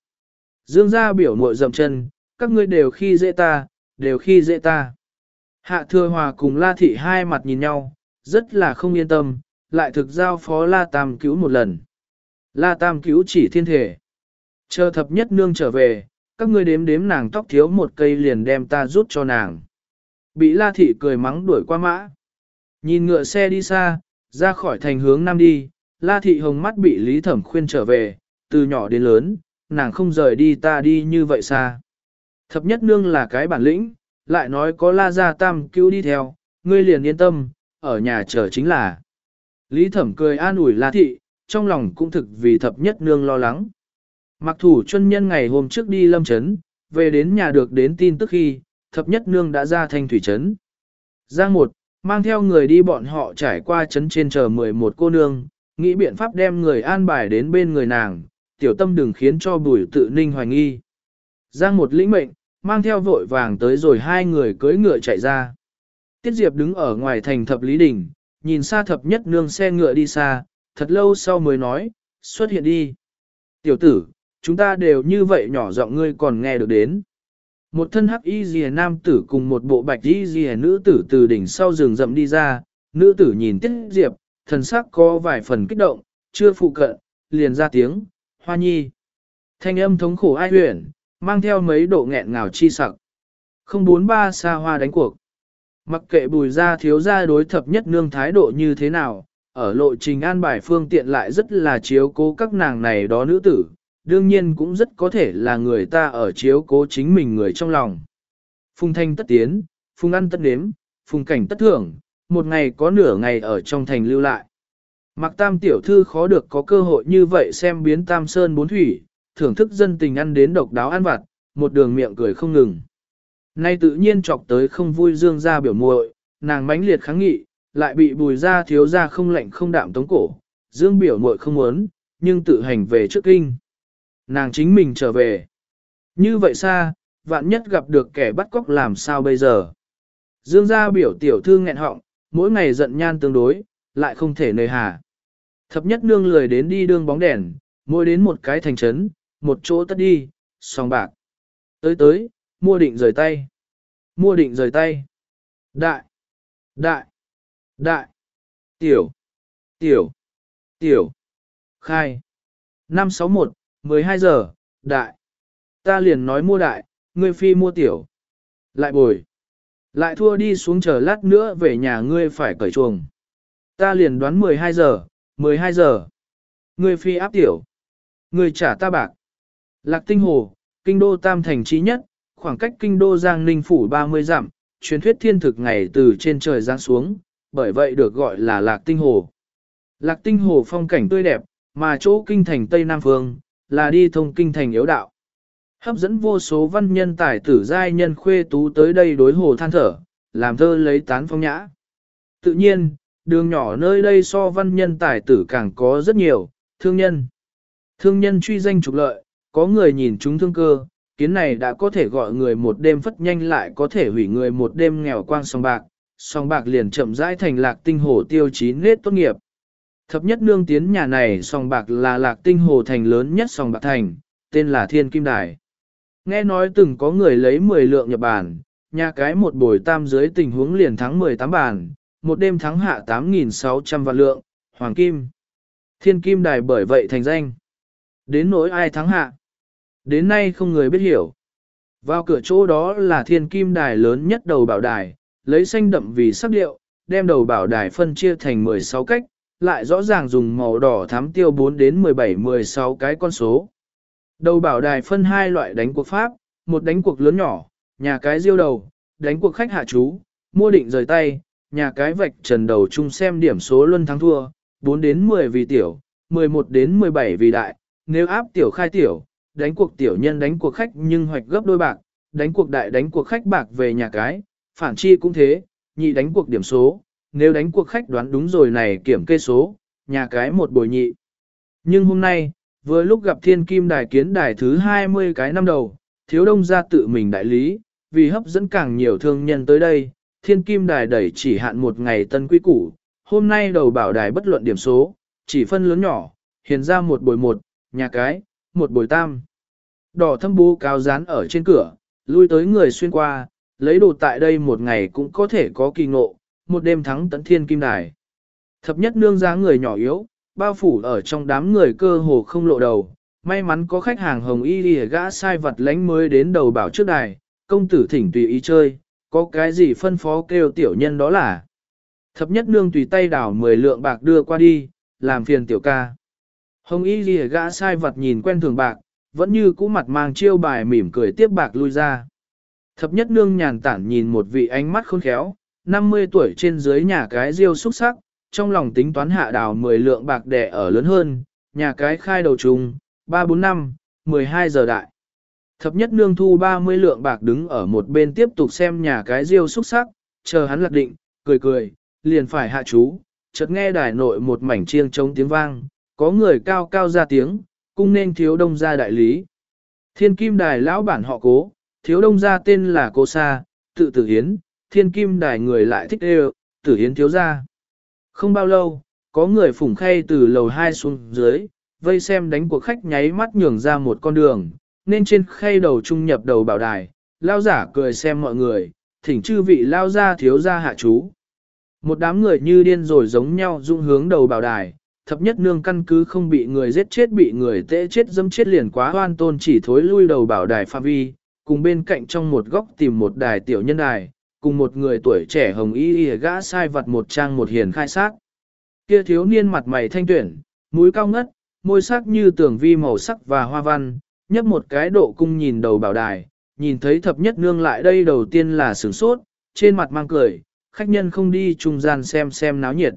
Dương ra biểu mội dầm chân, các ngươi đều khi dễ ta, đều khi dễ ta. Hạ thừa hòa cùng la thị hai mặt nhìn nhau, rất là không yên tâm, lại thực giao phó la tam cứu một lần. La tam cứu chỉ thiên thể. Chờ thập nhất nương trở về, các ngươi đếm đếm nàng tóc thiếu một cây liền đem ta rút cho nàng. Bị la thị cười mắng đuổi qua mã. Nhìn ngựa xe đi xa, ra khỏi thành hướng nam đi, la thị hồng mắt bị lý thẩm khuyên trở về, từ nhỏ đến lớn, nàng không rời đi ta đi như vậy xa. Thập nhất nương là cái bản lĩnh, lại nói có la gia tam cứu đi theo, ngươi liền yên tâm, ở nhà chờ chính là. Lý thẩm cười an ủi la thị, trong lòng cũng thực vì thập nhất nương lo lắng. Mặc thủ chân nhân ngày hôm trước đi lâm chấn, về đến nhà được đến tin tức khi, thập nhất nương đã ra thanh thủy trấn. Giang một, mang theo người đi bọn họ trải qua trấn trên chờ 11 cô nương, nghĩ biện pháp đem người an bài đến bên người nàng, tiểu tâm đừng khiến cho bùi tự ninh hoài nghi. Giang một lĩnh mệnh, mang theo vội vàng tới rồi hai người cưỡi ngựa chạy ra. Tiết Diệp đứng ở ngoài thành thập lý đỉnh, nhìn xa thập nhất nương xe ngựa đi xa, thật lâu sau mới nói, xuất hiện đi. Tiểu tử, chúng ta đều như vậy nhỏ giọng ngươi còn nghe được đến. Một thân hắc y rìa nam tử cùng một bộ bạch y rìa nữ tử từ đỉnh sau rừng rậm đi ra, nữ tử nhìn Tiết Diệp, thần sắc có vài phần kích động, chưa phụ cận, liền ra tiếng, hoa nhi. Thanh âm thống khổ ai huyển, mang theo mấy độ nghẹn ngào chi sặc. Không bốn ba xa hoa đánh cuộc. Mặc kệ bùi ra thiếu ra đối thập nhất nương thái độ như thế nào, ở lộ trình an bài phương tiện lại rất là chiếu cố các nàng này đó nữ tử, đương nhiên cũng rất có thể là người ta ở chiếu cố chính mình người trong lòng. Phùng thanh tất tiến, phùng ăn tất nếm, phùng cảnh tất thưởng, một ngày có nửa ngày ở trong thành lưu lại. Mặc tam tiểu thư khó được có cơ hội như vậy xem biến tam sơn bốn thủy, thưởng thức dân tình ăn đến độc đáo ăn vặt, một đường miệng cười không ngừng. Nay tự nhiên chọc tới không vui dương ra biểu muội, nàng mãnh liệt kháng nghị, lại bị bùi ra thiếu ra không lạnh không đạm tống cổ, dương biểu muội không muốn, nhưng tự hành về trước kinh. Nàng chính mình trở về. Như vậy xa, vạn nhất gặp được kẻ bắt cóc làm sao bây giờ. Dương gia biểu tiểu thư nghẹn họng, mỗi ngày giận nhan tương đối, lại không thể nơi hà. Thập nhất nương lười đến đi đương bóng đèn, mỗi đến một cái thành trấn, một chỗ tất đi, song bạc. Tới tới, mua định rời tay. Mua định rời tay. Đại, đại, đại, tiểu, tiểu, tiểu, khai. 561, 12 giờ, đại. Ta liền nói mua đại, ngươi phi mua tiểu. Lại bồi. Lại thua đi xuống chờ lát nữa về nhà ngươi phải cởi chuồng. Ta liền đoán 12 giờ, 12 giờ. Ngươi phi áp tiểu. Ngươi trả ta bạc. Lạc tinh hồ, kinh đô tam thành trí nhất, khoảng cách kinh đô Giang Ninh phủ 30 dặm, truyền thuyết thiên thực ngày từ trên trời giáng xuống, bởi vậy được gọi là Lạc tinh hồ. Lạc tinh hồ phong cảnh tươi đẹp, mà chỗ kinh thành Tây Nam Phương, là đi thông kinh thành yếu đạo. Hấp dẫn vô số văn nhân tài tử giai nhân khuê tú tới đây đối hồ than thở, làm thơ lấy tán phong nhã. Tự nhiên, đường nhỏ nơi đây so văn nhân tài tử càng có rất nhiều, thương nhân. Thương nhân truy danh trục lợi, có người nhìn chúng thương cơ, kiến này đã có thể gọi người một đêm phất nhanh lại có thể hủy người một đêm nghèo quang song bạc, song bạc liền chậm rãi thành lạc tinh hồ tiêu chí nết tốt nghiệp. Thập nhất nương tiến nhà này song bạc là lạc tinh hồ thành lớn nhất song bạc thành, tên là Thiên Kim Đài. Nghe nói từng có người lấy 10 lượng nhập bản, nhà cái một buổi tam dưới tình huống liền thắng 18 bản, một đêm thắng hạ 8.600 vạn lượng, hoàng kim. Thiên Kim Đài bởi vậy thành danh. Đến nỗi ai thắng hạ. Đến nay không người biết hiểu. Vào cửa chỗ đó là thiên kim đài lớn nhất đầu bảo đài, lấy xanh đậm vì sắc điệu, đem đầu bảo đài phân chia thành 16 cách, lại rõ ràng dùng màu đỏ thám tiêu 4 đến 17-16 cái con số. Đầu bảo đài phân hai loại đánh cuộc pháp, một đánh cuộc lớn nhỏ, nhà cái diêu đầu, đánh cuộc khách hạ chú, mua định rời tay, nhà cái vạch trần đầu chung xem điểm số luân thắng thua, 4 đến 10 vì tiểu, 11 đến 17 vì đại, nếu áp tiểu khai tiểu, đánh cuộc tiểu nhân đánh cuộc khách nhưng hoạch gấp đôi bạc, đánh cuộc đại đánh cuộc khách bạc về nhà cái, phản chi cũng thế, nhị đánh cuộc điểm số, nếu đánh cuộc khách đoán đúng rồi này kiểm kê số, nhà cái một bồi nhị. Nhưng hôm nay, vừa lúc gặp thiên kim đài kiến đài thứ 20 cái năm đầu, thiếu đông ra tự mình đại lý, vì hấp dẫn càng nhiều thương nhân tới đây, thiên kim đài đẩy chỉ hạn một ngày tân quý củ, hôm nay đầu bảo đài bất luận điểm số, chỉ phân lớn nhỏ, hiền ra một bồi một, nhà cái, một bồi tam. Đỏ thâm bố cao dán ở trên cửa, lui tới người xuyên qua, lấy đồ tại đây một ngày cũng có thể có kỳ ngộ, một đêm thắng tấn thiên kim đài. Thập nhất nương giá người nhỏ yếu, bao phủ ở trong đám người cơ hồ không lộ đầu, may mắn có khách hàng hồng y lìa gã sai vật lánh mới đến đầu bảo trước đài, công tử thỉnh tùy ý chơi, có cái gì phân phó kêu tiểu nhân đó là. Thập nhất nương tùy tay đảo 10 lượng bạc đưa qua đi, làm phiền tiểu ca. Hồng y ghi gã sai vật nhìn quen thường bạc, vẫn như cũ mặt mang chiêu bài mỉm cười tiếp bạc lui ra. Thập nhất nương nhàn tản nhìn một vị ánh mắt khôn khéo, 50 tuổi trên dưới nhà cái riêu xúc sắc, trong lòng tính toán hạ đào 10 lượng bạc đẻ ở lớn hơn, nhà cái khai đầu trùng, 3-4 năm, 12 giờ đại. Thập nhất nương thu 30 lượng bạc đứng ở một bên tiếp tục xem nhà cái riêu xúc sắc, chờ hắn lạc định, cười cười, liền phải hạ chú, chợt nghe đài nội một mảnh chiêng trống tiếng vang, có người cao cao ra tiếng, cung nên thiếu đông gia đại lý. Thiên kim đài lão bản họ cố, thiếu đông gia tên là cô sa, tự tử hiến, thiên kim đài người lại thích đều, tử hiến thiếu gia. Không bao lâu, có người phủng khay từ lầu 2 xuống dưới, vây xem đánh cuộc khách nháy mắt nhường ra một con đường, nên trên khay đầu trung nhập đầu bảo đài, lao giả cười xem mọi người, thỉnh chư vị lao ra thiếu gia hạ chú. Một đám người như điên rồi giống nhau dung hướng đầu bảo đài, thập nhất nương căn cứ không bị người giết chết bị người tễ chết dâm chết liền quá hoan tôn chỉ thối lui đầu bảo đài pha vi, cùng bên cạnh trong một góc tìm một đài tiểu nhân đài, cùng một người tuổi trẻ hồng y y gã sai vật một trang một hiền khai sát. Kia thiếu niên mặt mày thanh tuyển, mũi cao ngất, môi sắc như tường vi màu sắc và hoa văn, nhấp một cái độ cung nhìn đầu bảo đài, nhìn thấy thập nhất nương lại đây đầu tiên là sửng sốt, trên mặt mang cười, khách nhân không đi trung gian xem xem náo nhiệt.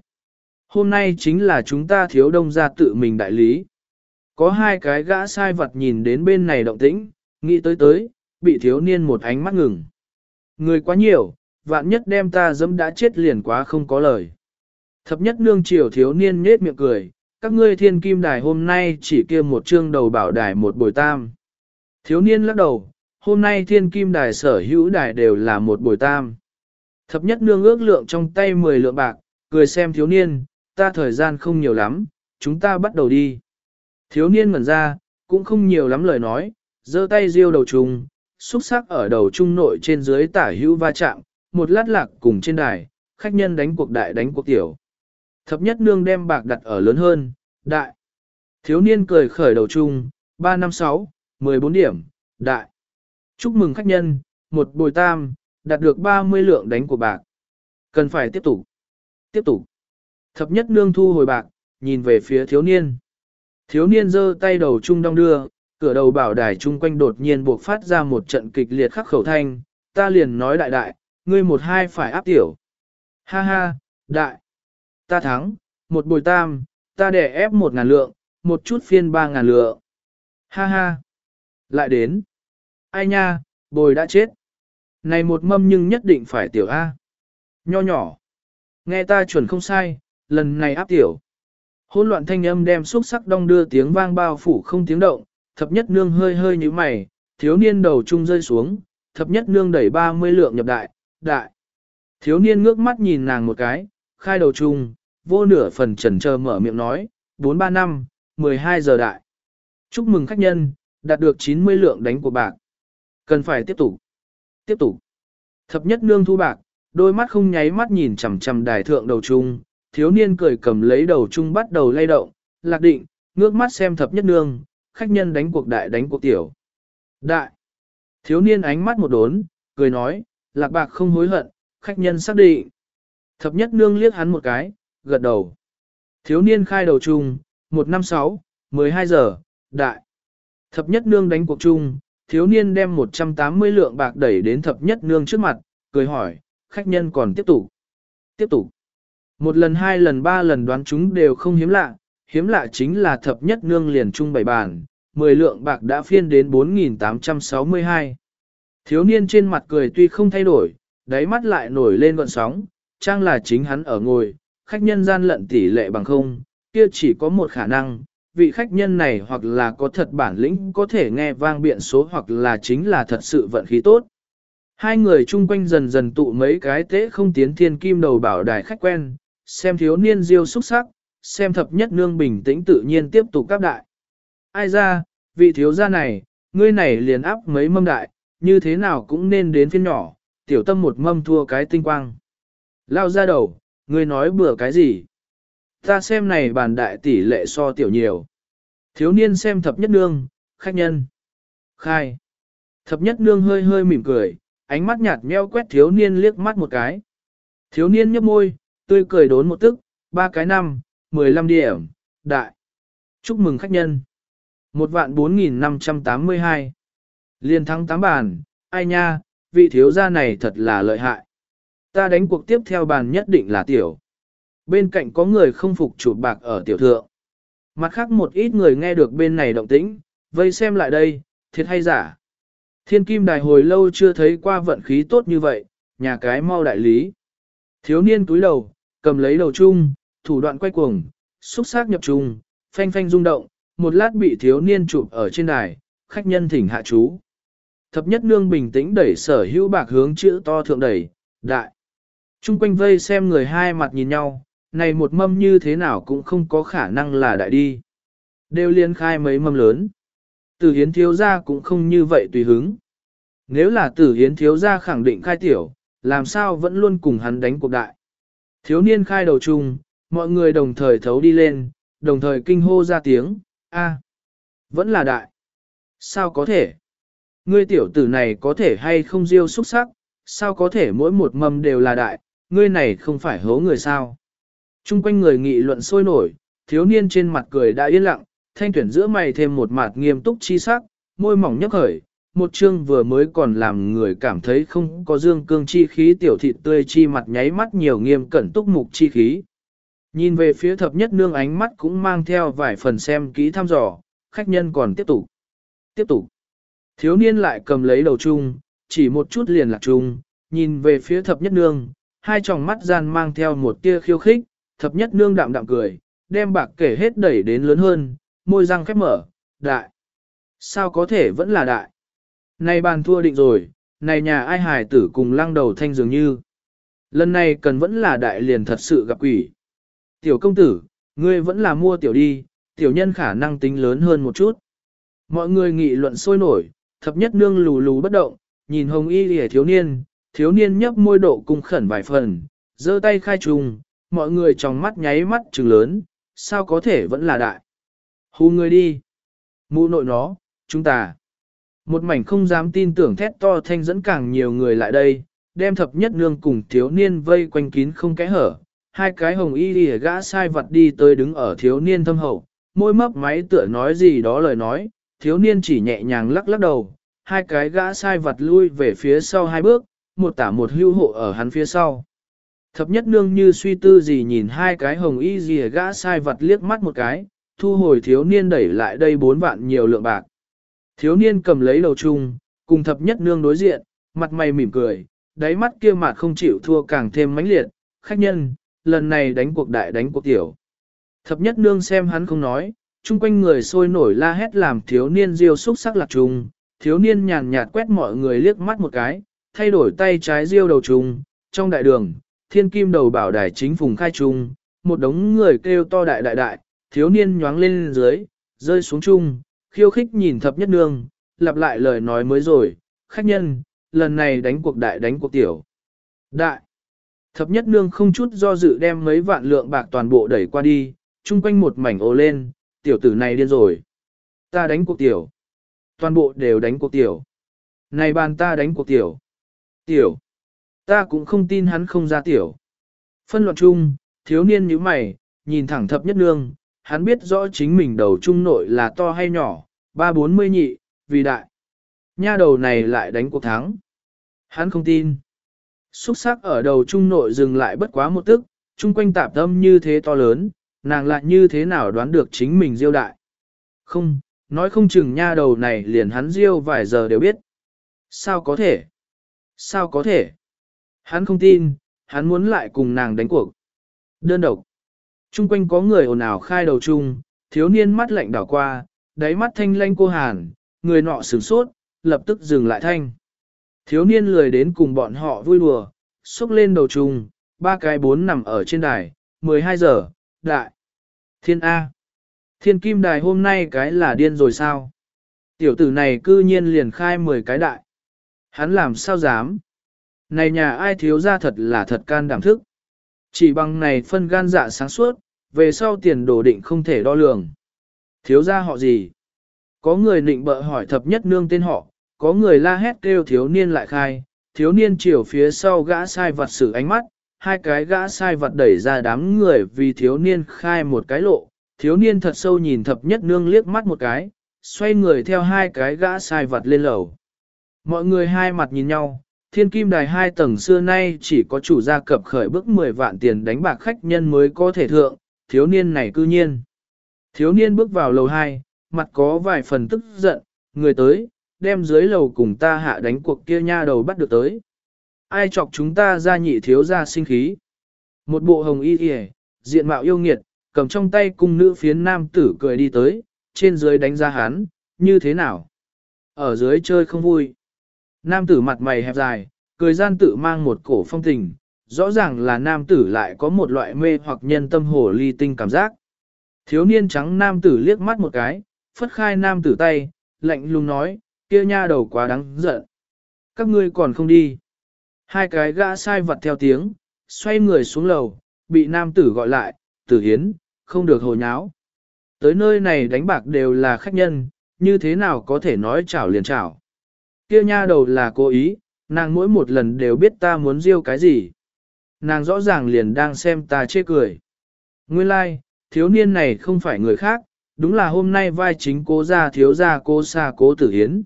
Hôm nay chính là chúng ta thiếu đông ra tự mình đại lý. Có hai cái gã sai vật nhìn đến bên này động tĩnh, nghĩ tới tới, bị thiếu niên một ánh mắt ngừng. Người quá nhiều, vạn nhất đem ta dẫm đã chết liền quá không có lời. Thập nhất nương chiều thiếu niên nết miệng cười, các ngươi thiên kim đài hôm nay chỉ kia một chương đầu bảo đài một bồi tam. Thiếu niên lắc đầu, hôm nay thiên kim đài sở hữu đài đều là một bồi tam. Thập nhất nương ước lượng trong tay 10 lượng bạc, cười xem thiếu niên, ta thời gian không nhiều lắm, chúng ta bắt đầu đi. Thiếu niên ngẩn ra, cũng không nhiều lắm lời nói, giơ tay riêu đầu trùng, xúc sắc ở đầu trung nội trên dưới tả hữu va chạm, một lát lạc cùng trên đài, khách nhân đánh cuộc đại đánh cuộc tiểu. Thập nhất nương đem bạc đặt ở lớn hơn, đại. Thiếu niên cười khởi đầu chung, 3 năm 6, 14 điểm, đại. Chúc mừng khách nhân, một bồi tam, đạt được 30 lượng đánh của bạc. Cần phải tiếp tục. Tiếp tục. Thập nhất nương thu hồi bạc, nhìn về phía thiếu niên. Thiếu niên giơ tay đầu chung đong đưa, cửa đầu bảo đài chung quanh đột nhiên buộc phát ra một trận kịch liệt khắc khẩu thanh, ta liền nói đại đại, ngươi một hai phải áp tiểu. Ha ha, đại. Ta thắng, một bồi tam, ta để ép một ngàn lượng, một chút phiên ba ngàn lượng. Ha ha. Lại đến. Ai nha, bồi đã chết. Này một mâm nhưng nhất định phải tiểu A. Nho nhỏ. Nghe ta chuẩn không sai, lần này áp tiểu. Hôn loạn thanh âm đem xúc sắc đong đưa tiếng vang bao phủ không tiếng động, thập nhất nương hơi hơi như mày, thiếu niên đầu trung rơi xuống, thập nhất nương đẩy 30 lượng nhập đại, đại. Thiếu niên ngước mắt nhìn nàng một cái, khai đầu trung, vô nửa phần trần chờ mở miệng nói, 4-3 năm, 12 giờ đại. Chúc mừng khách nhân, đạt được 90 lượng đánh của bạc. Cần phải tiếp tục. Tiếp tục. Thập nhất nương thu bạc, đôi mắt không nháy mắt nhìn chằm chằm đài thượng đầu trung, thiếu niên cười cầm lấy đầu trung bắt đầu lay động, lạc định, ngước mắt xem thập nhất nương, khách nhân đánh cuộc đại đánh cuộc tiểu. Đại. Thiếu niên ánh mắt một đốn, cười nói, lạc bạc không hối hận, khách nhân xác định. Thập nhất nương liếc hắn một cái, gật đầu. Thiếu niên khai đầu chung, 156, 12 giờ, đại. Thập nhất nương đánh cuộc chung, thiếu niên đem 180 lượng bạc đẩy đến thập nhất nương trước mặt, cười hỏi, khách nhân còn tiếp tục. Tiếp tục. Một lần hai lần ba lần đoán chúng đều không hiếm lạ, hiếm lạ chính là thập nhất nương liền chung bảy bàn, 10 lượng bạc đã phiên đến 4.862. Thiếu niên trên mặt cười tuy không thay đổi, đáy mắt lại nổi lên gọn sóng, trang là chính hắn ở ngồi, khách nhân gian lận tỷ lệ bằng không, kia chỉ có một khả năng, vị khách nhân này hoặc là có thật bản lĩnh có thể nghe vang biện số hoặc là chính là thật sự vận khí tốt. Hai người chung quanh dần dần tụ mấy cái tế không tiến thiên kim đầu bảo đài khách quen, xem thiếu niên diêu xuất sắc, xem thập nhất nương bình tĩnh tự nhiên tiếp tục các đại. Ai ra, vị thiếu gia này, ngươi này liền áp mấy mâm đại, như thế nào cũng nên đến phiên nhỏ, tiểu tâm một mâm thua cái tinh quang. Lao ra đầu, ngươi nói bừa cái gì? Ta xem này bàn đại tỷ lệ so tiểu nhiều. Thiếu niên xem thập nhất nương, khách nhân. Khai. Thập nhất nương hơi hơi mỉm cười, ánh mắt nhạt meo quét thiếu niên liếc mắt một cái. Thiếu niên nhấp môi, tươi cười đốn một tức, ba cái năm, mười lăm điểm, đại. Chúc mừng khách nhân. Một vạn bốn nghìn năm trăm tám mươi hai. Liên thắng tám bàn, ai nha, vị thiếu gia này thật là lợi hại. Ta đánh cuộc tiếp theo bàn nhất định là tiểu. Bên cạnh có người không phục chủ bạc ở tiểu thượng. Mặt khác một ít người nghe được bên này động tĩnh, vây xem lại đây, thiệt hay giả. Thiên kim đài hồi lâu chưa thấy qua vận khí tốt như vậy, nhà cái mau đại lý. Thiếu niên túi đầu, cầm lấy đầu chung, thủ đoạn quay cuồng, xúc xác nhập trung phanh phanh rung động, một lát bị thiếu niên chụp ở trên đài, khách nhân thỉnh hạ chú. Thập nhất nương bình tĩnh đẩy sở hữu bạc hướng chữ to thượng đẩy, đại. Trung quanh vây xem người hai mặt nhìn nhau, này một mâm như thế nào cũng không có khả năng là đại đi. Đều liên khai mấy mâm lớn. Tử hiến thiếu gia cũng không như vậy tùy hứng. Nếu là tử hiến thiếu gia khẳng định khai tiểu, làm sao vẫn luôn cùng hắn đánh cuộc đại. Thiếu niên khai đầu chung, mọi người đồng thời thấu đi lên, đồng thời kinh hô ra tiếng, a, vẫn là đại. Sao có thể? Ngươi tiểu tử này có thể hay không diêu xuất sắc, sao có thể mỗi một mầm đều là đại, ngươi này không phải hố người sao? Trung quanh người nghị luận sôi nổi, thiếu niên trên mặt cười đã yên lặng, thanh tuyển giữa mày thêm một mặt nghiêm túc chi sắc, môi mỏng nhấp khởi, một chương vừa mới còn làm người cảm thấy không có dương cương chi khí tiểu thịt tươi chi mặt nháy mắt nhiều nghiêm cẩn túc mục chi khí. Nhìn về phía thập nhất nương ánh mắt cũng mang theo vài phần xem kỹ thăm dò, khách nhân còn tiếp tục. Tiếp tục. Thiếu niên lại cầm lấy đầu chung, chỉ một chút liền lạc chung, nhìn về phía thập nhất nương, hai tròng mắt gian mang theo một tia khiêu khích, thập nhất nương đạm đạm cười, đem bạc kể hết đẩy đến lớn hơn, môi răng khép mở, đại. Sao có thể vẫn là đại? Này bàn thua định rồi, này nhà ai hài tử cùng lăng đầu thanh dường như. Lần này cần vẫn là đại liền thật sự gặp quỷ. Tiểu công tử, ngươi vẫn là mua tiểu đi, tiểu nhân khả năng tính lớn hơn một chút. Mọi người nghị luận sôi nổi, thập nhất nương lù lù bất động, nhìn hồng y lìa thiếu niên, thiếu niên nhấp môi độ cung khẩn vài phần, giơ tay khai trùng, mọi người trong mắt nháy mắt trừng lớn, sao có thể vẫn là đại. Hù người đi. Mụ nội nó, chúng ta. Một mảnh không dám tin tưởng thét to thanh dẫn càng nhiều người lại đây, đem thập nhất nương cùng thiếu niên vây quanh kín không kẽ hở. Hai cái hồng y đi gã sai vật đi tới đứng ở thiếu niên thâm hậu, môi mấp máy tựa nói gì đó lời nói, thiếu niên chỉ nhẹ nhàng lắc lắc đầu, hai cái gã sai vật lui về phía sau hai bước, một tả một hưu hộ ở hắn phía sau. Thập nhất nương như suy tư gì nhìn hai cái hồng y gì gã sai vật liếc mắt một cái, thu hồi thiếu niên đẩy lại đây bốn vạn nhiều lượng bạc. Thiếu niên cầm lấy đầu chung, cùng thập nhất nương đối diện, mặt mày mỉm cười, đáy mắt kia mặt không chịu thua càng thêm mãnh liệt, khách nhân, lần này đánh cuộc đại đánh cuộc tiểu. Thập nhất nương xem hắn không nói, chung quanh người sôi nổi la hét làm thiếu niên diêu xúc sắc lạc trùng, thiếu niên nhàn nhạt quét mọi người liếc mắt một cái, thay đổi tay trái diêu đầu trùng, trong đại đường, thiên kim đầu bảo đài chính phùng khai trung, một đống người kêu to đại đại đại, thiếu niên nhoáng lên dưới, rơi xuống chung, khiêu khích nhìn thập nhất nương, lặp lại lời nói mới rồi, khách nhân, lần này đánh cuộc đại đánh cuộc tiểu. Đại! Thập nhất nương không chút do dự đem mấy vạn lượng bạc toàn bộ đẩy qua đi, chung quanh một mảnh ô lên, tiểu tử này điên rồi. Ta đánh cuộc tiểu. Toàn bộ đều đánh cuộc tiểu. Này bàn ta đánh cuộc tiểu. Tiểu. Ta cũng không tin hắn không ra tiểu. Phân loạn chung, thiếu niên như mày, nhìn thẳng thập nhất nương, hắn biết rõ chính mình đầu trung nội là to hay nhỏ, ba bốn mươi nhị, vì đại. Nha đầu này lại đánh cuộc thắng. Hắn không tin. Xúc sắc ở đầu trung nội dừng lại bất quá một tức, chung quanh tạp tâm như thế to lớn, nàng lại như thế nào đoán được chính mình diêu đại. Không, nói không chừng nha đầu này liền hắn diêu vài giờ đều biết. Sao có thể? Sao có thể? Hắn không tin, hắn muốn lại cùng nàng đánh cuộc. Đơn độc. Trung quanh có người ồn ào khai đầu chung, thiếu niên mắt lạnh đảo qua, đáy mắt thanh lanh cô hàn, người nọ sửng sốt, lập tức dừng lại thanh. Thiếu niên lười đến cùng bọn họ vui đùa, xúc lên đầu trùng, ba cái bốn nằm ở trên đài, 12 giờ, đại. Thiên A. Thiên kim đài hôm nay cái là điên rồi sao? Tiểu tử này cư nhiên liền khai 10 cái đại. Hắn làm sao dám? Này nhà ai thiếu ra thật là thật can đảm thức. Chỉ bằng này phân gan dạ sáng suốt, về sau tiền đổ định không thể đo lường. Thiếu gia họ gì? Có người nịnh bợ hỏi thập nhất nương tên họ, có người la hét kêu thiếu niên lại khai, thiếu niên chiều phía sau gã sai vật xử ánh mắt, hai cái gã sai vật đẩy ra đám người vì thiếu niên khai một cái lộ, thiếu niên thật sâu nhìn thập nhất nương liếc mắt một cái, xoay người theo hai cái gã sai vật lên lầu. Mọi người hai mặt nhìn nhau, thiên kim đài hai tầng xưa nay chỉ có chủ gia cập khởi bước 10 vạn tiền đánh bạc khách nhân mới có thể thượng, thiếu niên này cư nhiên. Thiếu niên bước vào lầu 2, mặt có vài phần tức giận, người tới, đem dưới lầu cùng ta hạ đánh cuộc kia nha đầu bắt được tới. Ai chọc chúng ta ra nhị thiếu ra sinh khí. Một bộ hồng y y diện mạo yêu nghiệt, cầm trong tay cung nữ phiến nam tử cười đi tới, trên dưới đánh ra hắn, như thế nào? Ở dưới chơi không vui. Nam tử mặt mày hẹp dài, cười gian tự mang một cổ phong tình, rõ ràng là nam tử lại có một loại mê hoặc nhân tâm hồ ly tinh cảm giác. Thiếu niên trắng nam tử liếc mắt một cái, phất khai nam tử tay, lạnh lùng nói, kia nha đầu quá đáng giận. Các ngươi còn không đi. Hai cái gã sai vật theo tiếng, xoay người xuống lầu, bị nam tử gọi lại, tử hiến, không được hồ nháo. Tới nơi này đánh bạc đều là khách nhân, như thế nào có thể nói chảo liền chảo. Kia nha đầu là cố ý, nàng mỗi một lần đều biết ta muốn riêu cái gì. Nàng rõ ràng liền đang xem ta chê cười. Nguyên lai, like, thiếu niên này không phải người khác, đúng là hôm nay vai chính cố gia thiếu gia cố xa cố tử hiến.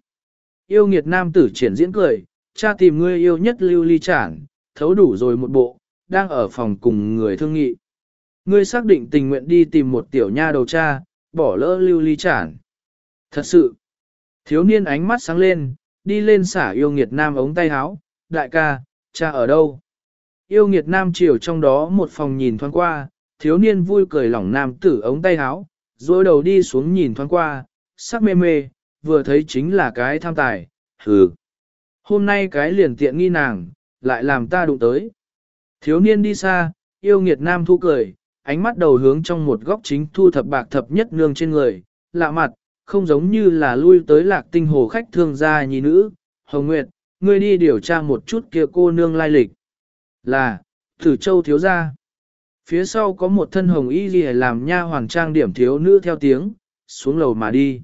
Yêu nghiệt nam tử triển diễn cười, cha tìm ngươi yêu nhất lưu ly chản, thấu đủ rồi một bộ, đang ở phòng cùng người thương nghị. Ngươi xác định tình nguyện đi tìm một tiểu nha đầu cha, bỏ lỡ lưu ly chản. Thật sự, thiếu niên ánh mắt sáng lên, đi lên xả yêu nghiệt nam ống tay háo, đại ca, cha ở đâu? Yêu nghiệt nam chiều trong đó một phòng nhìn thoáng qua, thiếu niên vui cười lỏng nam tử ống tay háo, rồi đầu đi xuống nhìn thoáng qua, sắc mê mê, vừa thấy chính là cái tham tài, hừ. Hôm nay cái liền tiện nghi nàng, lại làm ta đụng tới. Thiếu niên đi xa, yêu nghiệt nam thu cười, ánh mắt đầu hướng trong một góc chính thu thập bạc thập nhất nương trên người, lạ mặt, không giống như là lui tới lạc tinh hồ khách thương gia nhì nữ. Hồng Nguyệt, ngươi đi điều tra một chút kia cô nương lai lịch. Là, thử châu thiếu gia. Phía sau có một thân hồng y gì làm nha hoàng trang điểm thiếu nữ theo tiếng, xuống lầu mà đi.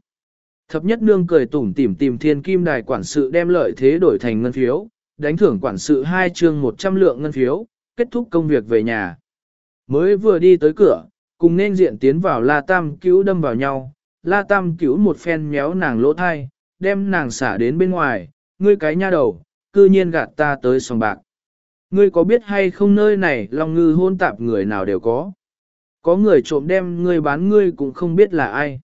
Thập nhất nương cười tủm tỉm tìm thiên kim đài quản sự đem lợi thế đổi thành ngân phiếu, đánh thưởng quản sự hai chương 100 lượng ngân phiếu, kết thúc công việc về nhà. Mới vừa đi tới cửa, cùng nên diện tiến vào La Tam cứu đâm vào nhau, La Tam cứu một phen méo nàng lỗ thai, đem nàng xả đến bên ngoài, ngươi cái nha đầu, cư nhiên gạt ta tới sòng bạc. Ngươi có biết hay không nơi này lòng ngư hôn tạp người nào đều có. Có người trộm đem ngươi bán ngươi cũng không biết là ai.